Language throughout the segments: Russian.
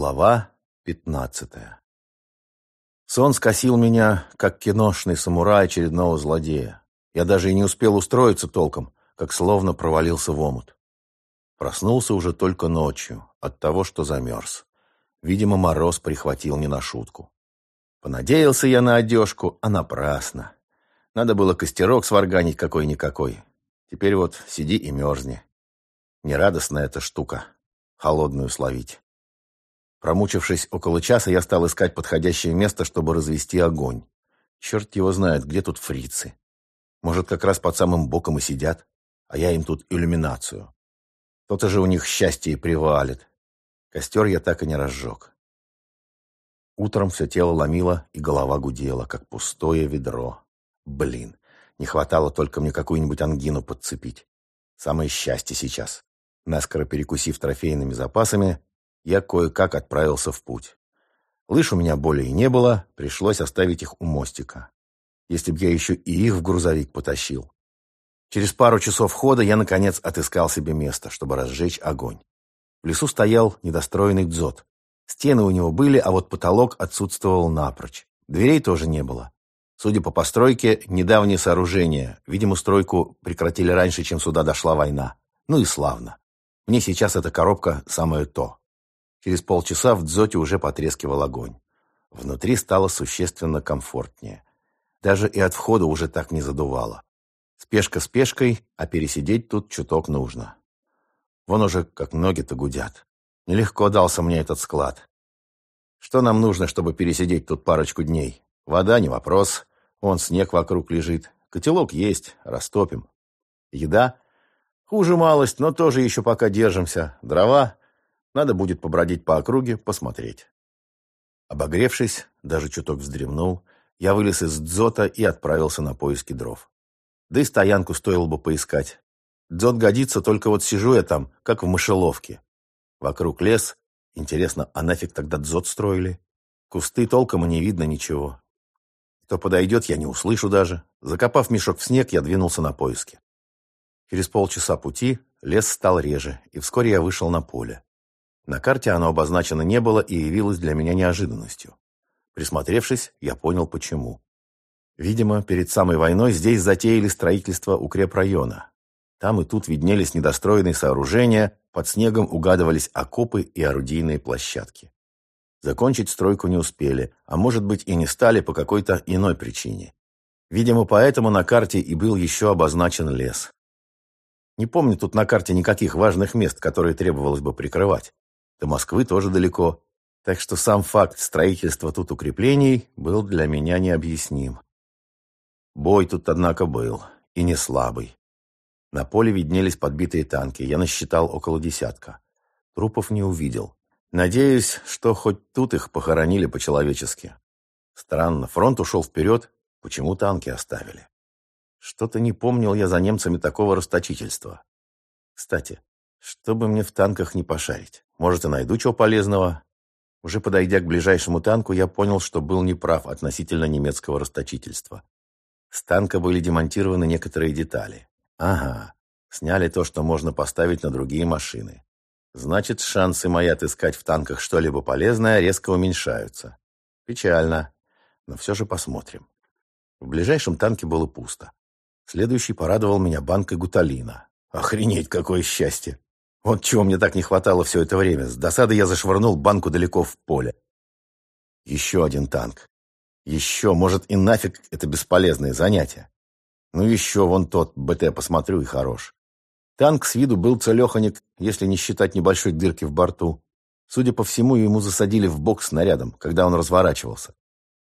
Глава пятнадцатая Сон скосил меня, как киношный самурай очередного злодея. Я даже и не успел устроиться толком, как словно провалился в омут. Проснулся уже только ночью, от того, что замерз. Видимо, мороз прихватил не на шутку. Понадеялся я на одежку, а напрасно. Надо было костерок сварганить какой-никакой. Теперь вот сиди и мерзни. Нерадостная эта штука, холодную словить. Промучившись около часа, я стал искать подходящее место, чтобы развести огонь. Черт его знает, где тут фрицы. Может, как раз под самым боком и сидят, а я им тут иллюминацию. То-то же у них счастье и привалит. Костер я так и не разжег. Утром все тело ломило, и голова гудела, как пустое ведро. Блин, не хватало только мне какую-нибудь ангину подцепить. Самое счастье сейчас. Наскоро перекусив трофейными запасами, я кое-как отправился в путь. Лыж у меня более не было, пришлось оставить их у мостика. Если б я еще и их в грузовик потащил. Через пару часов хода я, наконец, отыскал себе место, чтобы разжечь огонь. В лесу стоял недостроенный дзот. Стены у него были, а вот потолок отсутствовал напрочь. Дверей тоже не было. Судя по постройке, недавнее сооружение. Видимо, стройку прекратили раньше, чем сюда дошла война. Ну и славно. Мне сейчас эта коробка самое то. Через полчаса в дзоте уже потрескивал огонь. Внутри стало существенно комфортнее. Даже и от входа уже так не задувало. Спешка спешкой, а пересидеть тут чуток нужно. Вон уже как ноги-то гудят. Нелегко дался мне этот склад. Что нам нужно, чтобы пересидеть тут парочку дней? Вода не вопрос. Вон снег вокруг лежит. Котелок есть, растопим. Еда? Хуже малость, но тоже еще пока держимся. Дрова? Надо будет побродить по округе, посмотреть. Обогревшись, даже чуток вздремнул, я вылез из дзота и отправился на поиски дров. Да и стоянку стоило бы поискать. Дзот годится, только вот сижу я там, как в мышеловке. Вокруг лес. Интересно, а нафиг тогда дзот строили? Кусты толком и не видно ничего. Кто подойдет, я не услышу даже. Закопав мешок в снег, я двинулся на поиски. Через полчаса пути лес стал реже, и вскоре я вышел на поле. На карте оно обозначено не было и явилось для меня неожиданностью. Присмотревшись, я понял, почему. Видимо, перед самой войной здесь затеяли строительство укрепрайона. Там и тут виднелись недостроенные сооружения, под снегом угадывались окопы и орудийные площадки. Закончить стройку не успели, а может быть и не стали по какой-то иной причине. Видимо, поэтому на карте и был еще обозначен лес. Не помню тут на карте никаких важных мест, которые требовалось бы прикрывать. До Москвы тоже далеко. Так что сам факт строительства тут укреплений был для меня необъясним. Бой тут, однако, был. И не слабый. На поле виднелись подбитые танки. Я насчитал около десятка. Трупов не увидел. Надеюсь, что хоть тут их похоронили по-человечески. Странно, фронт ушел вперед. Почему танки оставили? Что-то не помнил я за немцами такого расточительства. Кстати, что бы мне в танках не пошарить? Может, и найду чего полезного. Уже подойдя к ближайшему танку, я понял, что был неправ относительно немецкого расточительства. С танка были демонтированы некоторые детали. Ага, сняли то, что можно поставить на другие машины. Значит, шансы мои отыскать в танках что-либо полезное резко уменьшаются. Печально, но все же посмотрим. В ближайшем танке было пусто. Следующий порадовал меня банкой гуталина. Охренеть, какое счастье! Вот чего мне так не хватало все это время. С досады я зашвырнул банку далеко в поле. Еще один танк. Еще, может, и нафиг это бесполезное занятие. Ну еще вон тот БТ посмотрю и хорош. Танк с виду был целеханик, если не считать небольшой дырки в борту. Судя по всему, ему засадили в бок снарядом, когда он разворачивался.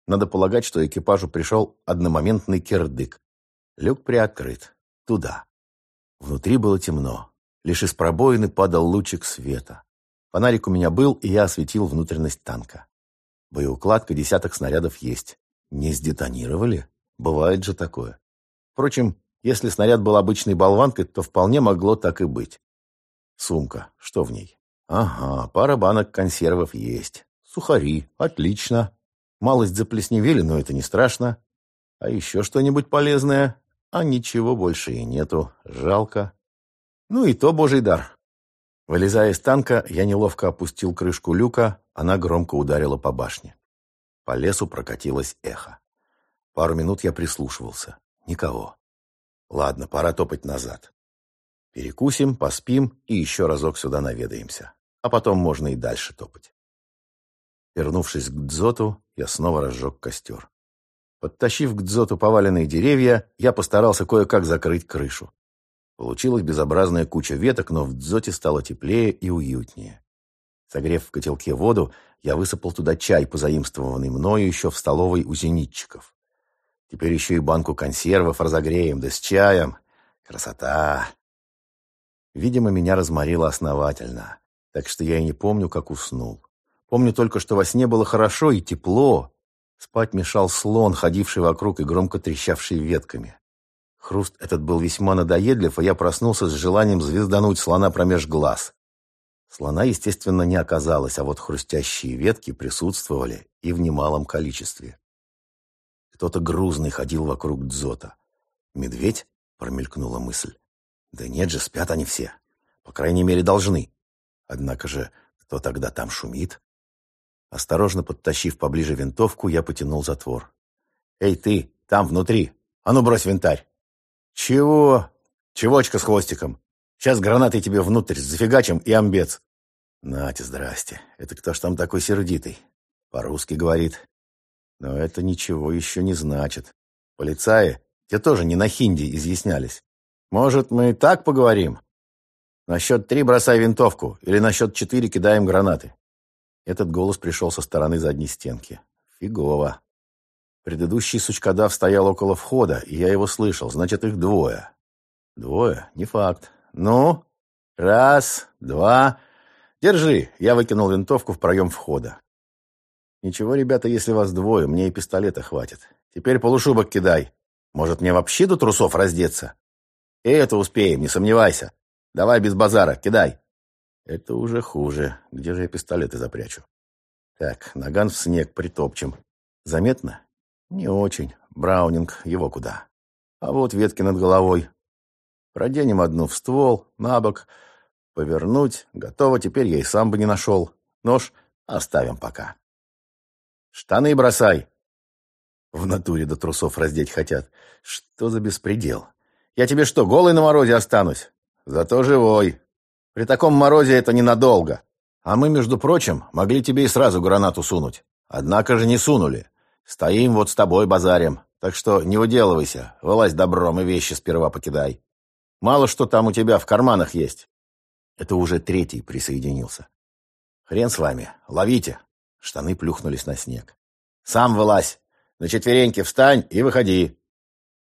Надо полагать, что экипажу пришел одномоментный кирдык. Люк приоткрыт. Туда. Внутри было темно. Лишь из пробоины падал лучик света. Фонарик у меня был, и я осветил внутренность танка. Боеукладка десяток снарядов есть. Не сдетонировали? Бывает же такое. Впрочем, если снаряд был обычной болванкой, то вполне могло так и быть. Сумка. Что в ней? Ага, пара банок консервов есть. Сухари. Отлично. Малость заплесневели, но это не страшно. А еще что-нибудь полезное? А ничего больше и нету. Жалко. Ну и то божий дар. Вылезая из танка, я неловко опустил крышку люка, она громко ударила по башне. По лесу прокатилось эхо. Пару минут я прислушивался. Никого. Ладно, пора топать назад. Перекусим, поспим и еще разок сюда наведаемся. А потом можно и дальше топать. Вернувшись к Дзоту, я снова разжег костер. Подтащив к дзоту поваленные деревья, я постарался кое-как закрыть крышу. Получилась безобразная куча веток, но в дзоте стало теплее и уютнее. Согрев в котелке воду, я высыпал туда чай, позаимствованный мною еще в столовой у зенитчиков. Теперь еще и банку консервов разогреем, да с чаем. Красота! Видимо, меня разморило основательно, так что я и не помню, как уснул. Помню только, что во сне было хорошо и тепло, Спать мешал слон, ходивший вокруг и громко трещавший ветками. Хруст этот был весьма надоедлив, и я проснулся с желанием звездануть слона промеж глаз. Слона, естественно, не оказалось, а вот хрустящие ветки присутствовали и в немалом количестве. Кто-то грузный ходил вокруг дзота. «Медведь?» — промелькнула мысль. «Да нет же, спят они все. По крайней мере, должны. Однако же, кто тогда там шумит?» Осторожно подтащив поближе винтовку, я потянул затвор. «Эй, ты, там, внутри! А ну, брось винтарь!» «Чего? Чевочка с хвостиком! Сейчас гранатой тебе внутрь зафигачим и амбец!» «Нате, здрасте! Это кто ж там такой сердитый?» «По-русски говорит. Но это ничего еще не значит. Полицаи, те тоже не на хинди изъяснялись. Может, мы и так поговорим? На счет три бросай винтовку, или на счет четыре кидаем гранаты. Этот голос пришел со стороны задней стенки. Фигово. Предыдущий сучкодав стоял около входа, и я его слышал. Значит, их двое. Двое? Не факт. Ну? Раз, два. Держи. Я выкинул винтовку в проем входа. Ничего, ребята, если вас двое, мне и пистолета хватит. Теперь полушубок кидай. Может, мне вообще до трусов раздеться? И это успеем, не сомневайся. Давай без базара, кидай. Это уже хуже. Где же я пистолеты запрячу? Так, наган в снег притопчем. Заметно? Не очень. Браунинг, его куда? А вот ветки над головой. Проденем одну в ствол, на бок. Повернуть. Готово. Теперь я и сам бы не нашел. Нож оставим пока. Штаны бросай. В натуре до трусов раздеть хотят. Что за беспредел? Я тебе что, голый на морозе останусь? Зато живой. При таком морозе это ненадолго. А мы, между прочим, могли тебе и сразу гранату сунуть. Однако же не сунули. Стоим вот с тобой базарем. Так что не выделывайся, вылазь добром и вещи сперва покидай. Мало что там у тебя в карманах есть. Это уже третий присоединился. Хрен с вами, ловите. Штаны плюхнулись на снег. Сам вылазь. На четвереньки встань и выходи.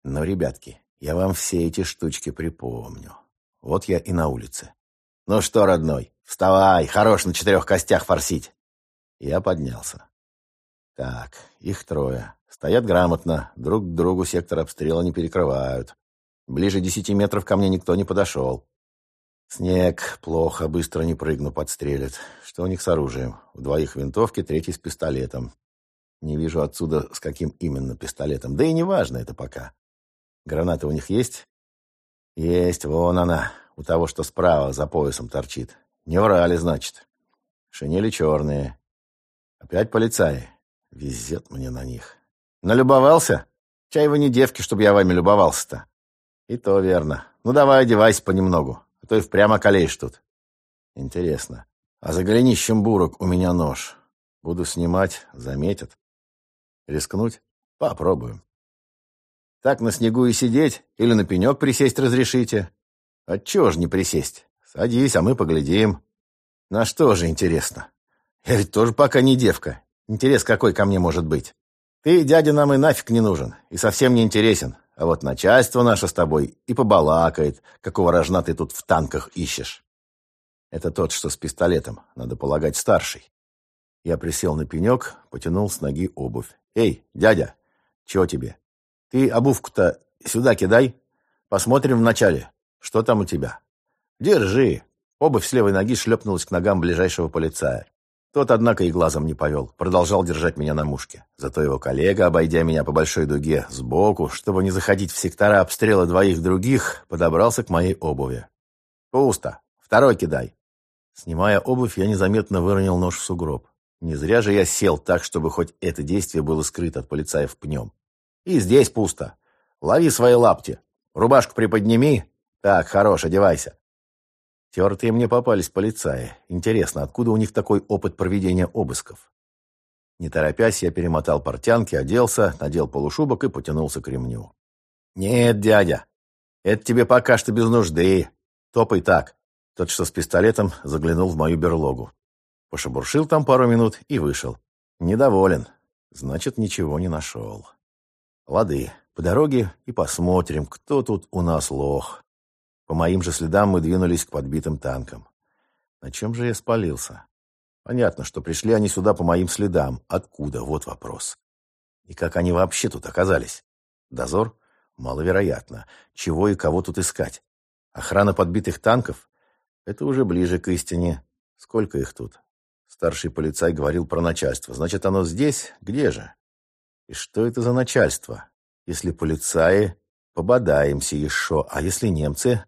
Но, ребятки, я вам все эти штучки припомню. Вот я и на улице. «Ну что, родной, вставай, хорош на четырех костях форсить!» Я поднялся. Так, их трое. Стоят грамотно, друг к другу сектор обстрела не перекрывают. Ближе десяти метров ко мне никто не подошел. Снег, плохо, быстро не прыгну, подстрелят. Что у них с оружием? У двоих винтовки, третий с пистолетом. Не вижу отсюда, с каким именно пистолетом. Да и не важно это пока. Граната у них есть? Есть, вон она у того, что справа за поясом торчит. Не врали, значит. Шинели черные. Опять полицаи. Везет мне на них. Налюбовался? Чай вы не девки, чтобы я вами любовался-то. И то верно. Ну давай одевайся понемногу, а то и впрямь колеешь тут. Интересно. А за голенищем бурок у меня нож. Буду снимать, заметят. Рискнуть? Попробуем. Так на снегу и сидеть? Или на пенек присесть разрешите? Отчего ж не присесть? Садись, а мы поглядим. На что же интересно? Я ведь тоже пока не девка. Интерес какой ко мне может быть? Ты, дядя, нам и нафиг не нужен, и совсем не интересен. А вот начальство наше с тобой и побалакает, какого рожна ты тут в танках ищешь. Это тот, что с пистолетом, надо полагать, старший. Я присел на пенек, потянул с ноги обувь. «Эй, дядя, чего тебе? Ты обувку-то сюда кидай. Посмотрим вначале, что там у тебя?» «Держи!» Обувь с левой ноги шлепнулась к ногам ближайшего полицая. Тот, однако, и глазом не повел, продолжал держать меня на мушке. Зато его коллега, обойдя меня по большой дуге сбоку, чтобы не заходить в сектора обстрела двоих других, подобрался к моей обуви. «Пусто. Второй кидай». Снимая обувь, я незаметно выронил нож в сугроб. Не зря же я сел так, чтобы хоть это действие было скрыто от полицаев пнем. И здесь пусто. Лови свои лапти. Рубашку приподними. Так, хорош, одевайся. Тертые мне попались полицаи. Интересно, откуда у них такой опыт проведения обысков? Не торопясь, я перемотал портянки, оделся, надел полушубок и потянулся к ремню. «Нет, дядя, это тебе пока что без нужды. Топай так». Тот, что с пистолетом, заглянул в мою берлогу. Пошебуршил там пару минут и вышел. Недоволен. Значит, ничего не нашел. Лады, по дороге и посмотрим, кто тут у нас лох. По моим же следам мы двинулись к подбитым танкам. На чем же я спалился? Понятно, что пришли они сюда по моим следам. Откуда? Вот вопрос. И как они вообще тут оказались? Дозор? Маловероятно. Чего и кого тут искать? Охрана подбитых танков? Это уже ближе к истине. Сколько их тут? Старший полицай говорил про начальство. Значит, оно здесь? Где же? И что это за начальство? Если полицаи, пободаемся еще, а если немцы?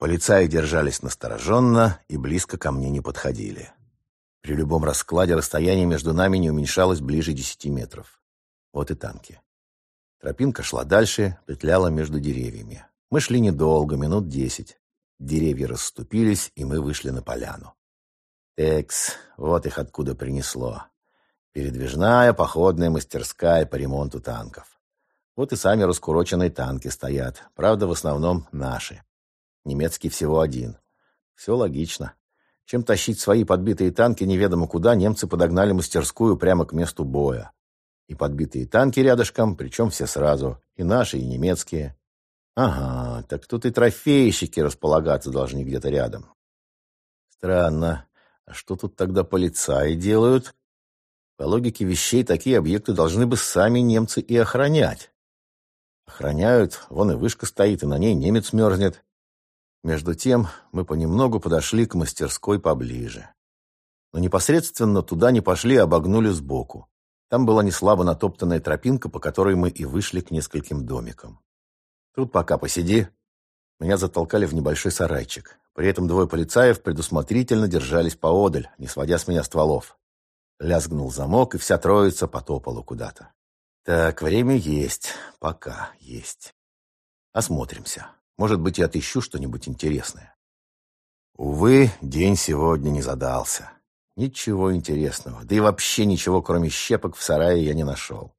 Полицаи держались настороженно и близко ко мне не подходили. При любом раскладе расстояние между нами не уменьшалось ближе десяти метров. Вот и танки. Тропинка шла дальше, петляла между деревьями. Мы шли недолго, минут десять. Деревья расступились, и мы вышли на поляну. Экс, вот их откуда принесло. Передвижная походная мастерская по ремонту танков. Вот и сами раскуроченные танки стоят. Правда, в основном наши. Немецкий всего один. Все логично. Чем тащить свои подбитые танки неведомо куда, немцы подогнали мастерскую прямо к месту боя. И подбитые танки рядышком, причем все сразу. И наши, и немецкие. Ага, так тут и трофейщики располагаться должны где-то рядом. Странно. А что тут тогда полицаи делают? По логике вещей, такие объекты должны бы сами немцы и охранять. Охраняют, вон и вышка стоит, и на ней немец мерзнет. Между тем мы понемногу подошли к мастерской поближе. Но непосредственно туда не пошли, а обогнули сбоку. Там была неслабо натоптанная тропинка, по которой мы и вышли к нескольким домикам. «Тут пока посиди». Меня затолкали в небольшой сарайчик. При этом двое полицаев предусмотрительно держались поодаль, не сводя с меня стволов. Лязгнул замок, и вся троица потопала куда-то. Так, время есть. Пока есть. Осмотримся. Может быть, я отыщу что-нибудь интересное. Увы, день сегодня не задался. Ничего интересного. Да и вообще ничего, кроме щепок, в сарае я не нашел.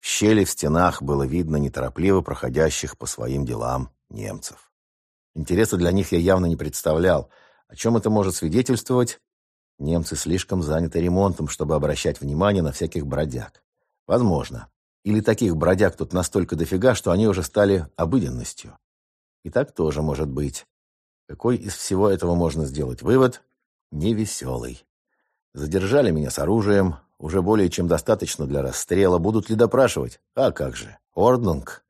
В щели в стенах было видно неторопливо проходящих по своим делам немцев. Интереса для них я явно не представлял. О чем это может свидетельствовать? Немцы слишком заняты ремонтом, чтобы обращать внимание на всяких бродяг. Возможно. Или таких бродяг тут настолько дофига, что они уже стали обыденностью. И так тоже может быть. Какой из всего этого можно сделать вывод? Невеселый. Задержали меня с оружием, уже более чем достаточно для расстрела. Будут ли допрашивать? А как же? Орднунг.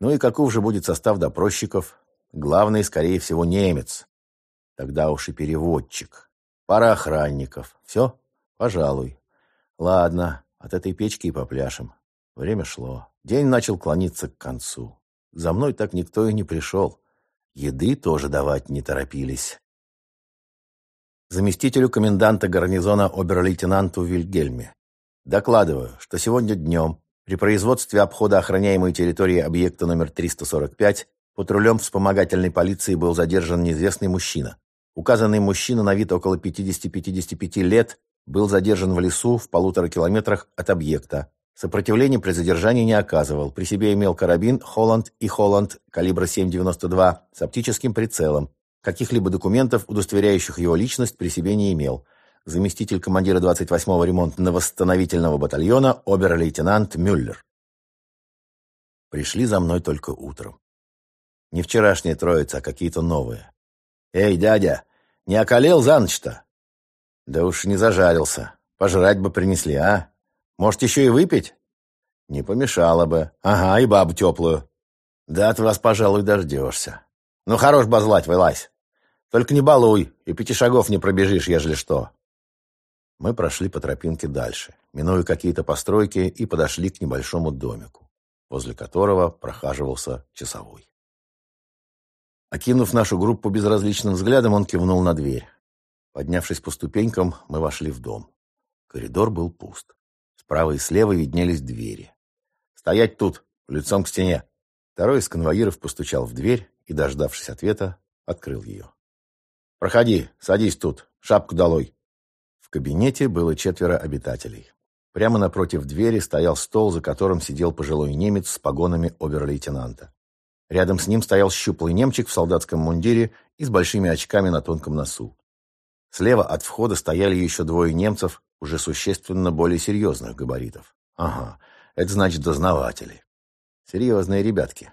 Ну и каков же будет состав допросчиков? Главный, скорее всего, немец. Тогда уж и переводчик. Пара охранников. Все? Пожалуй. Ладно, от этой печки и попляшем. Время шло. День начал клониться к концу. За мной так никто и не пришел. Еды тоже давать не торопились. Заместителю коменданта гарнизона обер-лейтенанту Вильгельме. Докладываю, что сегодня днем при производстве обхода охраняемой территории объекта номер 345 патрулем вспомогательной полиции был задержан неизвестный мужчина. Указанный мужчина на вид около 50-55 лет был задержан в лесу в полутора километрах от объекта. Сопротивления при задержании не оказывал. При себе имел карабин «Холланд» и «Холланд» калибра 7,92 с оптическим прицелом. Каких-либо документов, удостоверяющих его личность, при себе не имел. Заместитель командира 28-го ремонтно-восстановительного батальона обер-лейтенант Мюллер. Пришли за мной только утром. Не вчерашняя троица, а какие-то новые. «Эй, дядя, не околел за ночь-то?» «Да уж не зажарился. Пожрать бы принесли, а?» Может, еще и выпить? Не помешало бы. Ага, и бабу теплую. Да от вас, пожалуй, дождешься. Ну, хорош базлать, вылазь. Только не балуй, и пяти шагов не пробежишь, ежели что. Мы прошли по тропинке дальше, минуя какие-то постройки, и подошли к небольшому домику, возле которого прохаживался часовой. Окинув нашу группу безразличным взглядом, он кивнул на дверь. Поднявшись по ступенькам, мы вошли в дом. Коридор был пуст. Справа и слева виднелись двери. «Стоять тут, лицом к стене!» Второй из конвоиров постучал в дверь и, дождавшись ответа, открыл ее. «Проходи, садись тут, шапку долой!» В кабинете было четверо обитателей. Прямо напротив двери стоял стол, за которым сидел пожилой немец с погонами обер-лейтенанта. Рядом с ним стоял щуплый немчик в солдатском мундире и с большими очками на тонком носу. Слева от входа стояли еще двое немцев, уже существенно более серьезных габаритов. Ага, это значит дознаватели. Серьезные ребятки.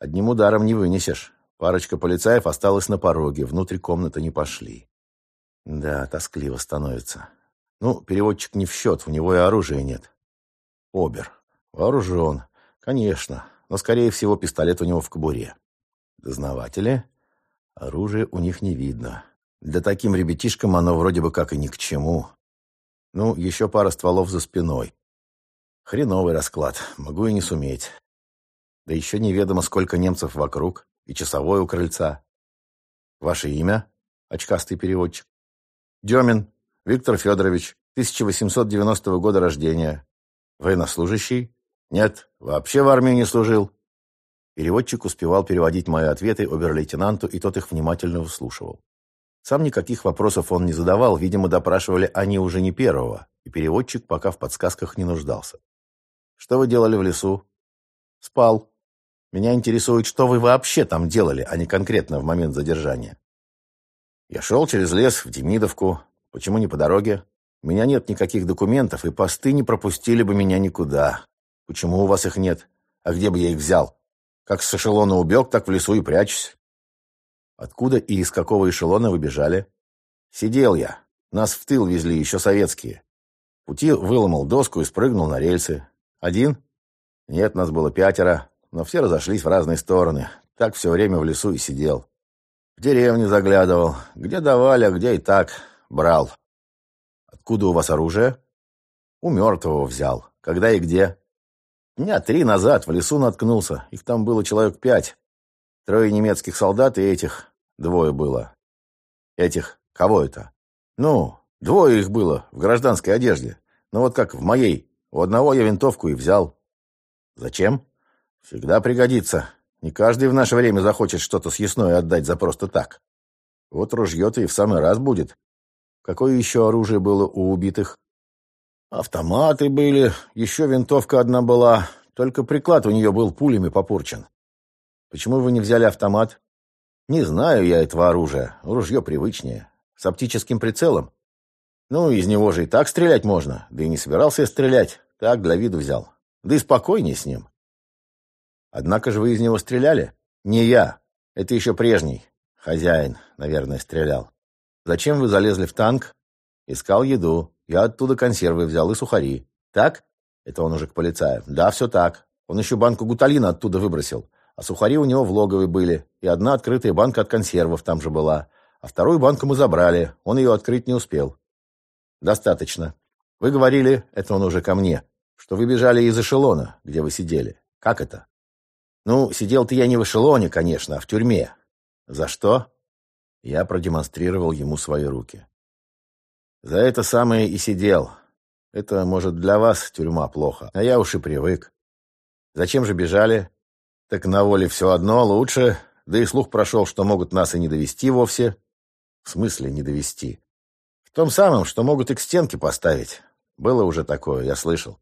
Одним ударом не вынесешь. Парочка полицаев осталась на пороге, внутрь комнаты не пошли. Да, тоскливо становится. Ну, переводчик не в счет, у него и оружия нет. Обер. Вооружен. Конечно. Но, скорее всего, пистолет у него в кобуре. Дознаватели? Оружия у них не видно. Для таким ребятишкам оно вроде бы как и ни к чему. Ну, еще пара стволов за спиной. Хреновый расклад, могу и не суметь. Да еще неведомо, сколько немцев вокруг, и часовой у крыльца. Ваше имя? Очкастый переводчик. Демин Виктор Федорович, 1890 года рождения. Военнослужащий? Нет, вообще в армии не служил. Переводчик успевал переводить мои ответы обер-лейтенанту, и тот их внимательно выслушивал. Сам никаких вопросов он не задавал, видимо, допрашивали они уже не первого, и переводчик пока в подсказках не нуждался. «Что вы делали в лесу?» «Спал. Меня интересует, что вы вообще там делали, а не конкретно в момент задержания». «Я шел через лес в Демидовку. Почему не по дороге? У меня нет никаких документов, и посты не пропустили бы меня никуда. Почему у вас их нет? А где бы я их взял? Как с эшелона убег, так в лесу и прячусь». Откуда и из какого эшелона вы бежали? Сидел я. Нас в тыл везли, еще советские. Пути выломал доску и спрыгнул на рельсы. Один? Нет, нас было пятеро, но все разошлись в разные стороны. Так все время в лесу и сидел. В деревню заглядывал. Где давали, а где и так. Брал. Откуда у вас оружие? У мертвого взял. Когда и где? Дня три назад в лесу наткнулся. Их там было человек пять. Трое немецких солдат и этих двое было. Этих кого это? Ну, двое их было в гражданской одежде. Ну вот как в моей. У одного я винтовку и взял. Зачем? Всегда пригодится. Не каждый в наше время захочет что-то съестное отдать за просто так. Вот ружье-то и в самый раз будет. Какое еще оружие было у убитых? Автоматы были, еще винтовка одна была, только приклад у нее был пулями попорчен. Почему вы не взяли автомат? Не знаю я этого оружия. Ружье привычнее. С оптическим прицелом. Ну, из него же и так стрелять можно. Да и не собирался я стрелять. Так, для виду взял. Да и спокойнее с ним. Однако же вы из него стреляли? Не я. Это еще прежний. Хозяин, наверное, стрелял. Зачем вы залезли в танк? Искал еду. Я оттуда консервы взял и сухари. Так? Это он уже к полицаю. Да, все так. Он еще банку гуталина оттуда выбросил. А сухари у него в логовой были, и одна открытая банка от консервов там же была. А вторую банку мы забрали, он ее открыть не успел. Достаточно. Вы говорили, это он уже ко мне, что вы бежали из эшелона, где вы сидели. Как это? Ну, сидел-то я не в эшелоне, конечно, а в тюрьме. За что? Я продемонстрировал ему свои руки. За это самое и сидел. Это, может, для вас тюрьма плохо, а я уж и привык. Зачем же бежали? Так на воле все одно лучше, да и слух прошел, что могут нас и не довести вовсе. В смысле не довести? В том самом, что могут и к стенке поставить. Было уже такое, я слышал.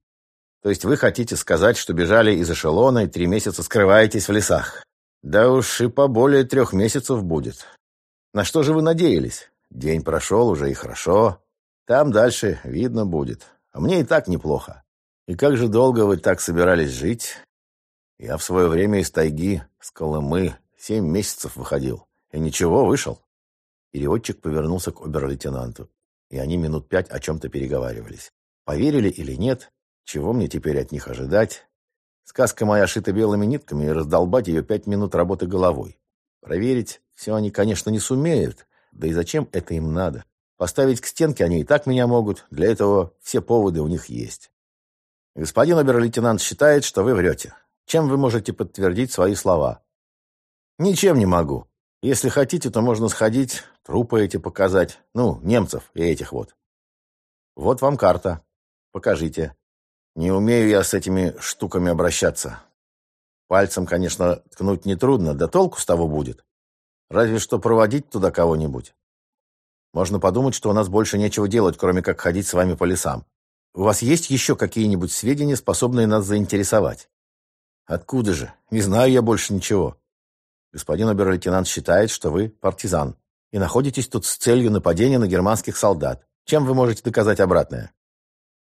То есть вы хотите сказать, что бежали из эшелона и три месяца скрываетесь в лесах? Да уж и по более трех месяцев будет. На что же вы надеялись? День прошел уже и хорошо. Там дальше видно будет. А мне и так неплохо. И как же долго вы так собирались жить? Я в свое время из тайги, с Колымы, семь месяцев выходил. И ничего, вышел. Переводчик повернулся к обер-лейтенанту, и они минут пять о чем-то переговаривались. Поверили или нет, чего мне теперь от них ожидать? Сказка моя шита белыми нитками, и раздолбать ее пять минут работы головой. Проверить все они, конечно, не сумеют, да и зачем это им надо? Поставить к стенке они и так меня могут, для этого все поводы у них есть. Господин обер-лейтенант считает, что вы врете. Чем вы можете подтвердить свои слова? Ничем не могу. Если хотите, то можно сходить, трупы эти показать. Ну, немцев и этих вот. Вот вам карта. Покажите. Не умею я с этими штуками обращаться. Пальцем, конечно, ткнуть нетрудно, да толку с того будет. Разве что проводить туда кого-нибудь. Можно подумать, что у нас больше нечего делать, кроме как ходить с вами по лесам. У вас есть еще какие-нибудь сведения, способные нас заинтересовать? Откуда же? Не знаю я больше ничего. Господин обер-лейтенант считает, что вы партизан и находитесь тут с целью нападения на германских солдат. Чем вы можете доказать обратное?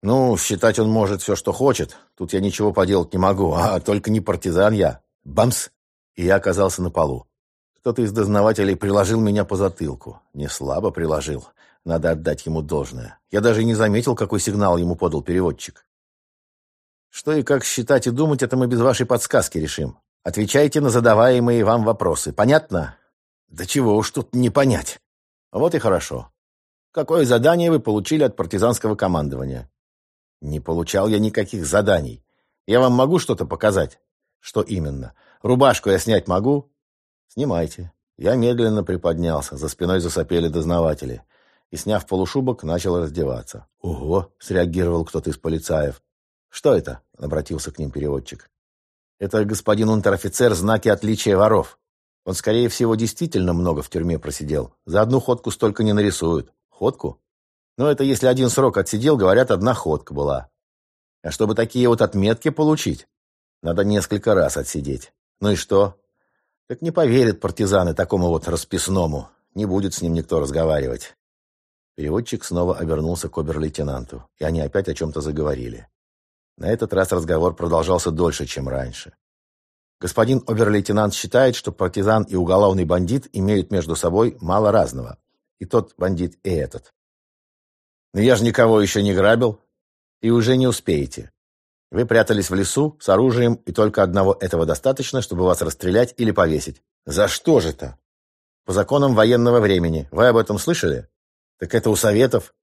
Ну, считать он может все, что хочет. Тут я ничего поделать не могу, а только не партизан я. Бамс! И я оказался на полу. Кто-то из дознавателей приложил меня по затылку. Не слабо приложил. Надо отдать ему должное. Я даже не заметил, какой сигнал ему подал переводчик. Что и как считать и думать, это мы без вашей подсказки решим. Отвечайте на задаваемые вам вопросы. Понятно? Да чего уж тут не понять. Вот и хорошо. Какое задание вы получили от партизанского командования? Не получал я никаких заданий. Я вам могу что-то показать? Что именно? Рубашку я снять могу? Снимайте. Я медленно приподнялся, за спиной засопели дознаватели. И, сняв полушубок, начал раздеваться. «Ого!» — среагировал кто-то из полицаев. «Что это?» — обратился к ним переводчик. «Это господин унтер-офицер знаки отличия воров. Он, скорее всего, действительно много в тюрьме просидел. За одну ходку столько не нарисуют. Ходку? Но это если один срок отсидел, говорят, одна ходка была. А чтобы такие вот отметки получить, надо несколько раз отсидеть. Ну и что? Так не поверят партизаны такому вот расписному. Не будет с ним никто разговаривать. Переводчик снова обернулся к обер-лейтенанту, и они опять о чем-то заговорили. На этот раз разговор продолжался дольше, чем раньше. Господин обер-лейтенант считает, что партизан и уголовный бандит имеют между собой мало разного. И тот бандит, и этот. Но я же никого еще не грабил. И уже не успеете. Вы прятались в лесу с оружием, и только одного этого достаточно, чтобы вас расстрелять или повесить. За что же это? По законам военного времени. Вы об этом слышали? Так это у Советов.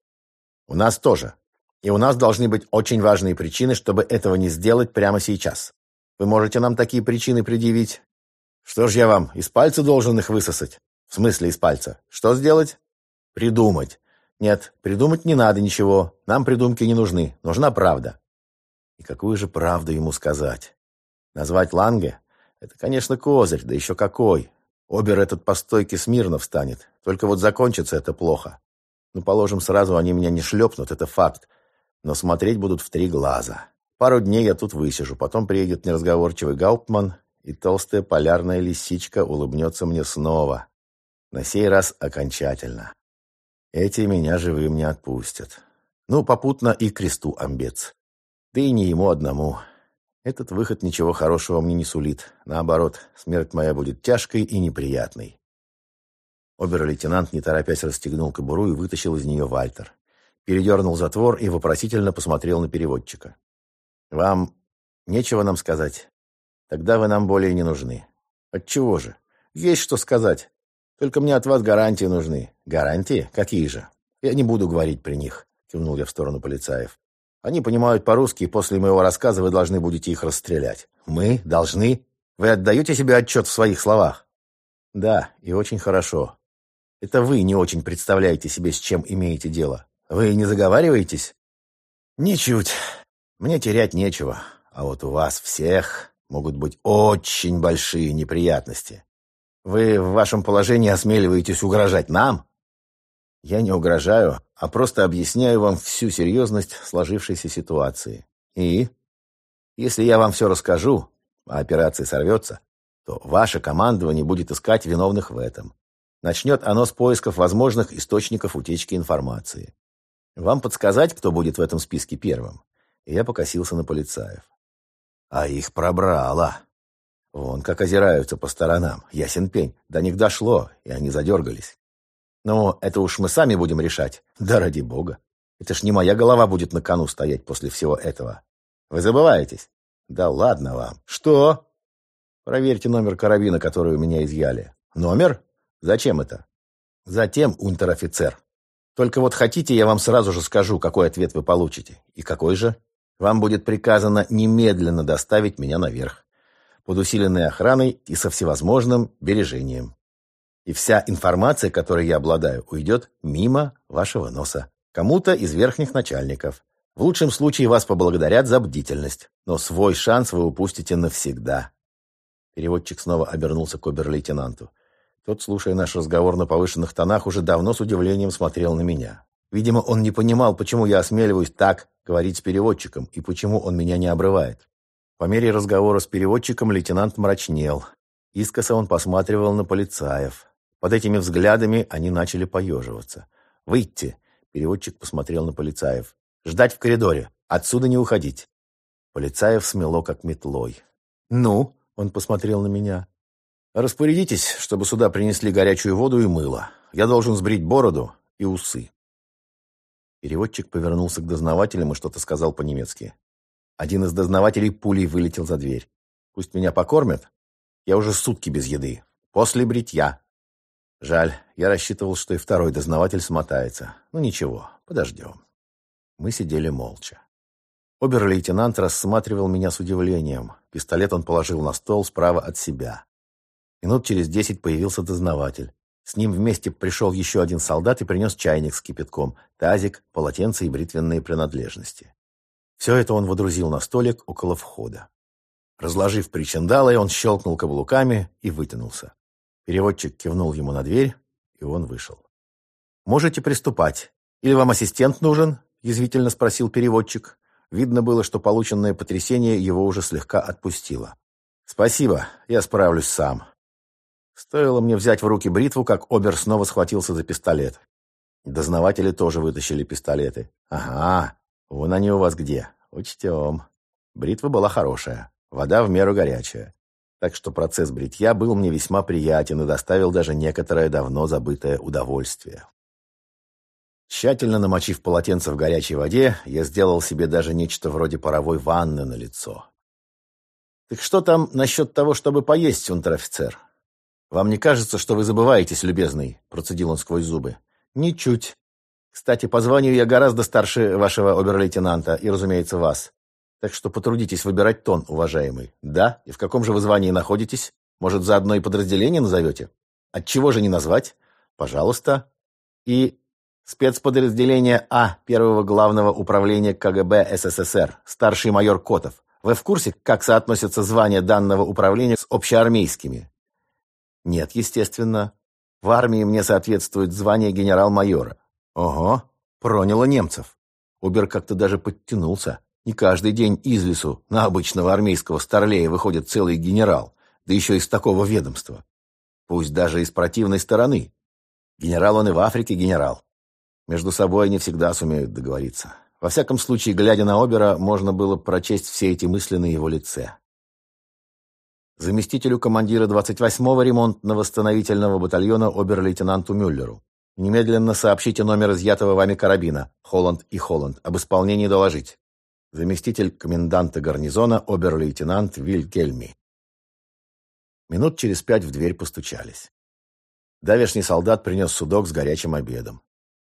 У нас тоже. И у нас должны быть очень важные причины, чтобы этого не сделать прямо сейчас. Вы можете нам такие причины предъявить? Что ж я вам, из пальца должен их высосать? В смысле из пальца? Что сделать? Придумать. Нет, придумать не надо ничего. Нам придумки не нужны. Нужна правда. И какую же правду ему сказать? Назвать Ланге? Это, конечно, козырь, да еще какой. Обер этот по стойке смирно встанет. Только вот закончится это плохо. Ну, положим, сразу они меня не шлепнут, это факт. Но смотреть будут в три глаза. Пару дней я тут высижу, потом приедет неразговорчивый Гауптман, и толстая полярная лисичка улыбнется мне снова. На сей раз окончательно. Эти меня живым не отпустят. Ну, попутно и кресту амбец. Да и не ему одному. Этот выход ничего хорошего мне не сулит. Наоборот, смерть моя будет тяжкой и неприятной. Обер-лейтенант, не торопясь, расстегнул кобуру и вытащил из нее Вальтер. Передернул затвор и вопросительно посмотрел на переводчика. «Вам нечего нам сказать? Тогда вы нам более не нужны. Отчего же? Есть что сказать. Только мне от вас гарантии нужны. Гарантии? Какие же? Я не буду говорить при них», — кивнул я в сторону полицаев. «Они понимают по-русски, и после моего рассказа вы должны будете их расстрелять». «Мы? Должны? Вы отдаете себе отчет в своих словах?» «Да, и очень хорошо. Это вы не очень представляете себе, с чем имеете дело. Вы не заговариваетесь? Ничуть. Мне терять нечего. А вот у вас всех могут быть очень большие неприятности. Вы в вашем положении осмеливаетесь угрожать нам? Я не угрожаю, а просто объясняю вам всю серьезность сложившейся ситуации. И если я вам все расскажу, а операция сорвется, то ваше командование будет искать виновных в этом. Начнет оно с поисков возможных источников утечки информации. Вам подсказать, кто будет в этом списке первым?» Я покосился на полицаев. А их пробрало. Вон как озираются по сторонам. Ясен пень. До них дошло, и они задергались. Но это уж мы сами будем решать. Да ради бога. Это ж не моя голова будет на кону стоять после всего этого. Вы забываетесь? Да ладно вам. Что? Проверьте номер карабина, который у меня изъяли. Номер? Зачем это? Затем, унтер-офицер. Только вот хотите, я вам сразу же скажу, какой ответ вы получите. И какой же? Вам будет приказано немедленно доставить меня наверх. Под усиленной охраной и со всевозможным бережением. И вся информация, которой я обладаю, уйдет мимо вашего носа. Кому-то из верхних начальников. В лучшем случае вас поблагодарят за бдительность, но свой шанс вы упустите навсегда. Переводчик снова обернулся к обер-лейтенанту. Тот, слушая наш разговор на повышенных тонах, уже давно с удивлением смотрел на меня. Видимо, он не понимал, почему я осмеливаюсь так говорить с переводчиком и почему он меня не обрывает. По мере разговора с переводчиком лейтенант мрачнел. Искоса он посматривал на полицаев. Под этими взглядами они начали поеживаться. «Выйти!» — переводчик посмотрел на полицаев. «Ждать в коридоре. Отсюда не уходить». Полицаев смело, как метлой. «Ну?» — он посмотрел на меня. «Распорядитесь, чтобы сюда принесли горячую воду и мыло. Я должен сбрить бороду и усы». Переводчик повернулся к дознавателям и что-то сказал по-немецки. Один из дознавателей пулей вылетел за дверь. «Пусть меня покормят. Я уже сутки без еды. После бритья». Жаль, я рассчитывал, что и второй дознаватель смотается. Ну ничего, подождем. Мы сидели молча. Обер-лейтенант рассматривал меня с удивлением. Пистолет он положил на стол справа от себя. Минут через десять появился дознаватель. С ним вместе пришел еще один солдат и принес чайник с кипятком, тазик, полотенце и бритвенные принадлежности. Все это он водрузил на столик около входа. Разложив причиндалы, он щелкнул каблуками и вытянулся. Переводчик кивнул ему на дверь, и он вышел. «Можете приступать. Или вам ассистент нужен?» – язвительно спросил переводчик. Видно было, что полученное потрясение его уже слегка отпустило. «Спасибо, я справлюсь сам». Стоило мне взять в руки бритву, как Обер снова схватился за пистолет. Дознаватели тоже вытащили пистолеты. «Ага, вон они у вас где. Учтем». Бритва была хорошая, вода в меру горячая так что процесс бритья был мне весьма приятен и доставил даже некоторое давно забытое удовольствие. Тщательно намочив полотенце в горячей воде, я сделал себе даже нечто вроде паровой ванны на лицо. «Так что там насчет того, чтобы поесть, унтер-офицер?» «Вам не кажется, что вы забываетесь, любезный?» – процедил он сквозь зубы. «Ничуть. Кстати, по званию я гораздо старше вашего обер-лейтенанта и, разумеется, вас. Так что потрудитесь выбирать тон, уважаемый. Да? И в каком же вы звании находитесь? Может, заодно и подразделение назовете? Отчего же не назвать? Пожалуйста. И спецподразделение А Первого Главного Управления КГБ СССР, старший майор Котов. Вы в курсе, как соотносятся звания данного управления с общеармейскими? Нет, естественно. В армии мне соответствует звание генерал-майора. Ого, проняло немцев. Убер как-то даже подтянулся. Не каждый день из лесу на обычного армейского старлея выходит целый генерал, да еще из такого ведомства. Пусть даже из противной стороны. Генерал он и в Африке генерал. Между собой они всегда сумеют договориться. Во всяком случае, глядя на Обера, можно было прочесть все эти мысли на его лице. Заместителю командира 28-го ремонтно-восстановительного батальона обер-лейтенанту Мюллеру. Немедленно сообщите номер изъятого вами карабина, Холланд и Холланд, об исполнении доложить заместитель коменданта гарнизона обер-лейтенант Вильгельми. Минут через пять в дверь постучались. Давешний солдат принес судок с горячим обедом.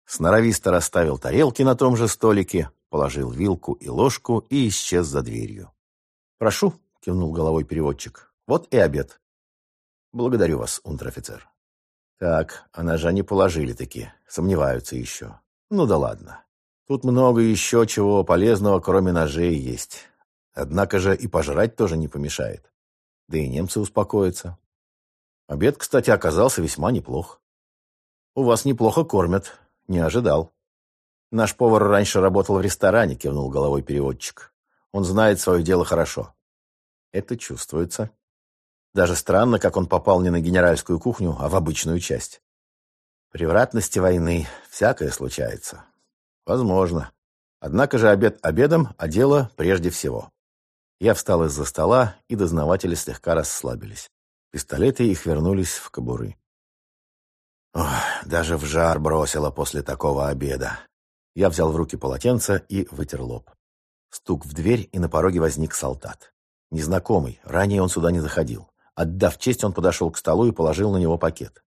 Сноровисто расставил тарелки на том же столике, положил вилку и ложку и исчез за дверью. «Прошу», — кивнул головой переводчик, — «вот и обед». «Благодарю вас, унтер-офицер». «Так, а ножа не положили-таки, сомневаются еще. Ну да ладно». Тут много еще чего полезного, кроме ножей, есть. Однако же и пожрать тоже не помешает. Да и немцы успокоятся. Обед, кстати, оказался весьма неплох. «У вас неплохо кормят. Не ожидал». «Наш повар раньше работал в ресторане», — кивнул головой переводчик. «Он знает свое дело хорошо». Это чувствуется. Даже странно, как он попал не на генеральскую кухню, а в обычную часть. Превратности войны всякое случается. Возможно. Однако же обед обедом, а дело прежде всего. Я встал из-за стола, и дознаватели слегка расслабились. Пистолеты их вернулись в кобуры. Ох, даже в жар бросило после такого обеда. Я взял в руки полотенце и вытер лоб. Стук в дверь, и на пороге возник солдат. Незнакомый, ранее он сюда не заходил. Отдав честь, он подошел к столу и положил на него пакет.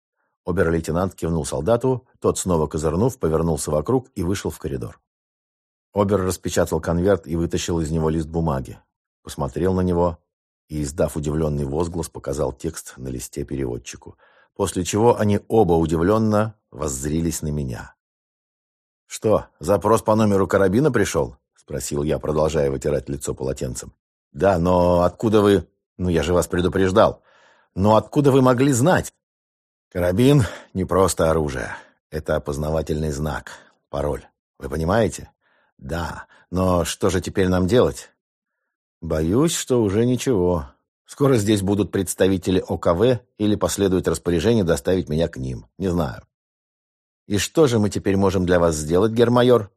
Обер-лейтенант кивнул солдату, тот, снова козырнув, повернулся вокруг и вышел в коридор. Обер распечатал конверт и вытащил из него лист бумаги. Посмотрел на него и, издав удивленный возглас, показал текст на листе переводчику, после чего они оба удивленно воззрились на меня. «Что, запрос по номеру карабина пришел?» — спросил я, продолжая вытирать лицо полотенцем. «Да, но откуда вы...» «Ну, я же вас предупреждал. Но откуда вы могли знать?» «Карабин — не просто оружие. Это опознавательный знак, пароль. Вы понимаете?» «Да. Но что же теперь нам делать?» «Боюсь, что уже ничего. Скоро здесь будут представители ОКВ или последует распоряжение доставить меня к ним. Не знаю. И что же мы теперь можем для вас сделать, гермайор?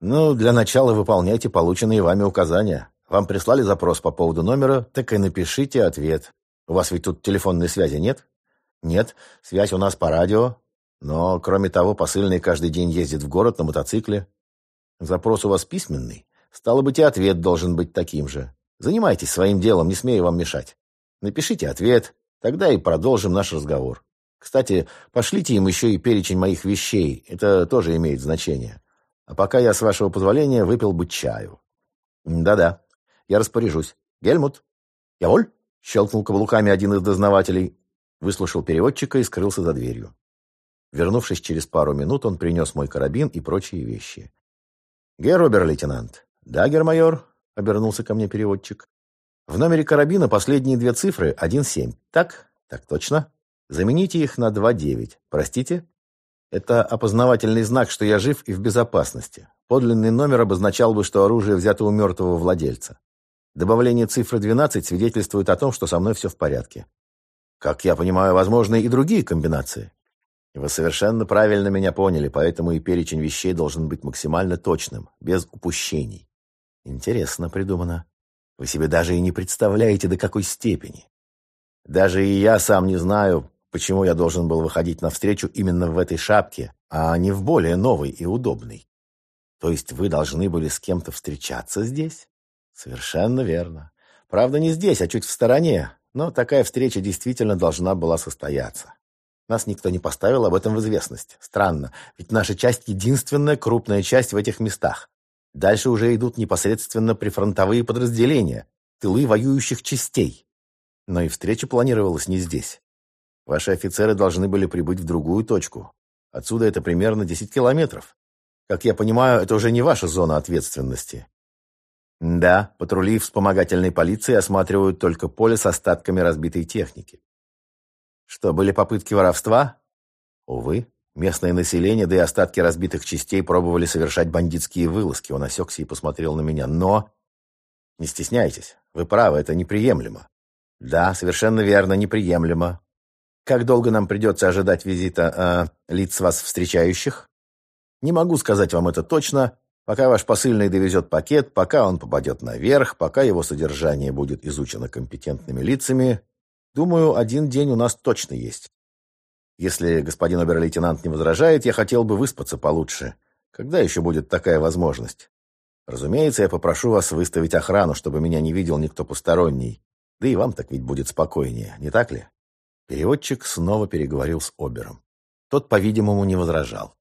Ну, для начала выполняйте полученные вами указания. Вам прислали запрос по поводу номера, так и напишите ответ. У вас ведь тут телефонной связи нет? Нет, связь у нас по радио. Но, кроме того, посыльный каждый день ездит в город на мотоцикле. Запрос у вас письменный. Стало быть, и ответ должен быть таким же. Занимайтесь своим делом, не смею вам мешать. Напишите ответ, тогда и продолжим наш разговор. Кстати, пошлите им еще и перечень моих вещей, это тоже имеет значение. А пока я, с вашего позволения, выпил бы чаю. Да-да, я распоряжусь. Гельмут? Я воль? Щелкнул каблуками один из дознавателей, выслушал переводчика и скрылся за дверью. Вернувшись через пару минут, он принес мой карабин и прочие вещи. «Гер обер-лейтенант». «Да, гермайор», — обернулся ко мне переводчик. «В номере карабина последние две цифры — 1-7. Так? Так точно. Замените их на 2-9. Простите?» Это опознавательный знак, что я жив и в безопасности. Подлинный номер обозначал бы, что оружие взято у мертвого владельца. Добавление цифры 12 свидетельствует о том, что со мной все в порядке. Как я понимаю, возможны и другие комбинации. Вы совершенно правильно меня поняли, поэтому и перечень вещей должен быть максимально точным, без упущений. Интересно придумано. Вы себе даже и не представляете, до какой степени. Даже и я сам не знаю, почему я должен был выходить навстречу именно в этой шапке, а не в более новой и удобной. То есть вы должны были с кем-то встречаться здесь? Совершенно верно. Правда, не здесь, а чуть в стороне, но такая встреча действительно должна была состояться. Нас никто не поставил об этом в известность. Странно, ведь наша часть — единственная крупная часть в этих местах. Дальше уже идут непосредственно прифронтовые подразделения, тылы воюющих частей. Но и встреча планировалась не здесь. Ваши офицеры должны были прибыть в другую точку. Отсюда это примерно 10 километров. Как я понимаю, это уже не ваша зона ответственности. Да, патрули вспомогательной полиции осматривают только поле с остатками разбитой техники. Что, были попытки воровства? Увы, местное население, да и остатки разбитых частей пробовали совершать бандитские вылазки. Он осекся и посмотрел на меня. Но... Не стесняйтесь, вы правы, это неприемлемо. Да, совершенно верно, неприемлемо. Как долго нам придется ожидать визита э, лиц вас встречающих? Не могу сказать вам это точно, пока ваш посыльный довезет пакет, пока он попадет наверх, пока его содержание будет изучено компетентными лицами, Думаю, один день у нас точно есть. Если господин обер-лейтенант не возражает, я хотел бы выспаться получше. Когда еще будет такая возможность? Разумеется, я попрошу вас выставить охрану, чтобы меня не видел никто посторонний. Да и вам так ведь будет спокойнее, не так ли? Переводчик снова переговорил с Обером. Тот, по-видимому, не возражал.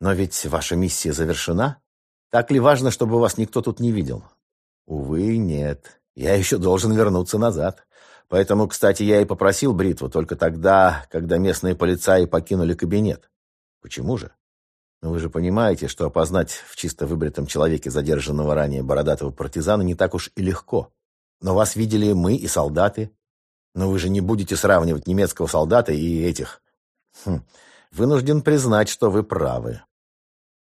Но ведь ваша миссия завершена? Так ли важно, чтобы вас никто тут не видел? Увы, нет. Я еще должен вернуться назад. Поэтому, кстати, я и попросил бритву только тогда, когда местные полицаи покинули кабинет. Почему же? Ну вы же понимаете, что опознать в чисто выбритом человеке задержанного ранее бородатого партизана не так уж и легко. Но вас видели мы и солдаты. Но вы же не будете сравнивать немецкого солдата и этих. Хм. Вынужден признать, что вы правы.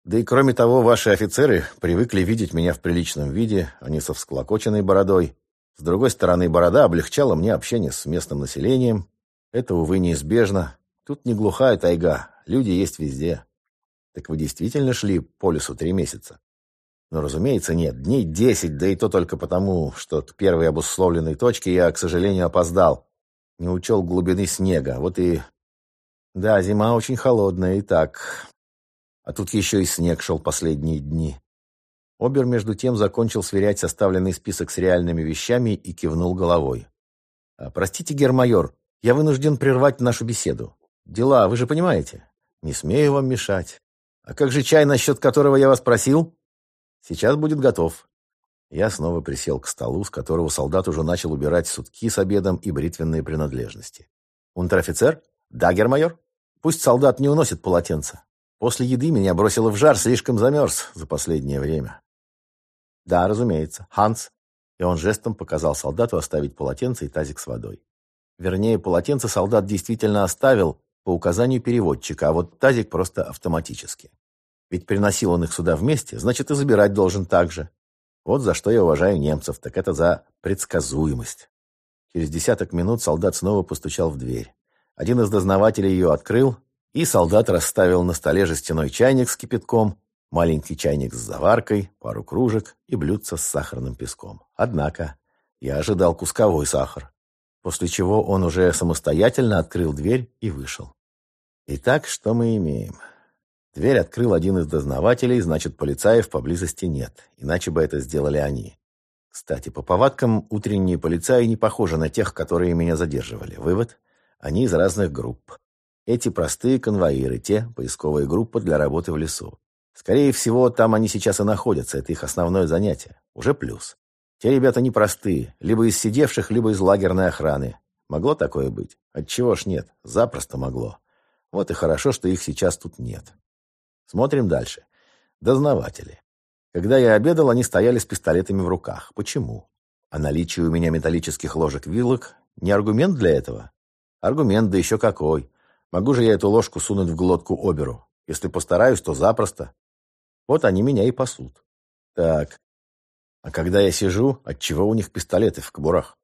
Да и кроме того, ваши офицеры привыкли видеть меня в приличном виде, а не со всклокоченной бородой. С другой стороны, борода облегчала мне общение с местным населением. Это, увы, неизбежно. Тут не глухая тайга, люди есть везде. Так вы действительно шли по лесу три месяца? Ну, разумеется, нет. Дней десять, да и то только потому, что к первой обусловленной точке я, к сожалению, опоздал. Не учел глубины снега. Вот и... Да, зима очень холодная, и так. А тут еще и снег шел последние дни. Обер, между тем, закончил сверять составленный список с реальными вещами и кивнул головой. «А, «Простите, гермайор, я вынужден прервать нашу беседу. Дела, вы же понимаете? Не смею вам мешать. А как же чай, насчет которого я вас просил? Сейчас будет готов». Я снова присел к столу, с которого солдат уже начал убирать сутки с обедом и бритвенные принадлежности. «Унтер-офицер? Да, гермайор? Пусть солдат не уносит полотенца. После еды меня бросило в жар, слишком замерз за последнее время. Да, разумеется. Ханс. И он жестом показал солдату оставить полотенце и тазик с водой. Вернее, полотенце солдат действительно оставил по указанию переводчика, а вот тазик просто автоматически. Ведь приносил он их сюда вместе, значит и забирать должен так же. Вот за что я уважаю немцев, так это за предсказуемость. Через десяток минут солдат снова постучал в дверь. Один из дознавателей ее открыл, и солдат расставил на столе жестяной чайник с кипятком, маленький чайник с заваркой, пару кружек и блюдце с сахарным песком. Однако я ожидал кусковой сахар, после чего он уже самостоятельно открыл дверь и вышел. Итак, что мы имеем? Дверь открыл один из дознавателей, значит, полицаев поблизости нет, иначе бы это сделали они. Кстати, по повадкам утренние полицаи не похожи на тех, которые меня задерживали. Вывод – они из разных групп. Эти простые конвоиры, те – поисковые группы для работы в лесу. Скорее всего, там они сейчас и находятся, это их основное занятие. Уже плюс. Те ребята непростые, либо из сидевших, либо из лагерной охраны. Могло такое быть? Отчего ж нет? Запросто могло. Вот и хорошо, что их сейчас тут нет. Смотрим дальше. Дознаватели. Когда я обедал, они стояли с пистолетами в руках. Почему? А наличие у меня металлических ложек-вилок не аргумент для этого? Аргумент, да еще какой. Могу же я эту ложку сунуть в глотку оберу. Если постараюсь, то запросто. Вот они меня и пасут. Так. А когда я сижу, отчего у них пистолеты в кобурах?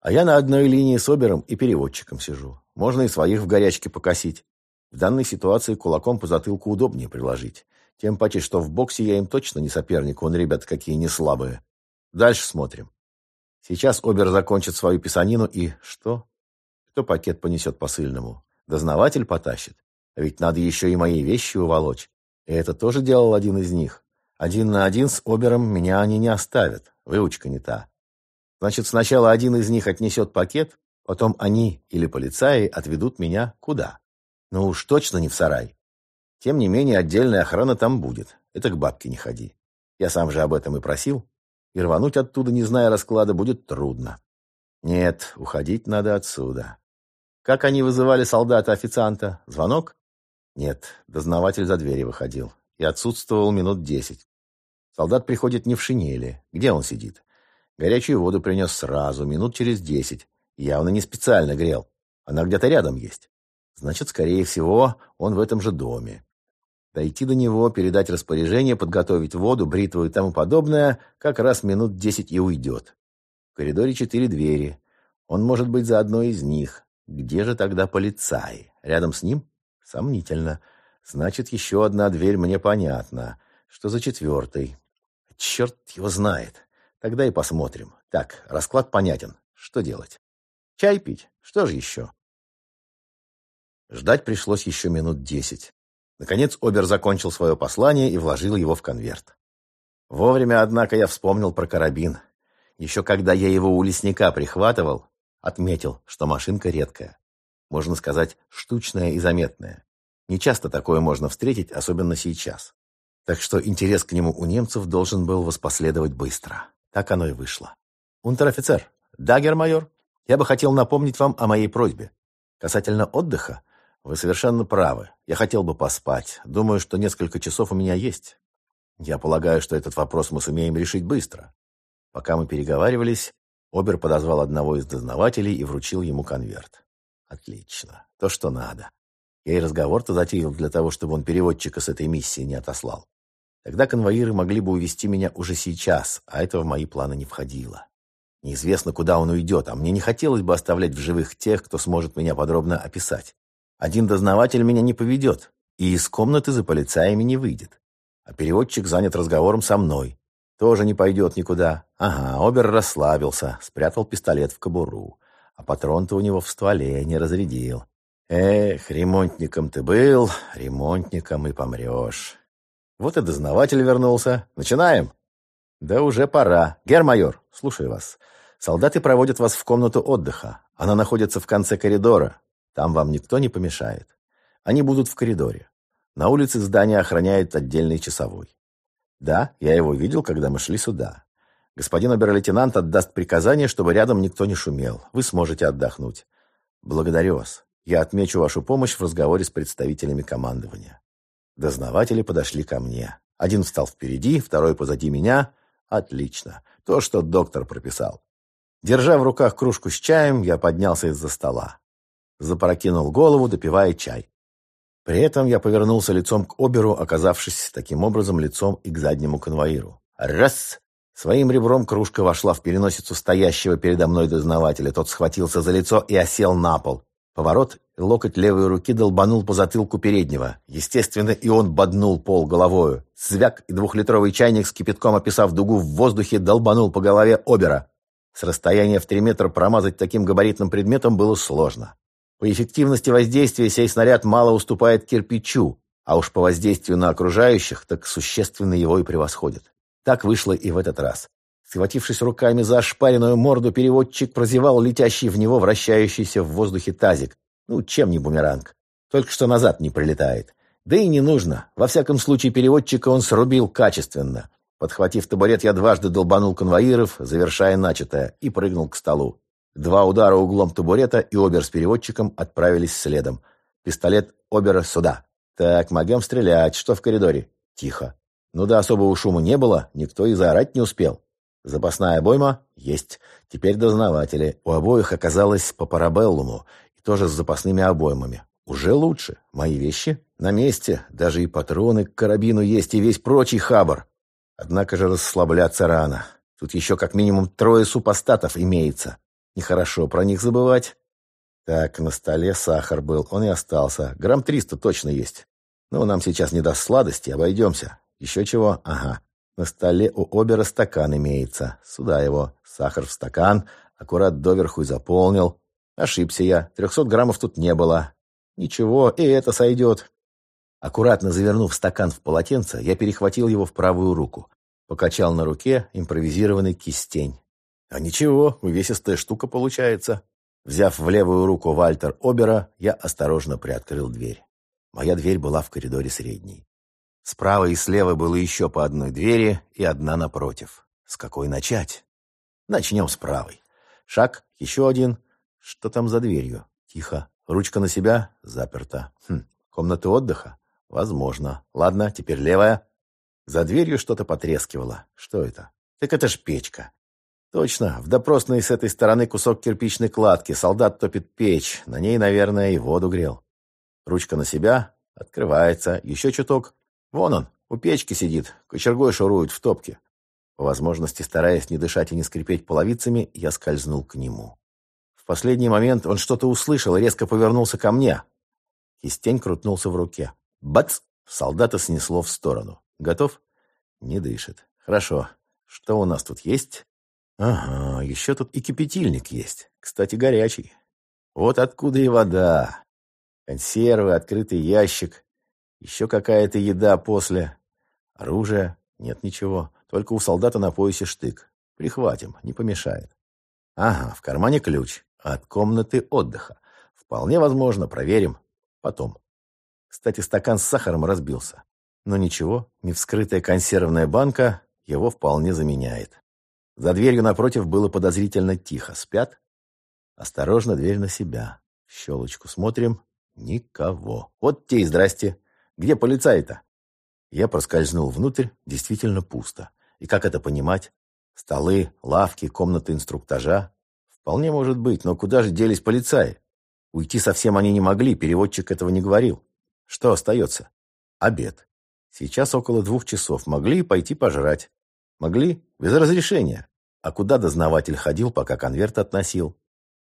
А я на одной линии с обером и переводчиком сижу. Можно и своих в горячке покосить. В данной ситуации кулаком по затылку удобнее приложить. Тем паче, что в боксе я им точно не соперник, вон ребята какие не слабые. Дальше смотрим. Сейчас Обер закончит свою писанину и... Что? Кто пакет понесет посыльному? Дознаватель потащит? А ведь надо еще и мои вещи уволочь. И это тоже делал один из них. Один на один с Обером меня они не оставят. Выучка не та. Значит, сначала один из них отнесет пакет, потом они или полицаи отведут меня куда? Ну уж точно не в сарай. Тем не менее, отдельная охрана там будет. Это к бабке не ходи. Я сам же об этом и просил. И рвануть оттуда, не зная расклада, будет трудно. Нет, уходить надо отсюда. Как они вызывали солдата-официанта? Звонок? Нет, дознаватель за двери выходил. И отсутствовал минут десять. Солдат приходит не в шинели. Где он сидит? Горячую воду принес сразу, минут через десять. Явно не специально грел. Она где-то рядом есть. Значит, скорее всего, он в этом же доме. Дойти до него, передать распоряжение, подготовить воду, бритву и тому подобное, как раз минут десять и уйдет. В коридоре четыре двери. Он может быть за одной из них. Где же тогда полицай? Рядом с ним? Сомнительно. Значит, еще одна дверь мне понятна. Что за четвертой? Черт его знает. Тогда и посмотрим. Так, расклад понятен. Что делать? Чай пить? Что же еще? Ждать пришлось еще минут десять. Наконец Обер закончил свое послание и вложил его в конверт. Вовремя, однако, я вспомнил про карабин. Еще когда я его у лесника прихватывал, отметил, что машинка редкая. Можно сказать, штучная и заметная. Не часто такое можно встретить, особенно сейчас. Так что интерес к нему у немцев должен был воспоследовать быстро. Так оно и вышло. «Унтер-офицер, да, гермайор, я бы хотел напомнить вам о моей просьбе. Касательно отдыха, вы совершенно правы. Я хотел бы поспать. Думаю, что несколько часов у меня есть. Я полагаю, что этот вопрос мы сумеем решить быстро. Пока мы переговаривались, Обер подозвал одного из дознавателей и вручил ему конверт. Отлично. То, что надо. Я и разговор-то затеял для того, чтобы он переводчика с этой миссии не отослал. Тогда конвоиры могли бы увести меня уже сейчас, а это в мои планы не входило. Неизвестно, куда он уйдет, а мне не хотелось бы оставлять в живых тех, кто сможет меня подробно описать. Один дознаватель меня не поведет, и из комнаты за полицаями не выйдет. А переводчик занят разговором со мной. Тоже не пойдет никуда. Ага, Обер расслабился, спрятал пистолет в кобуру. А патрон-то у него в стволе не разрядил. Эх, ремонтником ты был, ремонтником и помрешь. Вот и дознаватель вернулся. Начинаем? Да уже пора. Гермайор, слушаю вас. Солдаты проводят вас в комнату отдыха. Она находится в конце коридора. Там вам никто не помешает. Они будут в коридоре. На улице здание охраняет отдельный часовой. Да, я его видел, когда мы шли сюда. Господин обер-лейтенант отдаст приказание, чтобы рядом никто не шумел. Вы сможете отдохнуть. Благодарю вас. Я отмечу вашу помощь в разговоре с представителями командования. Дознаватели подошли ко мне. Один встал впереди, второй позади меня. Отлично. То, что доктор прописал. Держа в руках кружку с чаем, я поднялся из-за стола. Запрокинул голову, допивая чай. При этом я повернулся лицом к Оберу, оказавшись таким образом лицом и к заднему конвоиру. Раз! Своим ребром кружка вошла в переносицу стоящего передо мной дознавателя. Тот схватился за лицо и осел на пол. Поворот, локоть левой руки долбанул по затылку переднего. Естественно, и он боднул пол головою. Звяк и двухлитровый чайник с кипятком, описав дугу в воздухе, долбанул по голове Обера. С расстояния в три метра промазать таким габаритным предметом было сложно. По эффективности воздействия сей снаряд мало уступает кирпичу, а уж по воздействию на окружающих так существенно его и превосходит. Так вышло и в этот раз. Схватившись руками за ошпаренную морду, переводчик прозевал летящий в него вращающийся в воздухе тазик. Ну, чем не бумеранг. Только что назад не прилетает. Да и не нужно. Во всяком случае, переводчика он срубил качественно. Подхватив табурет, я дважды долбанул конвоиров, завершая начатое, и прыгнул к столу. Два удара углом табурета, и Обер с переводчиком отправились следом. Пистолет Обера сюда. Так, могем стрелять. Что в коридоре? Тихо. Ну да особого шума не было, никто и заорать не успел. Запасная обойма? Есть. Теперь дознаватели. У обоих оказалось по парабеллуму, и тоже с запасными обоймами. Уже лучше. Мои вещи на месте. Даже и патроны к карабину есть, и весь прочий хабар. Однако же расслабляться рано. Тут еще как минимум трое супостатов имеется. Нехорошо про них забывать. Так, на столе сахар был, он и остался. Грамм триста точно есть. Ну, нам сейчас не до сладости, обойдемся. Еще чего? Ага. На столе у Обера стакан имеется. Сюда его. Сахар в стакан. Аккурат доверху и заполнил. Ошибся я. Трехсот граммов тут не было. Ничего, и это сойдет. Аккуратно завернув стакан в полотенце, я перехватил его в правую руку. Покачал на руке импровизированный кистень. А ничего, увесистая штука получается. Взяв в левую руку Вальтер Обера, я осторожно приоткрыл дверь. Моя дверь была в коридоре средней. Справа и слева было еще по одной двери и одна напротив. С какой начать? Начнем с правой. Шаг, еще один. Что там за дверью? Тихо. Ручка на себя? Заперта. Хм, комната отдыха? Возможно. Ладно, теперь левая. За дверью что-то потрескивало. Что это? Так это ж печка. Точно, в допросной с этой стороны кусок кирпичной кладки. Солдат топит печь. На ней, наверное, и воду грел. Ручка на себя. Открывается. Еще чуток. Вон он, у печки сидит, кочергой шурует в топке. По возможности, стараясь не дышать и не скрипеть половицами, я скользнул к нему. В последний момент он что-то услышал и резко повернулся ко мне. Кистень крутнулся в руке. Бац! Солдата снесло в сторону. Готов? Не дышит. Хорошо. Что у нас тут есть? Ага, еще тут и кипятильник есть. Кстати, горячий. Вот откуда и вода. Консервы, открытый ящик. Еще какая-то еда после. Оружие? Нет ничего. Только у солдата на поясе штык. Прихватим, не помешает. Ага, в кармане ключ. От комнаты отдыха. Вполне возможно, проверим. Потом. Кстати, стакан с сахаром разбился. Но ничего, не вскрытая консервная банка его вполне заменяет. За дверью напротив было подозрительно тихо. Спят? Осторожно, дверь на себя. В щелочку смотрим. Никого. Вот те и здрасте. Где полицай-то?» Я проскользнул внутрь, действительно пусто. И как это понимать? Столы, лавки, комнаты инструктажа? Вполне может быть, но куда же делись полицаи? Уйти совсем они не могли, переводчик этого не говорил. Что остается? Обед. Сейчас около двух часов. Могли пойти пожрать. Могли? Без разрешения. А куда дознаватель ходил, пока конверт относил?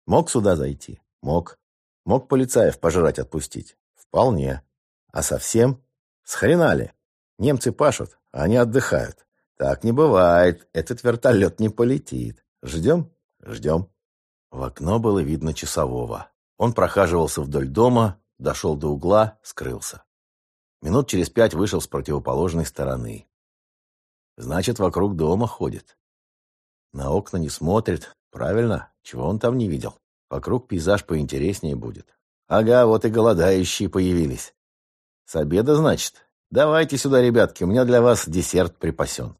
Мог сюда зайти? Мог. Мог полицаев пожрать отпустить? Вполне. А совсем? С хрена ли? Немцы пашут, а они отдыхают. Так не бывает. Этот вертолет не полетит. Ждем? Ждем. В окно было видно часового. Он прохаживался вдоль дома, дошел до угла, скрылся. Минут через пять вышел с противоположной стороны. Значит, вокруг дома ходит. На окна не смотрит. Правильно, чего он там не видел. Вокруг пейзаж поинтереснее будет. Ага, вот и голодающие появились. С обеда, значит? Давайте сюда, ребятки, у меня для вас десерт припасен.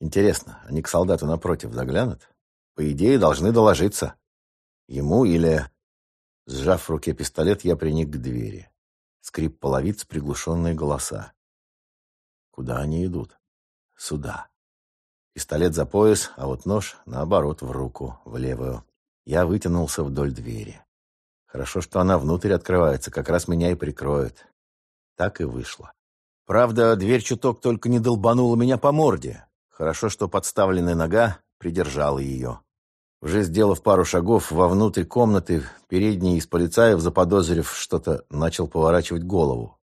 Интересно, они к солдату напротив заглянут? По идее, должны доложиться. Ему или... Сжав в руке пистолет, я приник к двери. Скрип половиц, приглушенные голоса. Куда они идут? Сюда. Пистолет за пояс, а вот нож, наоборот, в руку, в левую. Я вытянулся вдоль двери. Хорошо, что она внутрь открывается, как раз меня и прикроет. Так и вышло. Правда, дверь чуток только не долбанула меня по морде. Хорошо, что подставленная нога придержала ее. Уже сделав пару шагов вовнутрь комнаты, передний из полицаев, заподозрив что-то, начал поворачивать голову.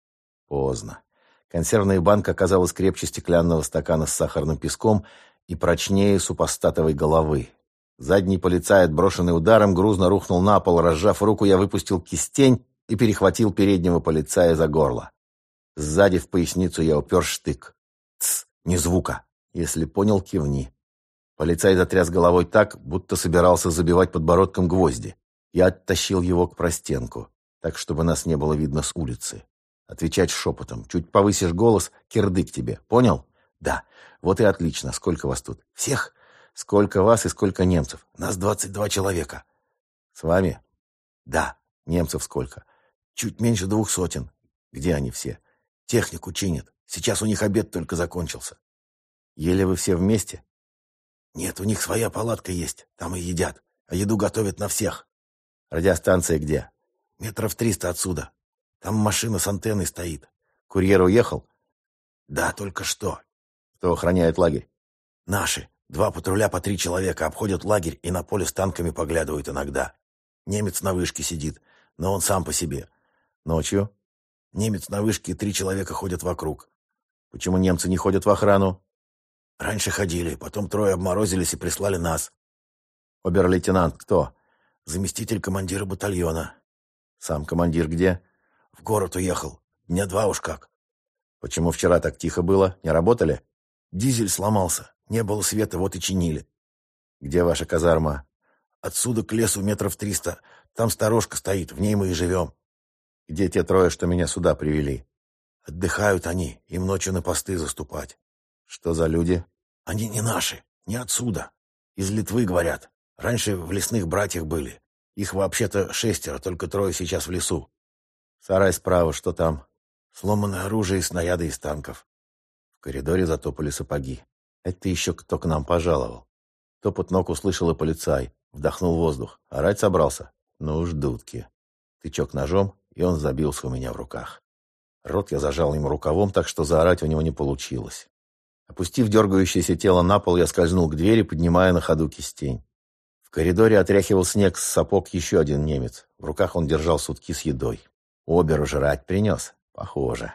Поздно. Консервная банка оказалась крепче стеклянного стакана с сахарным песком и прочнее супостатовой головы. Задний полицай, отброшенный ударом, грузно рухнул на пол. Разжав руку, я выпустил кистень и перехватил переднего полицая за горло. Сзади в поясницу я упер штык. «Тсс, не звука. Если понял, кивни». Полицай затряс головой так, будто собирался забивать подбородком гвозди. Я оттащил его к простенку, так, чтобы нас не было видно с улицы. Отвечать шепотом. Чуть повысишь голос, кирдык тебе. Понял? Да. Вот и отлично. Сколько вас тут? Всех? Сколько вас и сколько немцев? Нас двадцать два человека. С вами? Да. Немцев сколько? Чуть меньше двух сотен. Где они все? Технику чинят. Сейчас у них обед только закончился. Ели вы все вместе? Нет, у них своя палатка есть. Там и едят. А еду готовят на всех. Радиостанция где? Метров триста отсюда. Там машина с антенной стоит. Курьер уехал? Да, только что. Кто охраняет лагерь? Наши. Два патруля по три человека обходят лагерь и на поле с танками поглядывают иногда. Немец на вышке сидит, но он сам по себе. Ночью? Немец на вышке, три человека ходят вокруг. Почему немцы не ходят в охрану? Раньше ходили, потом трое обморозились и прислали нас. Обер-лейтенант кто? Заместитель командира батальона. Сам командир где? В город уехал. Дня два уж как. Почему вчера так тихо было? Не работали? Дизель сломался. Не было света, вот и чинили. Где ваша казарма? Отсюда к лесу метров триста. Там сторожка стоит, в ней мы и живем. Где те трое, что меня сюда привели? Отдыхают они, им ночью на посты заступать. Что за люди? Они не наши, не отсюда. Из Литвы, говорят. Раньше в лесных братьях были. Их вообще-то шестеро, только трое сейчас в лесу. Сарай справа, что там? Сломанное оружие и снаряды из танков. В коридоре затопали сапоги. Это еще кто к нам пожаловал. Топот ног услышал и полицай. Вдохнул воздух. Орать собрался? Ну уж дудки. Тычок ножом, и он забился у меня в руках. Рот я зажал ему рукавом, так что заорать у него не получилось. Опустив дергающееся тело на пол, я скользнул к двери, поднимая на ходу кистень. В коридоре отряхивал снег с сапог еще один немец. В руках он держал сутки с едой. Оберу жрать принес. Похоже.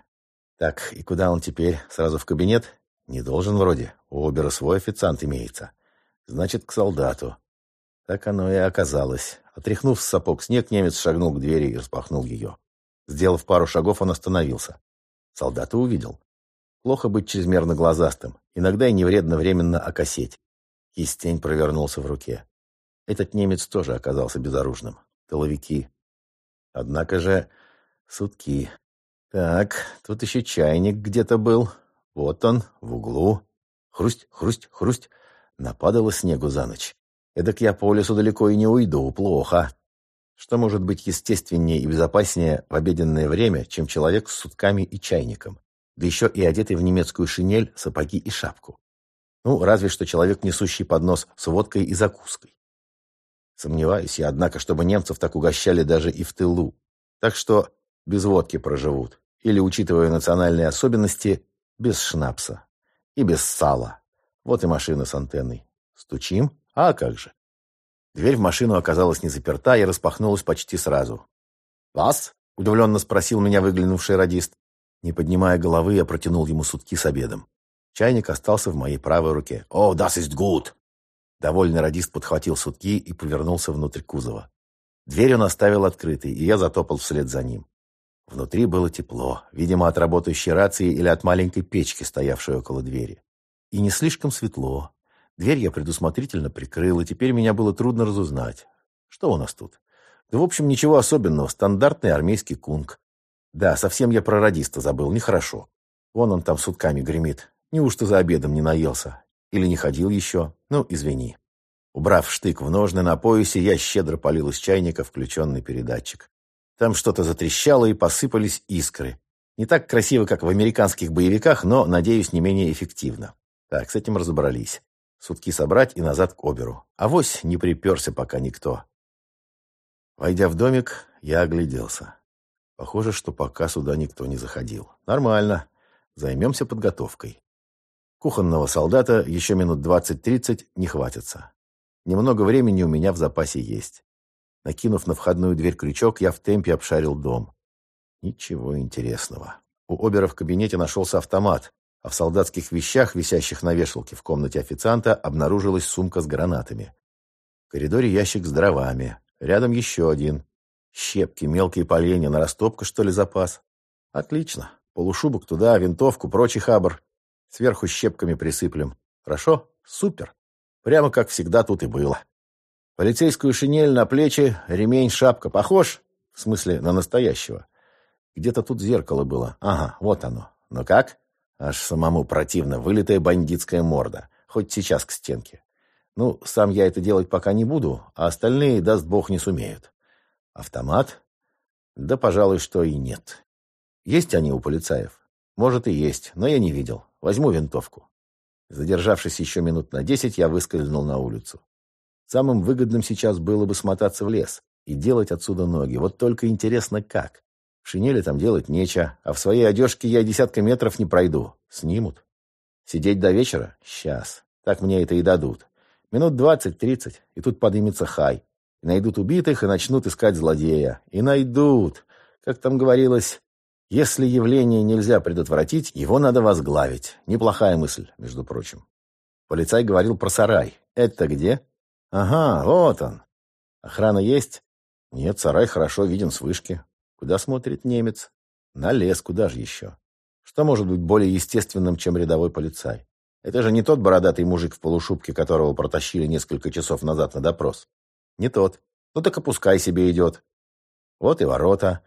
Так, и куда он теперь? Сразу в кабинет? Не должен вроде. У Обера свой официант имеется. Значит, к солдату. Так оно и оказалось. Отряхнув с сапог снег, немец шагнул к двери и распахнул ее. Сделав пару шагов, он остановился. Солдата увидел. Плохо быть чрезмерно глазастым. Иногда и не вредно временно окосеть. Кистень провернулся в руке. Этот немец тоже оказался безоружным. Тыловики. Однако же сутки. Так, тут еще чайник где-то был. Вот он, в углу. Хрусть, хрусть, хрусть. Нападало снегу за ночь. Эдак я по лесу далеко и не уйду, плохо. Что может быть естественнее и безопаснее в обеденное время, чем человек с сутками и чайником? Да еще и одетый в немецкую шинель, сапоги и шапку. Ну, разве что человек, несущий поднос с водкой и закуской. Сомневаюсь я, однако, чтобы немцев так угощали даже и в тылу. Так что без водки проживут. Или, учитывая национальные особенности, без шнапса. И без сала. Вот и машина с антенной. Стучим? А как же? Дверь в машину оказалась не заперта и распахнулась почти сразу. «Вас?» — удивленно спросил меня выглянувший радист. Не поднимая головы, я протянул ему сутки с обедом. Чайник остался в моей правой руке. «О, das ist gut!» Довольный радист подхватил сутки и повернулся внутрь кузова. Дверь он оставил открытой, и я затопал вслед за ним. Внутри было тепло, видимо, от работающей рации или от маленькой печки, стоявшей около двери. И не слишком светло, Дверь я предусмотрительно прикрыл, и теперь меня было трудно разузнать. Что у нас тут? Да, в общем, ничего особенного. Стандартный армейский кунг. Да, совсем я про радиста забыл. Нехорошо. Вон он там сутками гремит. Неужто за обедом не наелся? Или не ходил еще? Ну, извини. Убрав штык в ножны на поясе, я щедро полил из чайника включенный передатчик. Там что-то затрещало и посыпались искры. Не так красиво, как в американских боевиках, но, надеюсь, не менее эффективно. Так, с этим разобрались. Сутки собрать и назад к оберу. Авось не приперся пока никто. Войдя в домик, я огляделся. Похоже, что пока сюда никто не заходил. Нормально. Займемся подготовкой. Кухонного солдата еще минут 20-30 не хватится. Немного времени у меня в запасе есть. Накинув на входную дверь крючок, я в темпе обшарил дом. Ничего интересного. У Обера в кабинете нашелся автомат, а в солдатских вещах, висящих на вешалке в комнате официанта, обнаружилась сумка с гранатами. В коридоре ящик с дровами. Рядом еще один. Щепки, мелкие поленья, на растопку, что ли, запас? Отлично. Полушубок туда, винтовку, прочий хабр. Сверху щепками присыплем. Хорошо? Супер. Прямо как всегда тут и было. Полицейскую шинель на плечи, ремень, шапка. Похож? В смысле, на настоящего. Где-то тут зеркало было. Ага, вот оно. Но как? Аж самому противно. Вылитая бандитская морда. Хоть сейчас к стенке. Ну, сам я это делать пока не буду, а остальные, даст бог, не сумеют. Автомат? Да, пожалуй, что и нет. Есть они у полицаев? Может и есть, но я не видел. Возьму винтовку. Задержавшись еще минут на десять, я выскользнул на улицу. Самым выгодным сейчас было бы смотаться в лес и делать отсюда ноги. Вот только интересно, как. В шинели там делать нечего, а в своей одежке я десятка метров не пройду. Снимут. Сидеть до вечера? Сейчас. Так мне это и дадут. Минут двадцать-тридцать, и тут поднимется хай. И найдут убитых, и начнут искать злодея. И найдут. Как там говорилось, если явление нельзя предотвратить, его надо возглавить. Неплохая мысль, между прочим. Полицай говорил про сарай. Это где? Ага, вот он. Охрана есть? Нет, сарай хорошо виден с вышки. Куда смотрит немец? На лес, куда же еще? Что может быть более естественным, чем рядовой полицай? Это же не тот бородатый мужик в полушубке, которого протащили несколько часов назад на допрос. Не тот. Ну так опускай себе идет. Вот и ворота.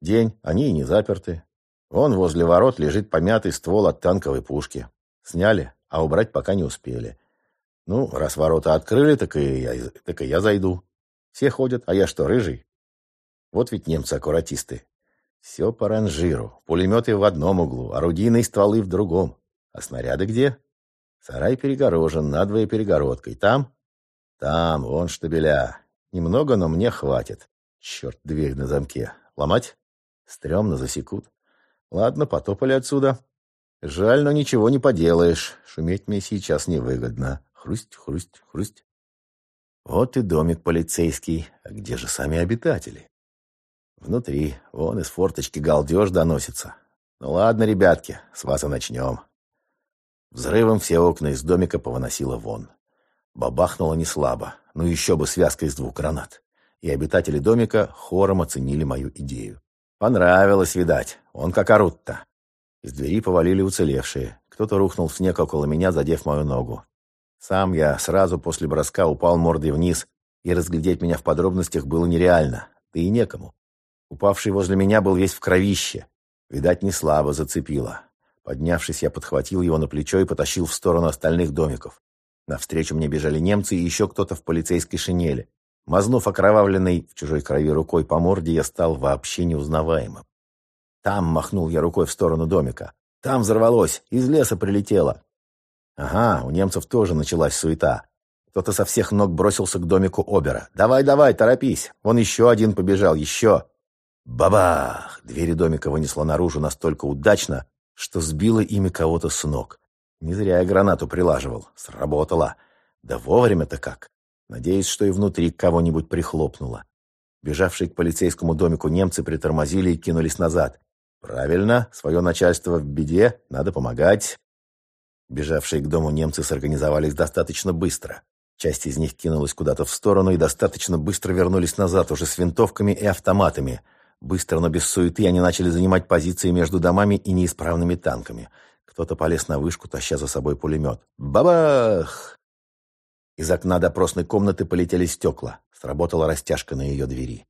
День, они и не заперты. Вон возле ворот лежит помятый ствол от танковой пушки. Сняли, а убрать пока не успели. Ну, раз ворота открыли, так и я, так и я зайду. Все ходят, а я что, рыжий? Вот ведь немцы-аккуратисты. Все по ранжиру. Пулеметы в одном углу, орудийные стволы в другом. А снаряды где? Сарай перегорожен, надвое перегородкой. Там? Там, вон штабеля. Немного, но мне хватит. Черт, дверь на замке. Ломать? Стремно засекут. Ладно, потопали отсюда. Жаль, но ничего не поделаешь. Шуметь мне сейчас невыгодно. Хрусть, хрусть, хрусть. Вот и домик полицейский. А где же сами обитатели? Внутри, вон из форточки галдеж доносится. Ну ладно, ребятки, с вас и начнем. Взрывом все окна из домика повыносило вон. Бабахнуло не слабо, но еще бы связка из двух гранат. И обитатели домика хором оценили мою идею. Понравилось, видать. Он как орут-то. Из двери повалили уцелевшие. Кто-то рухнул в снег около меня, задев мою ногу. Сам я сразу после броска упал мордой вниз, и разглядеть меня в подробностях было нереально, да и некому. Упавший возле меня был весь в кровище. Видать, не слабо зацепило. Поднявшись, я подхватил его на плечо и потащил в сторону остальных домиков. Навстречу мне бежали немцы и еще кто-то в полицейской шинели. Мазнув окровавленной в чужой крови рукой по морде, я стал вообще неузнаваемым. Там махнул я рукой в сторону домика. Там взорвалось, из леса прилетело. Ага, у немцев тоже началась суета. Кто-то со всех ног бросился к домику Обера. «Давай, давай, торопись! Вон еще один побежал, еще!» Бабах! Двери домика вынесло наружу настолько удачно, что сбило ими кого-то с ног. Не зря я гранату прилаживал. Сработало. Да вовремя-то как. Надеюсь, что и внутри кого-нибудь прихлопнуло. Бежавшие к полицейскому домику немцы притормозили и кинулись назад. Правильно, свое начальство в беде, надо помогать. Бежавшие к дому немцы сорганизовались достаточно быстро. Часть из них кинулась куда-то в сторону и достаточно быстро вернулись назад, уже с винтовками и автоматами – Быстро, но без суеты они начали занимать позиции между домами и неисправными танками. Кто-то полез на вышку, таща за собой пулемет. Бабах! Из окна допросной комнаты полетели стекла. Сработала растяжка на ее двери.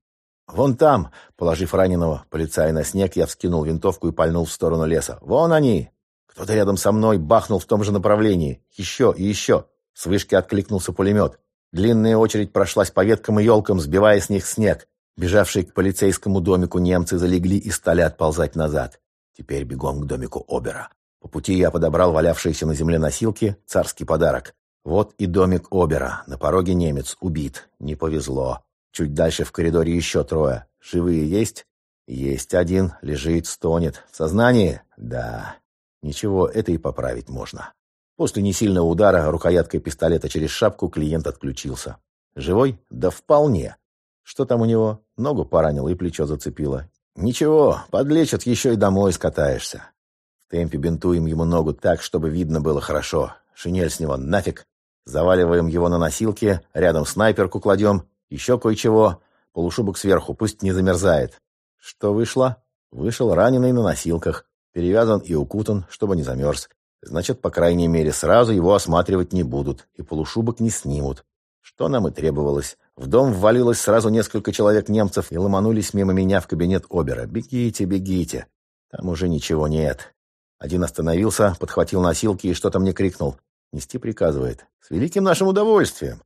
«Вон там!» Положив раненого полицая на снег, я вскинул винтовку и пальнул в сторону леса. «Вон они!» Кто-то рядом со мной бахнул в том же направлении. Еще и еще. С вышки откликнулся пулемет. Длинная очередь прошлась по веткам и елкам, сбивая с них снег. Бежавшие к полицейскому домику немцы залегли и стали отползать назад. Теперь бегом к домику Обера. По пути я подобрал валявшиеся на земле носилки, царский подарок. Вот и домик Обера. На пороге немец убит. Не повезло. Чуть дальше в коридоре еще трое. Живые есть? Есть один. Лежит, стонет. В сознании? Да. Ничего, это и поправить можно. После несильного удара рукояткой пистолета через шапку клиент отключился. Живой? Да вполне. Что там у него? Ногу поранило и плечо зацепило. Ничего, подлечат, еще и домой скатаешься. В темпе бинтуем ему ногу так, чтобы видно было хорошо. Шинель с него нафиг. Заваливаем его на носилки, рядом снайперку кладем, еще кое-чего. Полушубок сверху, пусть не замерзает. Что вышло? Вышел раненый на носилках, перевязан и укутан, чтобы не замерз. Значит, по крайней мере, сразу его осматривать не будут и полушубок не снимут. Что нам и требовалось. В дом ввалилось сразу несколько человек немцев и ломанулись мимо меня в кабинет Обера. «Бегите, бегите!» Там уже ничего нет. Один остановился, подхватил носилки и что-то мне крикнул. Нести приказывает. С великим нашим удовольствием.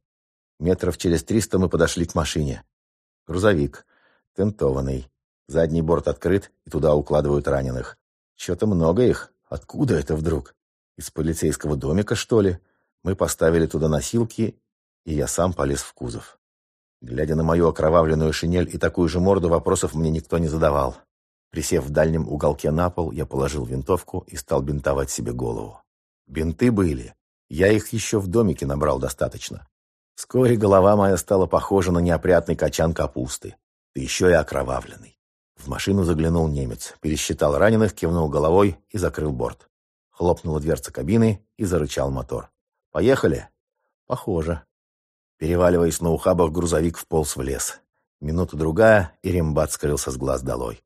Метров через триста мы подошли к машине. Грузовик. Тентованный. Задний борт открыт, и туда укладывают раненых. Что-то много их. Откуда это вдруг? Из полицейского домика, что ли? Мы поставили туда носилки, и я сам полез в кузов. Глядя на мою окровавленную шинель и такую же морду, вопросов мне никто не задавал. Присев в дальнем уголке на пол, я положил винтовку и стал бинтовать себе голову. Бинты были. Я их еще в домике набрал достаточно. Вскоре голова моя стала похожа на неопрятный качан капусты. Да еще и окровавленный. В машину заглянул немец, пересчитал раненых, кивнул головой и закрыл борт. Хлопнула дверца кабины и зарычал мотор. «Поехали?» «Похоже». Переваливаясь на ухабах, грузовик вполз в лес. Минута-другая, и рембат скрылся с глаз долой.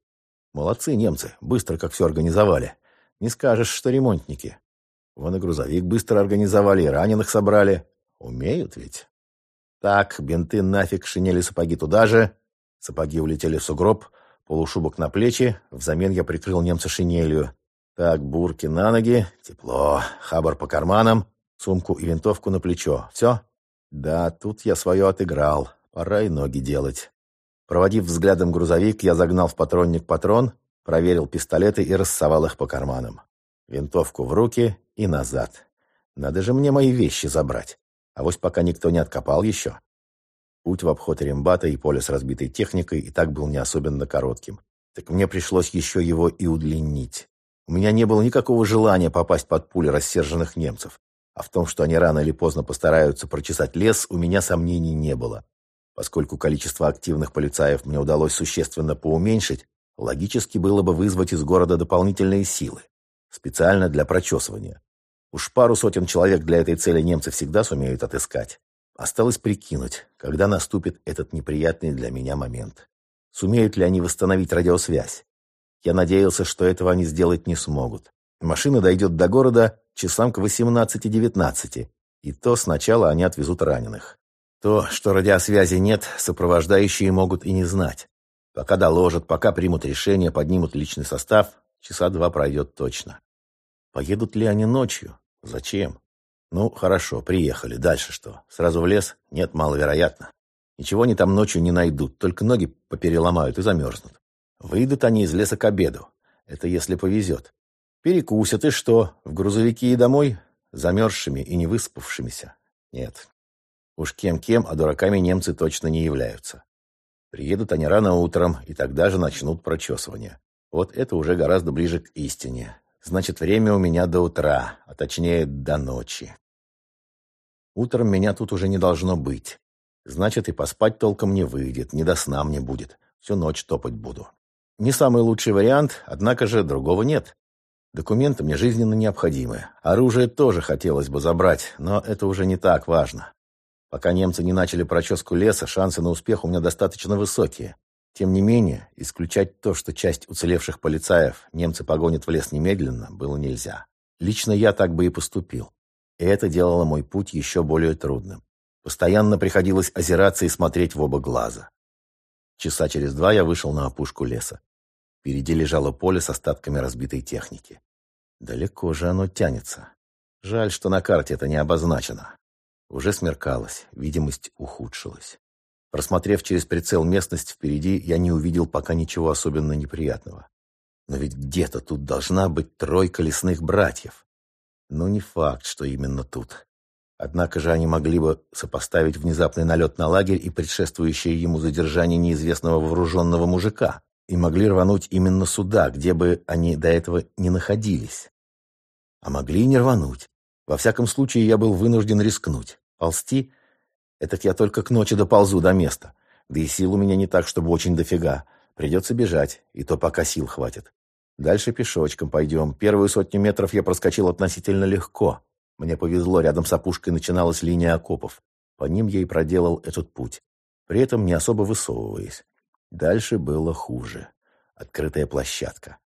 Молодцы немцы, быстро как все организовали. Не скажешь, что ремонтники. Вон и грузовик быстро организовали, и раненых собрали. Умеют ведь. Так, бинты нафиг, шинели сапоги туда же. Сапоги улетели в сугроб, полушубок на плечи. Взамен я прикрыл немца шинелью. Так, бурки на ноги, тепло, хабар по карманам, сумку и винтовку на плечо. Все? Да, тут я свое отыграл. Пора и ноги делать. Проводив взглядом грузовик, я загнал в патронник патрон, проверил пистолеты и рассовал их по карманам. Винтовку в руки и назад. Надо же мне мои вещи забрать. А вось пока никто не откопал еще. Путь в обход Рембата и поле с разбитой техникой и так был не особенно коротким. Так мне пришлось еще его и удлинить. У меня не было никакого желания попасть под пули рассерженных немцев. А в том, что они рано или поздно постараются прочесать лес, у меня сомнений не было. Поскольку количество активных полицаев мне удалось существенно поуменьшить, логически было бы вызвать из города дополнительные силы, специально для прочесывания. Уж пару сотен человек для этой цели немцы всегда сумеют отыскать. Осталось прикинуть, когда наступит этот неприятный для меня момент. Сумеют ли они восстановить радиосвязь? Я надеялся, что этого они сделать не смогут. Машина дойдет до города часам к 18-19, и то сначала они отвезут раненых. То, что радиосвязи нет, сопровождающие могут и не знать. Пока доложат, пока примут решение, поднимут личный состав, часа два пройдет точно. Поедут ли они ночью? Зачем? Ну, хорошо, приехали. Дальше что? Сразу в лес? Нет, маловероятно. Ничего они там ночью не найдут, только ноги попереломают и замерзнут. Выйдут они из леса к обеду. Это если повезет. Перекусят и что? В грузовики и домой? Замерзшими и не выспавшимися? Нет, Уж кем-кем, а дураками немцы точно не являются. Приедут они рано утром, и тогда же начнут прочесывание. Вот это уже гораздо ближе к истине. Значит, время у меня до утра, а точнее до ночи. Утром меня тут уже не должно быть. Значит, и поспать толком не выйдет, не до сна мне будет. Всю ночь топать буду. Не самый лучший вариант, однако же другого нет. Документы мне жизненно необходимы. Оружие тоже хотелось бы забрать, но это уже не так важно. Пока немцы не начали проческу леса, шансы на успех у меня достаточно высокие. Тем не менее, исключать то, что часть уцелевших полицаев немцы погонят в лес немедленно, было нельзя. Лично я так бы и поступил. И это делало мой путь еще более трудным. Постоянно приходилось озираться и смотреть в оба глаза. Часа через два я вышел на опушку леса. Впереди лежало поле с остатками разбитой техники. Далеко же оно тянется. Жаль, что на карте это не обозначено. Уже смеркалось, видимость ухудшилась. Просмотрев через прицел местность впереди, я не увидел пока ничего особенно неприятного. Но ведь где-то тут должна быть тройка лесных братьев. Но не факт, что именно тут. Однако же они могли бы сопоставить внезапный налет на лагерь и предшествующее ему задержание неизвестного вооруженного мужика, и могли рвануть именно сюда, где бы они до этого не находились. А могли и не рвануть. Во всяком случае, я был вынужден рискнуть. Ползти? Это я только к ночи доползу до места. Да и сил у меня не так, чтобы очень дофига. Придется бежать, и то пока сил хватит. Дальше пешочком пойдем. Первую сотню метров я проскочил относительно легко. Мне повезло, рядом с опушкой начиналась линия окопов. По ним я и проделал этот путь, при этом не особо высовываясь. Дальше было хуже. Открытая площадка.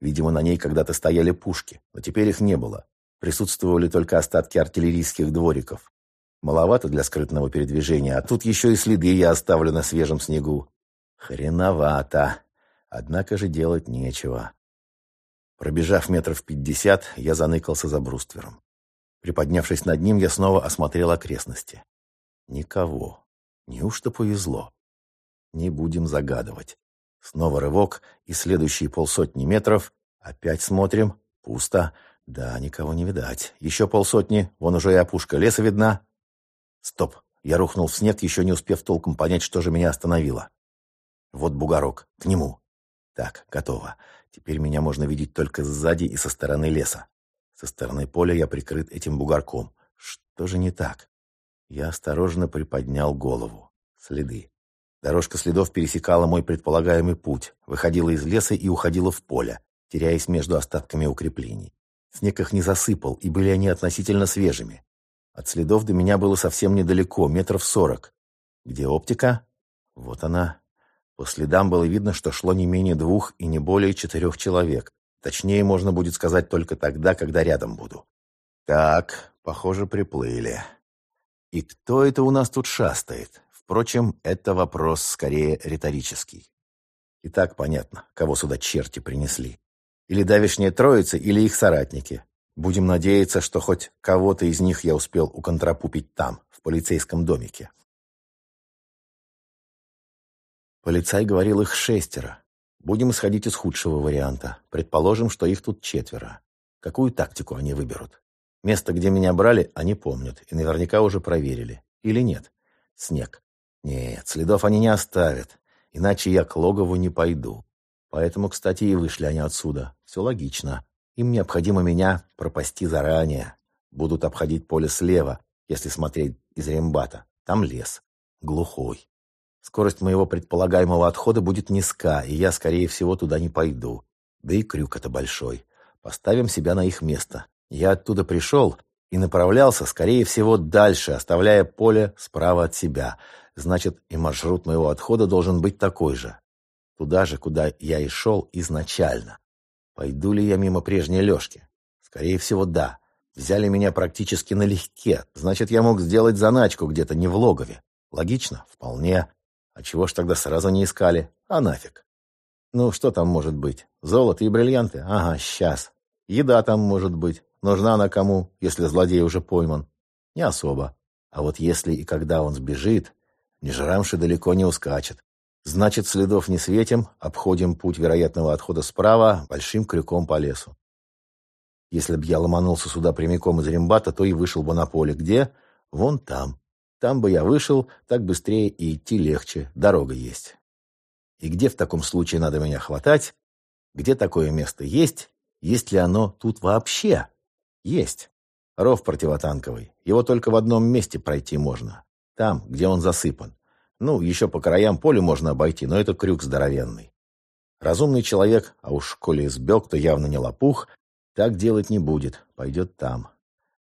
Видимо, на ней когда-то стояли пушки, но теперь их не было. Присутствовали только остатки артиллерийских двориков. Маловато для скрытного передвижения, а тут еще и следы я оставлю на свежем снегу. Хреновато. Однако же делать нечего. Пробежав метров пятьдесят, я заныкался за бруствером. Приподнявшись над ним, я снова осмотрел окрестности. Никого. Неужто повезло? Не будем загадывать. Снова рывок, и следующие полсотни метров. Опять смотрим. Пусто. Да, никого не видать. Еще полсотни. Вон уже и опушка леса видна. Стоп. Я рухнул в снег, еще не успев толком понять, что же меня остановило. Вот бугорок. К нему. Так, готово. Теперь меня можно видеть только сзади и со стороны леса. Со стороны поля я прикрыт этим бугорком. Что же не так? Я осторожно приподнял голову. Следы. Дорожка следов пересекала мой предполагаемый путь, выходила из леса и уходила в поле, теряясь между остатками укреплений. Снег их не засыпал, и были они относительно свежими. От следов до меня было совсем недалеко, метров сорок. Где оптика? Вот она. По следам было видно, что шло не менее двух и не более четырех человек. Точнее, можно будет сказать только тогда, когда рядом буду. Так, похоже, приплыли. И кто это у нас тут шастает? Впрочем, это вопрос скорее риторический. И так понятно, кого сюда черти принесли. Или давешняя троица, или их соратники. Будем надеяться, что хоть кого-то из них я успел уконтрапупить там, в полицейском домике. Полицай говорил их шестеро. Будем исходить из худшего варианта. Предположим, что их тут четверо. Какую тактику они выберут? Место, где меня брали, они помнят и наверняка уже проверили. Или нет? Снег. Нет, следов они не оставят, иначе я к логову не пойду. Поэтому, кстати, и вышли они отсюда. Все логично. Им необходимо меня пропасти заранее. Будут обходить поле слева, если смотреть из рембата. Там лес. Глухой. Скорость моего предполагаемого отхода будет низка, и я, скорее всего, туда не пойду. Да и крюк это большой. Поставим себя на их место. Я оттуда пришел и направлялся, скорее всего, дальше, оставляя поле справа от себя. Значит, и маршрут моего отхода должен быть такой же. Туда же, куда я и шел изначально. Пойду ли я мимо прежней Лешки? Скорее всего, да. Взяли меня практически налегке. Значит, я мог сделать заначку где-то не в логове. Логично? Вполне. А чего ж тогда сразу не искали? А нафиг. Ну, что там может быть? Золото и бриллианты? Ага, сейчас. Еда там может быть. Нужна она кому, если злодей уже пойман? Не особо. А вот если и когда он сбежит, Нежрамши далеко не ускачет. Значит, следов не светим, обходим путь вероятного отхода справа, большим крюком по лесу. Если б я ломанулся сюда прямиком из Римбата, то и вышел бы на поле. Где? Вон там. Там бы я вышел, так быстрее и идти легче, дорога есть. И где в таком случае надо меня хватать? Где такое место есть? Есть ли оно тут вообще? Есть. Ров противотанковый. Его только в одном месте пройти можно. Там, где он засыпан. Ну, еще по краям поля можно обойти, но это крюк здоровенный. Разумный человек, а уж коли сбег, то явно не лопух, так делать не будет, пойдет там.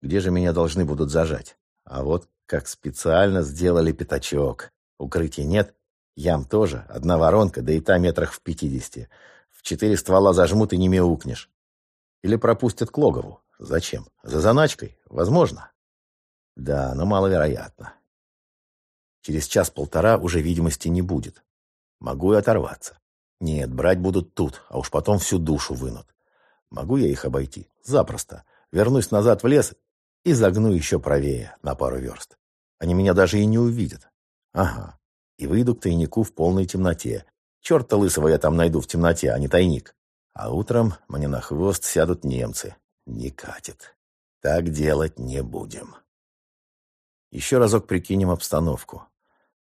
Где же меня должны будут зажать? А вот как специально сделали пятачок. Укрытия нет, ям тоже, одна воронка, да и та метрах в пятидесяти. В четыре ствола зажмут и не мяукнешь. Или пропустят к логову. Зачем? За заначкой? Возможно. Да, но маловероятно. Через час-полтора уже видимости не будет. Могу и оторваться. Нет, брать будут тут, а уж потом всю душу вынут. Могу я их обойти? Запросто. Вернусь назад в лес и загну еще правее, на пару верст. Они меня даже и не увидят. Ага. и выйду к тайнику в полной темноте. Черта лысого я там найду в темноте, а не тайник. А утром мне на хвост сядут немцы. Не катит. Так делать не будем. Еще разок прикинем обстановку.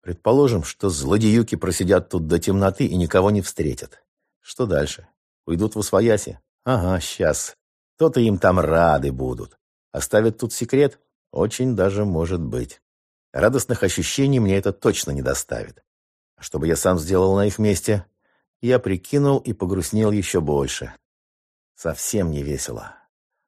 Предположим, что злодеюки просидят тут до темноты и никого не встретят. Что дальше? Уйдут в Освояси? Ага, сейчас. То-то им там рады будут. Оставят тут секрет? Очень даже может быть. Радостных ощущений мне это точно не доставит. А что бы я сам сделал на их месте? Я прикинул и погрустнел еще больше. Совсем не весело.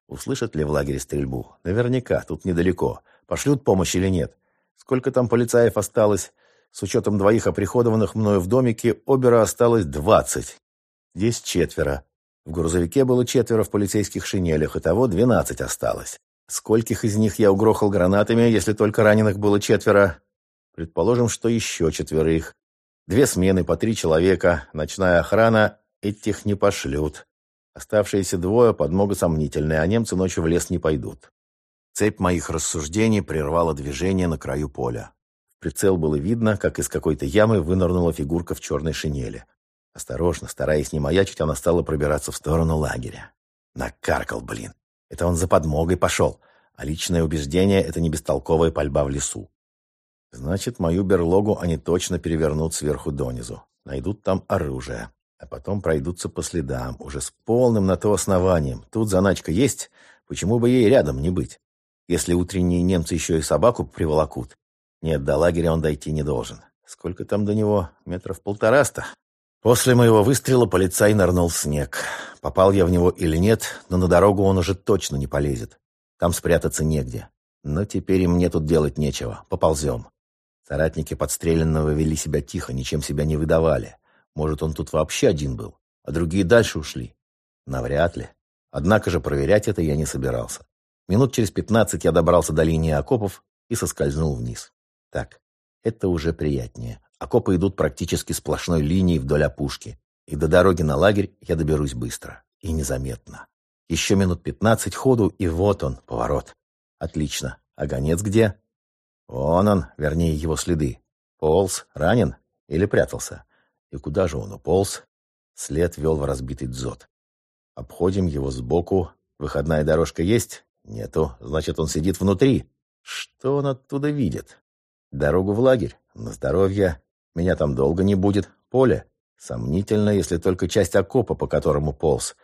Услышат ли в лагере стрельбу? Наверняка, тут недалеко. Пошлют помощь или нет? Сколько там полицаев осталось? С учетом двоих оприходованных мною в домике, обера осталось двадцать. Здесь четверо. В грузовике было четверо в полицейских шинелях, и того двенадцать осталось. Скольких из них я угрохал гранатами, если только раненых было четверо? Предположим, что еще четверых. Две смены по три человека, ночная охрана, этих не пошлют. Оставшиеся двое подмога сомнительная, а немцы ночью в лес не пойдут. Цепь моих рассуждений прервала движение на краю поля прицел было видно, как из какой-то ямы вынырнула фигурка в черной шинели. Осторожно, стараясь не маячить, она стала пробираться в сторону лагеря. Накаркал, блин. Это он за подмогой пошел. А личное убеждение — это не бестолковая пальба в лесу. Значит, мою берлогу они точно перевернут сверху донизу. Найдут там оружие. А потом пройдутся по следам, уже с полным на то основанием. Тут заначка есть, почему бы ей рядом не быть? Если утренние немцы еще и собаку приволокут, нет, до лагеря он дойти не должен. Сколько там до него? Метров полтораста. После моего выстрела полицай нырнул в снег. Попал я в него или нет, но на дорогу он уже точно не полезет. Там спрятаться негде. Но теперь и мне тут делать нечего. Поползем. Соратники подстреленного вели себя тихо, ничем себя не выдавали. Может, он тут вообще один был, а другие дальше ушли. Навряд ли. Однако же проверять это я не собирался. Минут через пятнадцать я добрался до линии окопов и соскользнул вниз. Так, это уже приятнее. Окопы идут практически сплошной линией вдоль опушки. И до дороги на лагерь я доберусь быстро. И незаметно. Еще минут пятнадцать ходу, и вот он, поворот. Отлично. А гонец где? Вон он, вернее, его следы. Полз, ранен или прятался? И куда же он уполз? След вел в разбитый дзот. Обходим его сбоку. Выходная дорожка есть? Нету. Значит, он сидит внутри. Что он оттуда видит? Дорогу в лагерь? На здоровье. Меня там долго не будет. Поле? Сомнительно, если только часть окопа, по которому полз.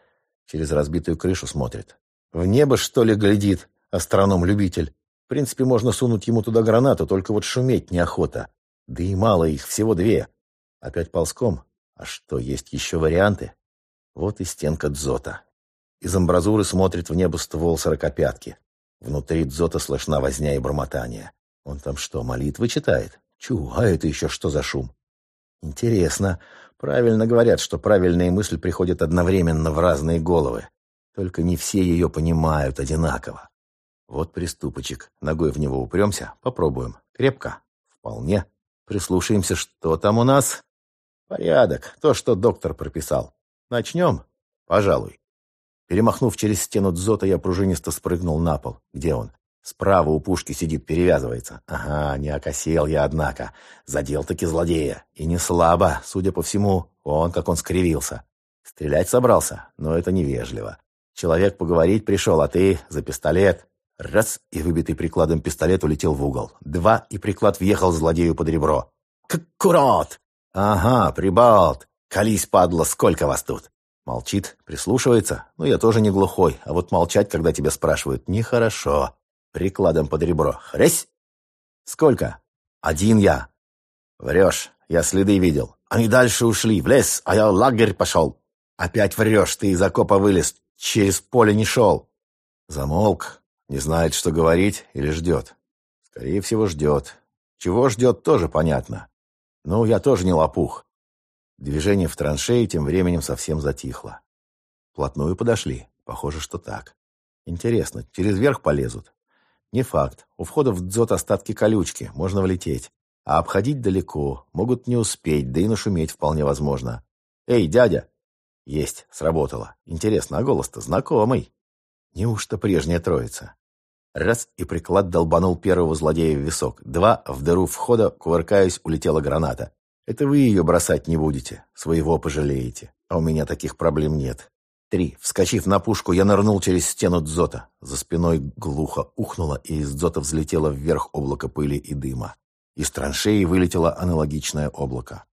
Через разбитую крышу смотрит. В небо, что ли, глядит, астроном-любитель. В принципе, можно сунуть ему туда гранату, только вот шуметь неохота. Да и мало их, всего две. Опять ползком? А что, есть еще варианты? Вот и стенка дзота. Из амбразуры смотрит в небо ствол сорокопятки. Внутри дзота слышна возня и бормотание. Он там что, молитвы читает? Чу, а это еще что за шум? Интересно. Правильно говорят, что правильные мысли приходят одновременно в разные головы. Только не все ее понимают одинаково. Вот приступочек. Ногой в него упремся. Попробуем. Крепко? Вполне. Прислушаемся, что там у нас? Порядок. То, что доктор прописал. Начнем? Пожалуй. Перемахнув через стену дзота, я пружинисто спрыгнул на пол. Где он? Справа у пушки сидит, перевязывается. Ага, не окосел я, однако. Задел-таки злодея. И не слабо, судя по всему. Он, как он скривился. Стрелять собрался, но это невежливо. Человек поговорить пришел, а ты за пистолет. Раз, и выбитый прикладом пистолет улетел в угол. Два, и приклад въехал злодею под ребро. Курот! Ага, прибалт. Колись, падла, сколько вас тут? Молчит, прислушивается. Ну, я тоже не глухой, а вот молчать, когда тебя спрашивают, нехорошо. Прикладом под ребро. Хресь! Сколько? Один я. Врешь. Я следы видел. Они дальше ушли, в лес, а я в лагерь пошел. Опять врешь, ты из окопа вылез. Через поле не шел. Замолк. Не знает, что говорить или ждет. Скорее всего, ждет. Чего ждет, тоже понятно. Ну, я тоже не лопух. Движение в траншеи тем временем совсем затихло. Плотную подошли. Похоже, что так. Интересно, через верх полезут? Не факт. У входа в дзот остатки колючки, можно влететь. А обходить далеко, могут не успеть, да и нашуметь вполне возможно. «Эй, дядя!» «Есть, сработало. Интересно, а голос-то знакомый?» Неужто прежняя троица? Раз, и приклад долбанул первого злодея в висок. Два, в дыру входа, кувыркаясь, улетела граната. Это вы ее бросать не будете, своего пожалеете. А у меня таких проблем нет. Три. Вскочив на пушку, я нырнул через стену дзота. За спиной глухо ухнуло, и из дзота взлетело вверх облако пыли и дыма. Из траншеи вылетело аналогичное облако.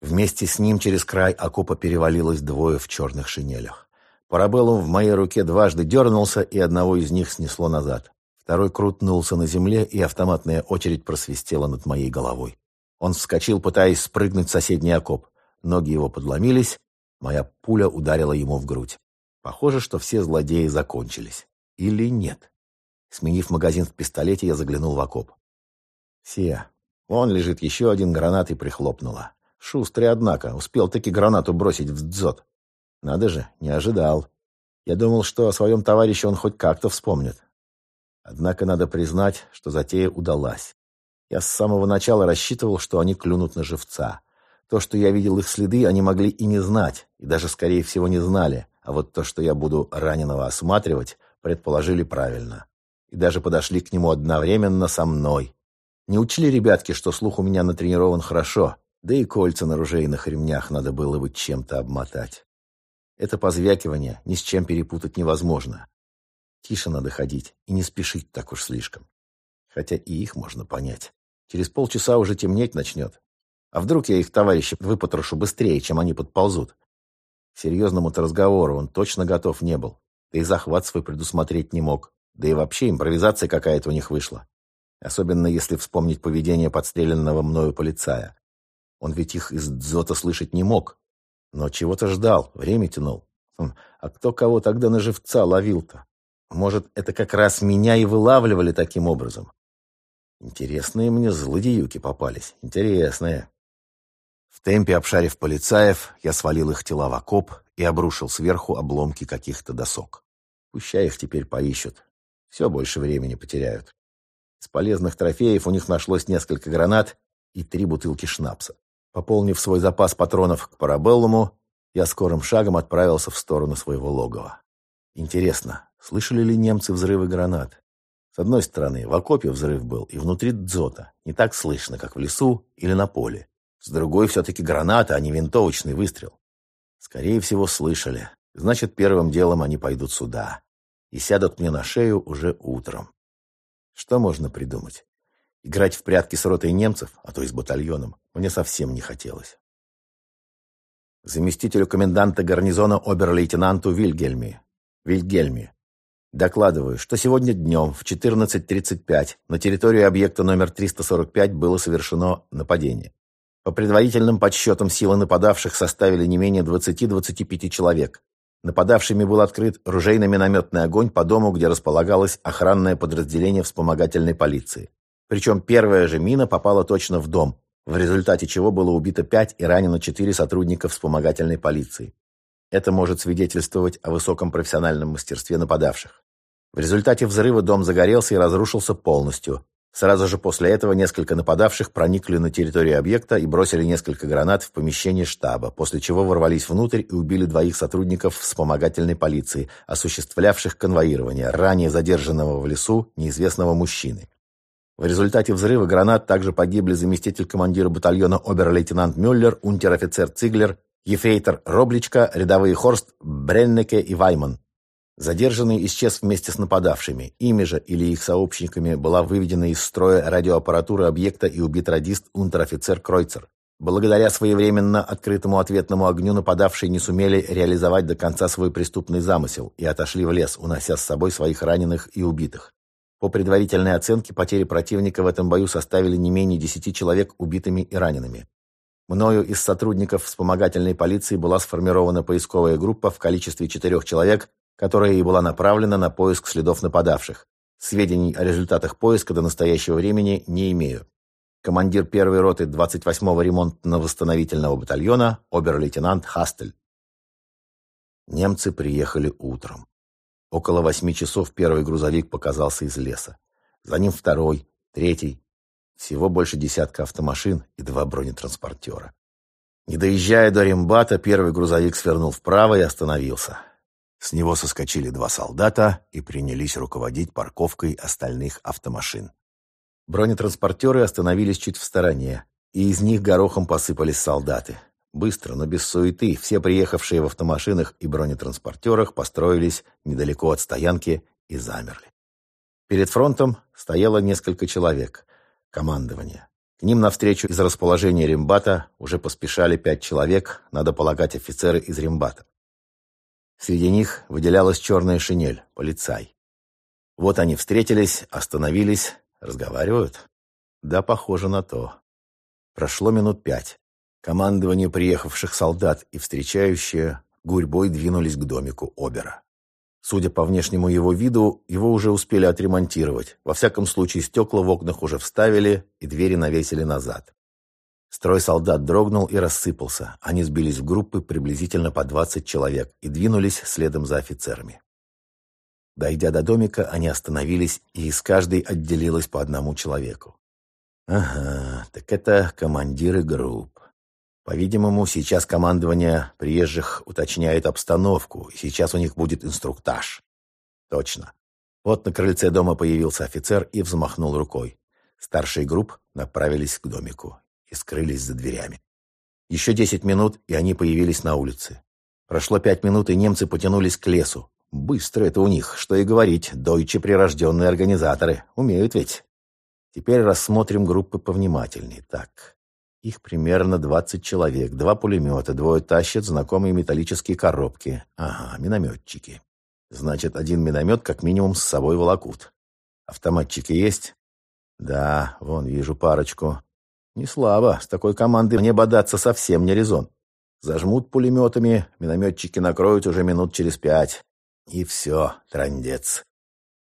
Вместе с ним через край окопа перевалилось двое в черных шинелях. Парабеллум в моей руке дважды дернулся, и одного из них снесло назад. Второй крутнулся на земле, и автоматная очередь просвистела над моей головой. Он вскочил, пытаясь спрыгнуть в соседний окоп. Ноги его подломились, моя пуля ударила ему в грудь. Похоже, что все злодеи закончились. Или нет? Сменив магазин в пистолете, я заглянул в окоп. Все. Вон лежит еще один гранат и прихлопнула. Шустрый, однако, успел таки гранату бросить в дзот. Надо же, не ожидал. Я думал, что о своем товарище он хоть как-то вспомнит. Однако надо признать, что затея удалась. Я с самого начала рассчитывал, что они клюнут на живца. То, что я видел их следы, они могли и не знать, и даже, скорее всего, не знали. А вот то, что я буду раненого осматривать, предположили правильно. И даже подошли к нему одновременно со мной. Не учли ребятки, что слух у меня натренирован хорошо, да и кольца на ружейных ремнях надо было бы чем-то обмотать. Это позвякивание ни с чем перепутать невозможно. Тише надо ходить и не спешить так уж слишком. Хотя и их можно понять. Через полчаса уже темнеть начнет. А вдруг я их товарища выпотрошу быстрее, чем они подползут? Серьезному-то разговору он точно готов не был. Да и захват свой предусмотреть не мог. Да и вообще импровизация какая-то у них вышла. Особенно если вспомнить поведение подстреленного мною полицая. Он ведь их из дзота слышать не мог. Но чего-то ждал, время тянул. Хм, а кто кого тогда на живца ловил-то? Может, это как раз меня и вылавливали таким образом? Интересные мне злодеюки попались. Интересные. В темпе обшарив полицаев, я свалил их тела в окоп и обрушил сверху обломки каких-то досок. Пущай их теперь поищут. Все больше времени потеряют. Из полезных трофеев у них нашлось несколько гранат и три бутылки шнапса. Пополнив свой запас патронов к парабеллуму, я скорым шагом отправился в сторону своего логова. Интересно, слышали ли немцы взрывы гранат? С одной стороны, в окопе взрыв был и внутри дзота. Не так слышно, как в лесу или на поле. С другой, все-таки граната, а не винтовочный выстрел. Скорее всего, слышали. Значит, первым делом они пойдут сюда. И сядут мне на шею уже утром. Что можно придумать? Играть в прятки с ротой немцев, а то и с батальоном, мне совсем не хотелось. Заместителю коменданта гарнизона обер-лейтенанту Вильгельми. Вильгельми. Докладываю, что сегодня днем в 14.35 на территории объекта номер 345 было совершено нападение. По предварительным подсчетам силы нападавших составили не менее 20-25 человек. Нападавшими был открыт ружейно-минометный огонь по дому, где располагалось охранное подразделение вспомогательной полиции. Причем первая же мина попала точно в дом, в результате чего было убито 5 и ранено 4 сотрудника вспомогательной полиции. Это может свидетельствовать о высоком профессиональном мастерстве нападавших. В результате взрыва дом загорелся и разрушился полностью. Сразу же после этого несколько нападавших проникли на территорию объекта и бросили несколько гранат в помещение штаба, после чего ворвались внутрь и убили двоих сотрудников вспомогательной полиции, осуществлявших конвоирование ранее задержанного в лесу неизвестного мужчины. В результате взрыва гранат также погибли заместитель командира батальона обер-лейтенант Мюллер, унтер-офицер Циглер, ефрейтор Робличка, рядовые Хорст, Бреннеке и Вайман. Задержанный исчез вместе с нападавшими. Ими же или их сообщниками была выведена из строя радиоаппаратура объекта и убит радист унтер-офицер Кройцер. Благодаря своевременно открытому ответному огню нападавшие не сумели реализовать до конца свой преступный замысел и отошли в лес, унося с собой своих раненых и убитых. По предварительной оценке, потери противника в этом бою составили не менее 10 человек убитыми и ранеными. Мною из сотрудников вспомогательной полиции была сформирована поисковая группа в количестве четырех человек которая и была направлена на поиск следов нападавших. Сведений о результатах поиска до настоящего времени не имею. Командир первой роты 28-го ремонтно-восстановительного батальона, обер-лейтенант Хастель. Немцы приехали утром. Около восьми часов первый грузовик показался из леса. За ним второй, третий. Всего больше десятка автомашин и два бронетранспортера. Не доезжая до Римбата, первый грузовик свернул вправо и остановился. С него соскочили два солдата и принялись руководить парковкой остальных автомашин. Бронетранспортеры остановились чуть в стороне, и из них горохом посыпались солдаты. Быстро, но без суеты, все приехавшие в автомашинах и бронетранспортерах построились недалеко от стоянки и замерли. Перед фронтом стояло несколько человек. Командование. К ним навстречу из расположения Римбата уже поспешали пять человек, надо полагать, офицеры из Римбата. Среди них выделялась черная шинель, полицай. Вот они встретились, остановились, разговаривают. Да, похоже на то. Прошло минут пять. Командование приехавших солдат и встречающие гурьбой двинулись к домику Обера. Судя по внешнему его виду, его уже успели отремонтировать. Во всяком случае, стекла в окнах уже вставили и двери навесили назад. Строй солдат дрогнул и рассыпался. Они сбились в группы приблизительно по 20 человек и двинулись следом за офицерами. Дойдя до домика, они остановились, и из каждой отделилось по одному человеку. Ага, так это командиры групп. По-видимому, сейчас командование приезжих уточняет обстановку, и сейчас у них будет инструктаж. Точно. Вот на крыльце дома появился офицер и взмахнул рукой. Старшие групп направились к домику и скрылись за дверями. Еще десять минут, и они появились на улице. Прошло пять минут, и немцы потянулись к лесу. Быстро это у них, что и говорить, дойче прирожденные организаторы. Умеют ведь. Теперь рассмотрим группы повнимательнее. Так, их примерно 20 человек, два пулемета, двое тащат знакомые металлические коробки. Ага, минометчики. Значит, один миномет как минимум с собой волокут. Автоматчики есть? Да, вон вижу парочку. Не слабо, с такой командой мне бодаться совсем не резон. Зажмут пулеметами, минометчики накроют уже минут через пять. И все, трандец.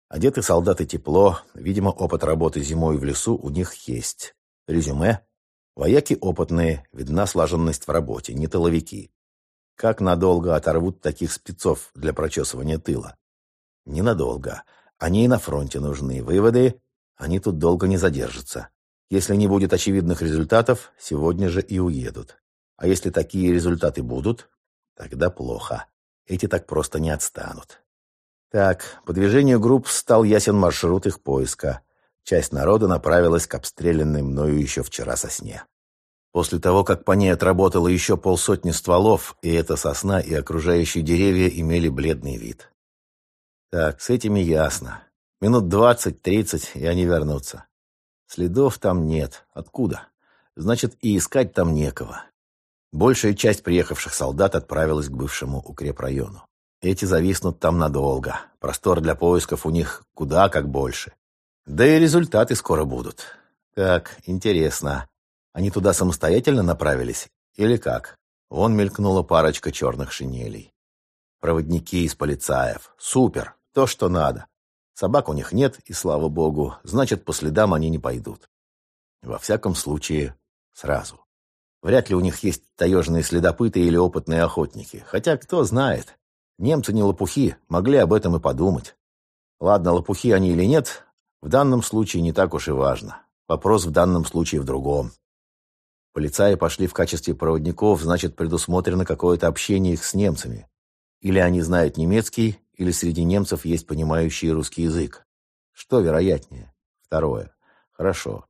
Одеты солдаты тепло, видимо, опыт работы зимой в лесу у них есть. Резюме Вояки опытные, видна слаженность в работе, не тыловики. Как надолго оторвут таких спецов для прочесывания тыла? Ненадолго. Они и на фронте нужны. Выводы? Они тут долго не задержатся. Если не будет очевидных результатов, сегодня же и уедут. А если такие результаты будут, тогда плохо. Эти так просто не отстанут. Так, по движению групп стал ясен маршрут их поиска. Часть народа направилась к обстрелянной мною еще вчера сосне. После того, как по ней отработало еще полсотни стволов, и эта сосна, и окружающие деревья имели бледный вид. Так, с этими ясно. Минут двадцать-тридцать, и они вернутся. Следов там нет. Откуда? Значит, и искать там некого. Большая часть приехавших солдат отправилась к бывшему укрепрайону. Эти зависнут там надолго. Простор для поисков у них куда как больше. Да и результаты скоро будут. Так, интересно. Они туда самостоятельно направились? Или как? Вон мелькнула парочка черных шинелей. Проводники из полицаев. Супер! То, что надо. Собак у них нет, и слава богу, значит, по следам они не пойдут. Во всяком случае, сразу. Вряд ли у них есть таежные следопыты или опытные охотники. Хотя, кто знает. Немцы не лопухи, могли об этом и подумать. Ладно, лопухи они или нет, в данном случае не так уж и важно. Вопрос в данном случае в другом. Полицаи пошли в качестве проводников, значит, предусмотрено какое-то общение их с немцами. Или они знают немецкий, или среди немцев есть понимающий русский язык. Что вероятнее? Второе. Хорошо.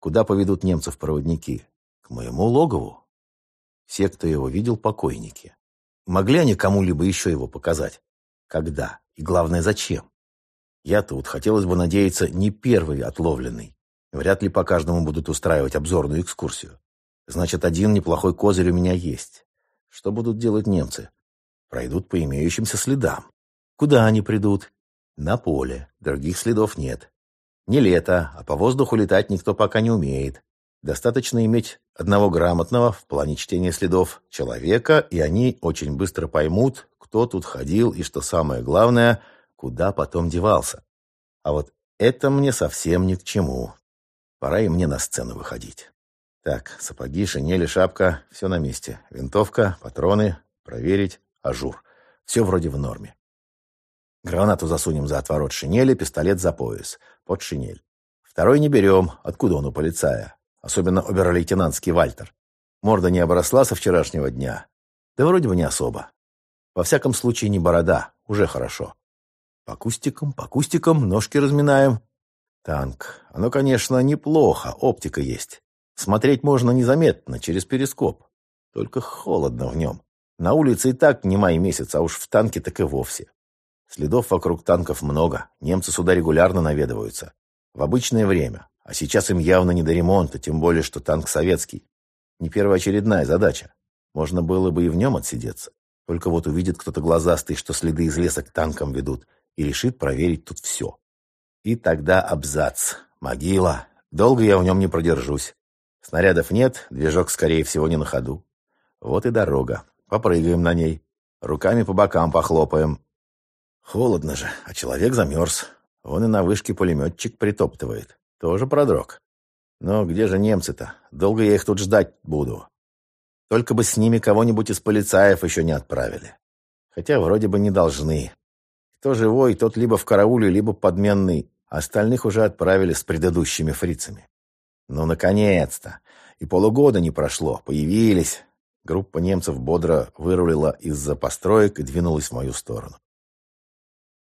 Куда поведут немцев проводники? К моему логову. Все, кто его видел, покойники. Могли они кому-либо еще его показать? Когда? И главное, зачем? Я тут, хотелось бы надеяться, не первый отловленный. Вряд ли по каждому будут устраивать обзорную экскурсию. Значит, один неплохой козырь у меня есть. Что будут делать немцы? Пройдут по имеющимся следам. Куда они придут? На поле. Других следов нет. Не лето, а по воздуху летать никто пока не умеет. Достаточно иметь одного грамотного в плане чтения следов человека, и они очень быстро поймут, кто тут ходил и, что самое главное, куда потом девался. А вот это мне совсем ни к чему. Пора и мне на сцену выходить. Так, сапоги, шинели, шапка, все на месте. Винтовка, патроны, проверить, ажур. Все вроде в норме. Гранату засунем за отворот шинели, пистолет за пояс. Под шинель. Второй не берем. Откуда он у полицая? Особенно обер-лейтенантский Вальтер. Морда не обросла со вчерашнего дня. Да вроде бы не особо. Во всяком случае, не борода. Уже хорошо. По кустикам, по кустикам, ножки разминаем. Танк. Оно, конечно, неплохо, оптика есть. Смотреть можно незаметно, через перископ. Только холодно в нем. На улице и так не май месяц, а уж в танке так и вовсе. Следов вокруг танков много, немцы сюда регулярно наведываются. В обычное время. А сейчас им явно не до ремонта, тем более, что танк советский. Не первоочередная задача. Можно было бы и в нем отсидеться. Только вот увидит кто-то глазастый, что следы из леса к танкам ведут, и решит проверить тут все. И тогда абзац. Могила. Долго я в нем не продержусь. Снарядов нет, движок, скорее всего, не на ходу. Вот и дорога. Попрыгаем на ней. Руками по бокам похлопаем. Холодно же, а человек замерз. Он и на вышке пулеметчик притоптывает. Тоже продрог. Но где же немцы-то? Долго я их тут ждать буду. Только бы с ними кого-нибудь из полицаев еще не отправили. Хотя вроде бы не должны. Кто живой, тот либо в карауле, либо подменный. Остальных уже отправили с предыдущими фрицами. Ну, наконец-то! И полугода не прошло. Появились. Группа немцев бодро вырулила из-за построек и двинулась в мою сторону.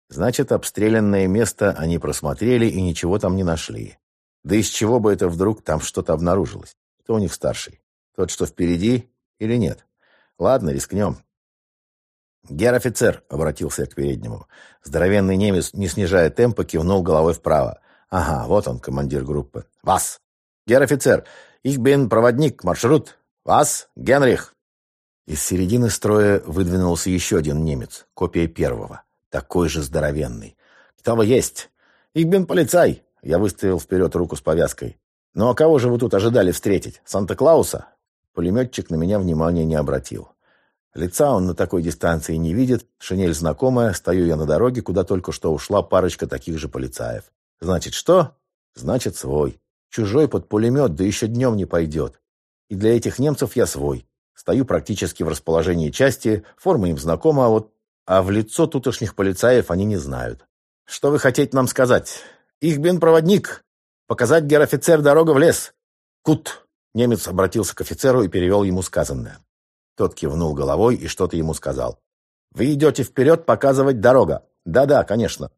Значит, обстрелянное место они просмотрели и ничего там не нашли. Да из чего бы это вдруг там что-то обнаружилось? Кто у них старший? Тот, что впереди или нет? Ладно, рискнем. «Гер-офицер», — обратился я к переднему. Здоровенный немец, не снижая темпа, кивнул головой вправо. «Ага, вот он, командир группы. Вас!» «Гер-офицер, их бен проводник, маршрут. Вас, Генрих!» Из середины строя выдвинулся еще один немец, копия первого, такой же здоровенный. «Кто вы есть?» «Их бен полицай!» Я выставил вперед руку с повязкой. «Ну а кого же вы тут ожидали встретить? Санта-Клауса?» Пулеметчик на меня внимания не обратил. Лица он на такой дистанции не видит, шинель знакомая, стою я на дороге, куда только что ушла парочка таких же полицаев. Значит, что? Значит, свой. Чужой под пулемет, да еще днем не пойдет. И для этих немцев я свой. Стою практически в расположении части, форма им знакома, а вот... А в лицо тутошних полицаев они не знают. Что вы хотите нам сказать? Их бен-проводник. Показать гер-офицер дорога в лес. Кут. Немец обратился к офицеру и перевел ему сказанное. Тот кивнул головой и что-то ему сказал. «Вы идете вперед показывать дорога». «Да-да, конечно».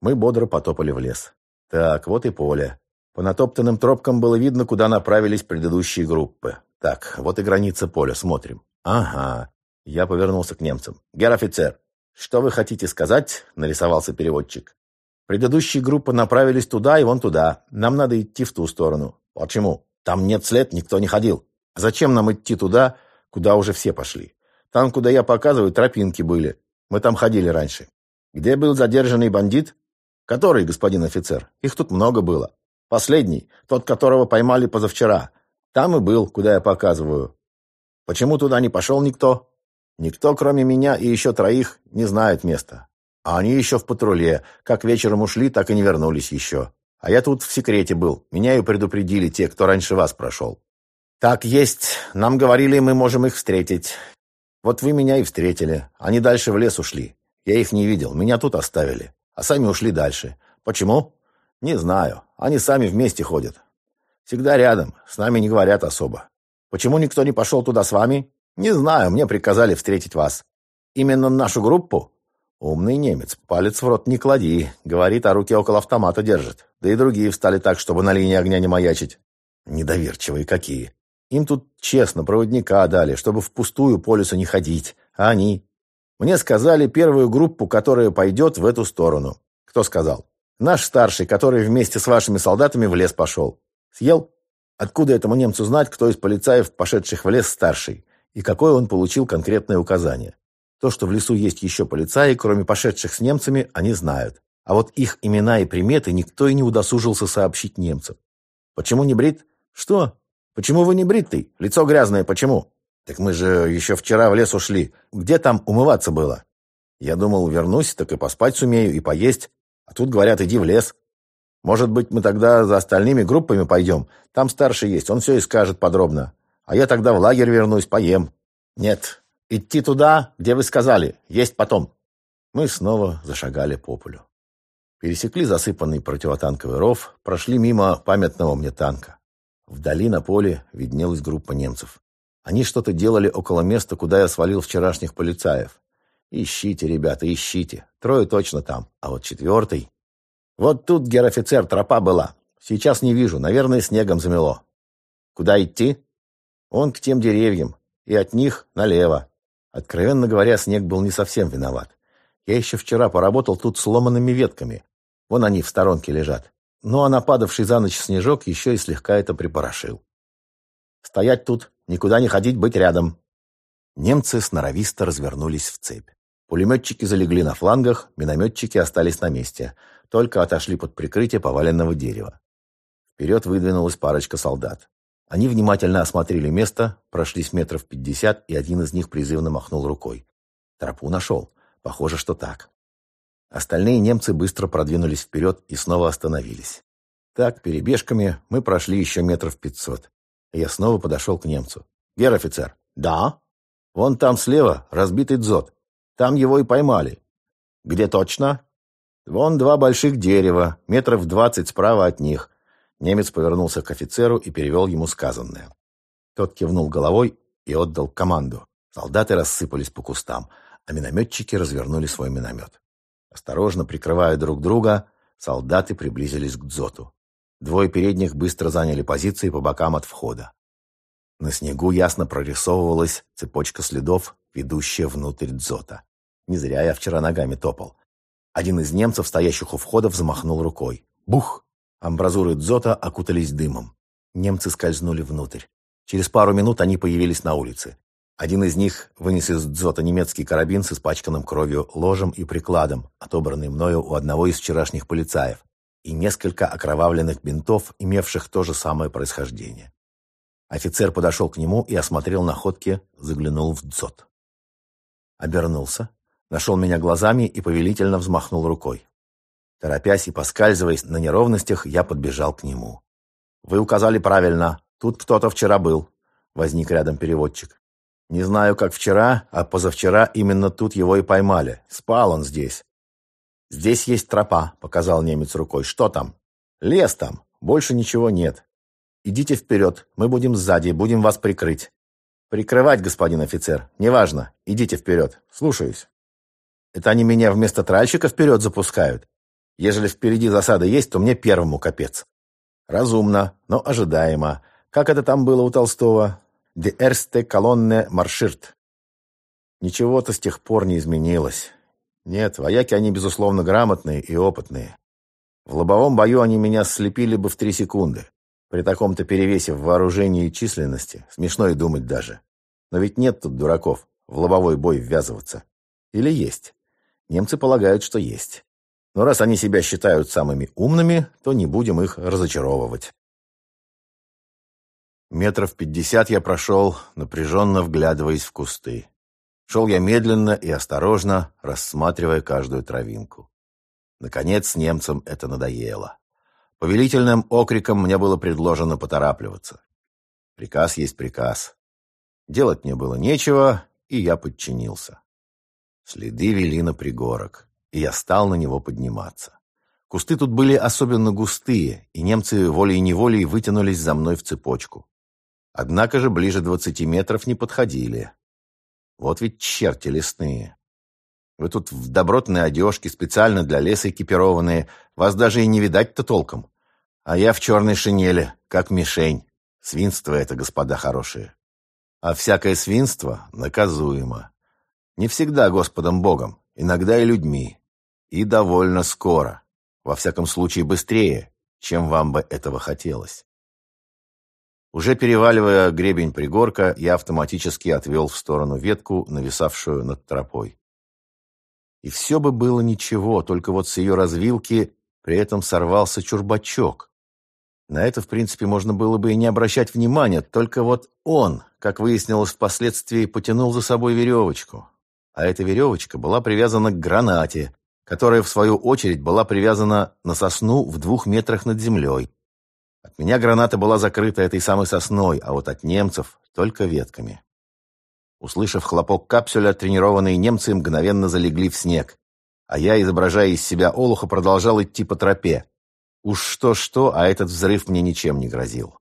Мы бодро потопали в лес. Так, вот и поле. По натоптанным тропкам было видно, куда направились предыдущие группы. Так, вот и граница поля, смотрим. Ага. Я повернулся к немцам. «Гер-офицер, что вы хотите сказать?» — нарисовался переводчик. Предыдущие группы направились туда и вон туда. Нам надо идти в ту сторону. Почему? Там нет след, никто не ходил. Зачем нам идти туда, куда уже все пошли? Там, куда я показываю, тропинки были. Мы там ходили раньше. Где был задержанный бандит? Который, господин офицер? Их тут много было. Последний, тот, которого поймали позавчера. Там и был, куда я показываю. Почему туда не пошел никто? Никто, кроме меня и еще троих, не знает места. А они еще в патруле. Как вечером ушли, так и не вернулись еще. А я тут в секрете был. Меня и предупредили те, кто раньше вас прошел. Так есть. Нам говорили, мы можем их встретить. Вот вы меня и встретили. Они дальше в лес ушли. Я их не видел. Меня тут оставили. А сами ушли дальше. Почему? Не знаю. Они сами вместе ходят. Всегда рядом. С нами не говорят особо. Почему никто не пошел туда с вами? Не знаю. Мне приказали встретить вас. Именно нашу группу? Умный немец, палец в рот не клади. Говорит, а руки около автомата держит. Да и другие встали так, чтобы на линии огня не маячить. Недоверчивые какие. Им тут честно проводника дали, чтобы впустую по лесу не ходить. А они? Мне сказали первую группу, которая пойдет в эту сторону. Кто сказал? Наш старший, который вместе с вашими солдатами в лес пошел. Съел? Откуда этому немцу знать, кто из полицаев, пошедших в лес, старший? И какое он получил конкретное указание? То, что в лесу есть еще полицаи, кроме пошедших с немцами, они знают. А вот их имена и приметы никто и не удосужился сообщить немцам. Почему не брит? Что? Почему вы не бритый? Лицо грязное, почему? Так мы же еще вчера в лес ушли. Где там умываться было? Я думал, вернусь, так и поспать сумею, и поесть. А тут говорят, иди в лес. Может быть, мы тогда за остальными группами пойдем? Там старший есть, он все и скажет подробно. А я тогда в лагерь вернусь, поем. Нет, Идти туда, где вы сказали, есть потом. Мы снова зашагали по полю. Пересекли засыпанный противотанковый ров, прошли мимо памятного мне танка. Вдали на поле виднелась группа немцев. Они что-то делали около места, куда я свалил вчерашних полицаев. Ищите, ребята, ищите. Трое точно там, а вот четвертый... Вот тут, гер-офицер, тропа была. Сейчас не вижу, наверное, снегом замело. Куда идти? Он к тем деревьям, и от них налево. Откровенно говоря, снег был не совсем виноват. Я еще вчера поработал тут сломанными ветками. Вон они в сторонке лежат. Ну а нападавший за ночь снежок еще и слегка это припорошил. Стоять тут, никуда не ходить, быть рядом. Немцы сноровисто развернулись в цепь. Пулеметчики залегли на флангах, минометчики остались на месте, только отошли под прикрытие поваленного дерева. Вперед выдвинулась парочка солдат. Они внимательно осмотрели место, прошлись метров пятьдесят, и один из них призывно махнул рукой. Тропу нашел. Похоже, что так. Остальные немцы быстро продвинулись вперед и снова остановились. Так, перебежками, мы прошли еще метров пятьсот. Я снова подошел к немцу. «Гер-офицер!» «Да?» «Вон там слева разбитый дзот. Там его и поймали». «Где точно?» «Вон два больших дерева, метров двадцать справа от них. Немец повернулся к офицеру и перевел ему сказанное. Тот кивнул головой и отдал команду. Солдаты рассыпались по кустам, а минометчики развернули свой миномет. Осторожно прикрывая друг друга, солдаты приблизились к дзоту. Двое передних быстро заняли позиции по бокам от входа. На снегу ясно прорисовывалась цепочка следов, ведущая внутрь дзота. Не зря я вчера ногами топал. Один из немцев, стоящих у входа, взмахнул рукой. Бух! Амбразуры дзота окутались дымом. Немцы скользнули внутрь. Через пару минут они появились на улице. Один из них вынес из дзота немецкий карабин с испачканным кровью ложем и прикладом, отобранный мною у одного из вчерашних полицаев, и несколько окровавленных бинтов, имевших то же самое происхождение. Офицер подошел к нему и осмотрел находки, заглянул в дзот. Обернулся, нашел меня глазами и повелительно взмахнул рукой. Торопясь и поскальзываясь на неровностях, я подбежал к нему. «Вы указали правильно. Тут кто-то вчера был», — возник рядом переводчик. «Не знаю, как вчера, а позавчера именно тут его и поймали. Спал он здесь». «Здесь есть тропа», — показал немец рукой. «Что там?» «Лес там. Больше ничего нет. Идите вперед. Мы будем сзади, будем вас прикрыть». «Прикрывать, господин офицер. Неважно. Идите вперед. Слушаюсь». «Это они меня вместо тральщика вперед запускают?» Ежели впереди засада есть, то мне первому капец. Разумно, но ожидаемо. Как это там было у Толстого? «De erste колонне марширт». Ничего-то с тех пор не изменилось. Нет, вояки они, безусловно, грамотные и опытные. В лобовом бою они меня слепили бы в три секунды. При таком-то перевесе в вооружении и численности. Смешно и думать даже. Но ведь нет тут дураков в лобовой бой ввязываться. Или есть? Немцы полагают, что есть. Но раз они себя считают самыми умными, то не будем их разочаровывать. Метров пятьдесят я прошел, напряженно вглядываясь в кусты. Шел я медленно и осторожно, рассматривая каждую травинку. Наконец немцам это надоело. Повелительным окриком мне было предложено поторапливаться. Приказ есть приказ. Делать мне было нечего, и я подчинился. Следы вели на пригорок и я стал на него подниматься. Кусты тут были особенно густые, и немцы волей-неволей вытянулись за мной в цепочку. Однако же ближе двадцати метров не подходили. Вот ведь черти лесные. Вы тут в добротной одежке, специально для леса экипированные, вас даже и не видать-то толком. А я в черной шинели, как мишень. Свинство это, господа хорошие. А всякое свинство наказуемо. Не всегда Господом Богом, иногда и людьми. И довольно скоро. Во всяком случае, быстрее, чем вам бы этого хотелось. Уже переваливая гребень пригорка, я автоматически отвел в сторону ветку, нависавшую над тропой. И все бы было ничего, только вот с ее развилки при этом сорвался чурбачок. На это, в принципе, можно было бы и не обращать внимания, только вот он, как выяснилось впоследствии, потянул за собой веревочку. А эта веревочка была привязана к гранате, которая, в свою очередь, была привязана на сосну в двух метрах над землей. От меня граната была закрыта этой самой сосной, а вот от немцев только ветками. Услышав хлопок капсюля, тренированные немцы мгновенно залегли в снег, а я, изображая из себя олуха, продолжал идти по тропе. Уж что-что, а этот взрыв мне ничем не грозил.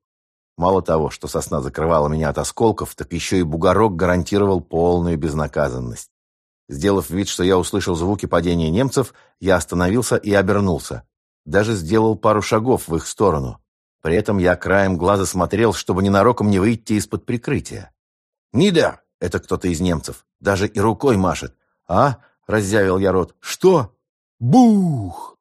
Мало того, что сосна закрывала меня от осколков, так еще и бугорок гарантировал полную безнаказанность. Сделав вид, что я услышал звуки падения немцев, я остановился и обернулся. Даже сделал пару шагов в их сторону. При этом я краем глаза смотрел, чтобы ненароком не выйти из-под прикрытия. «Нидер!» — это кто-то из немцев. Даже и рукой машет. «А?» — раззявил я рот. «Что?» «Бух!»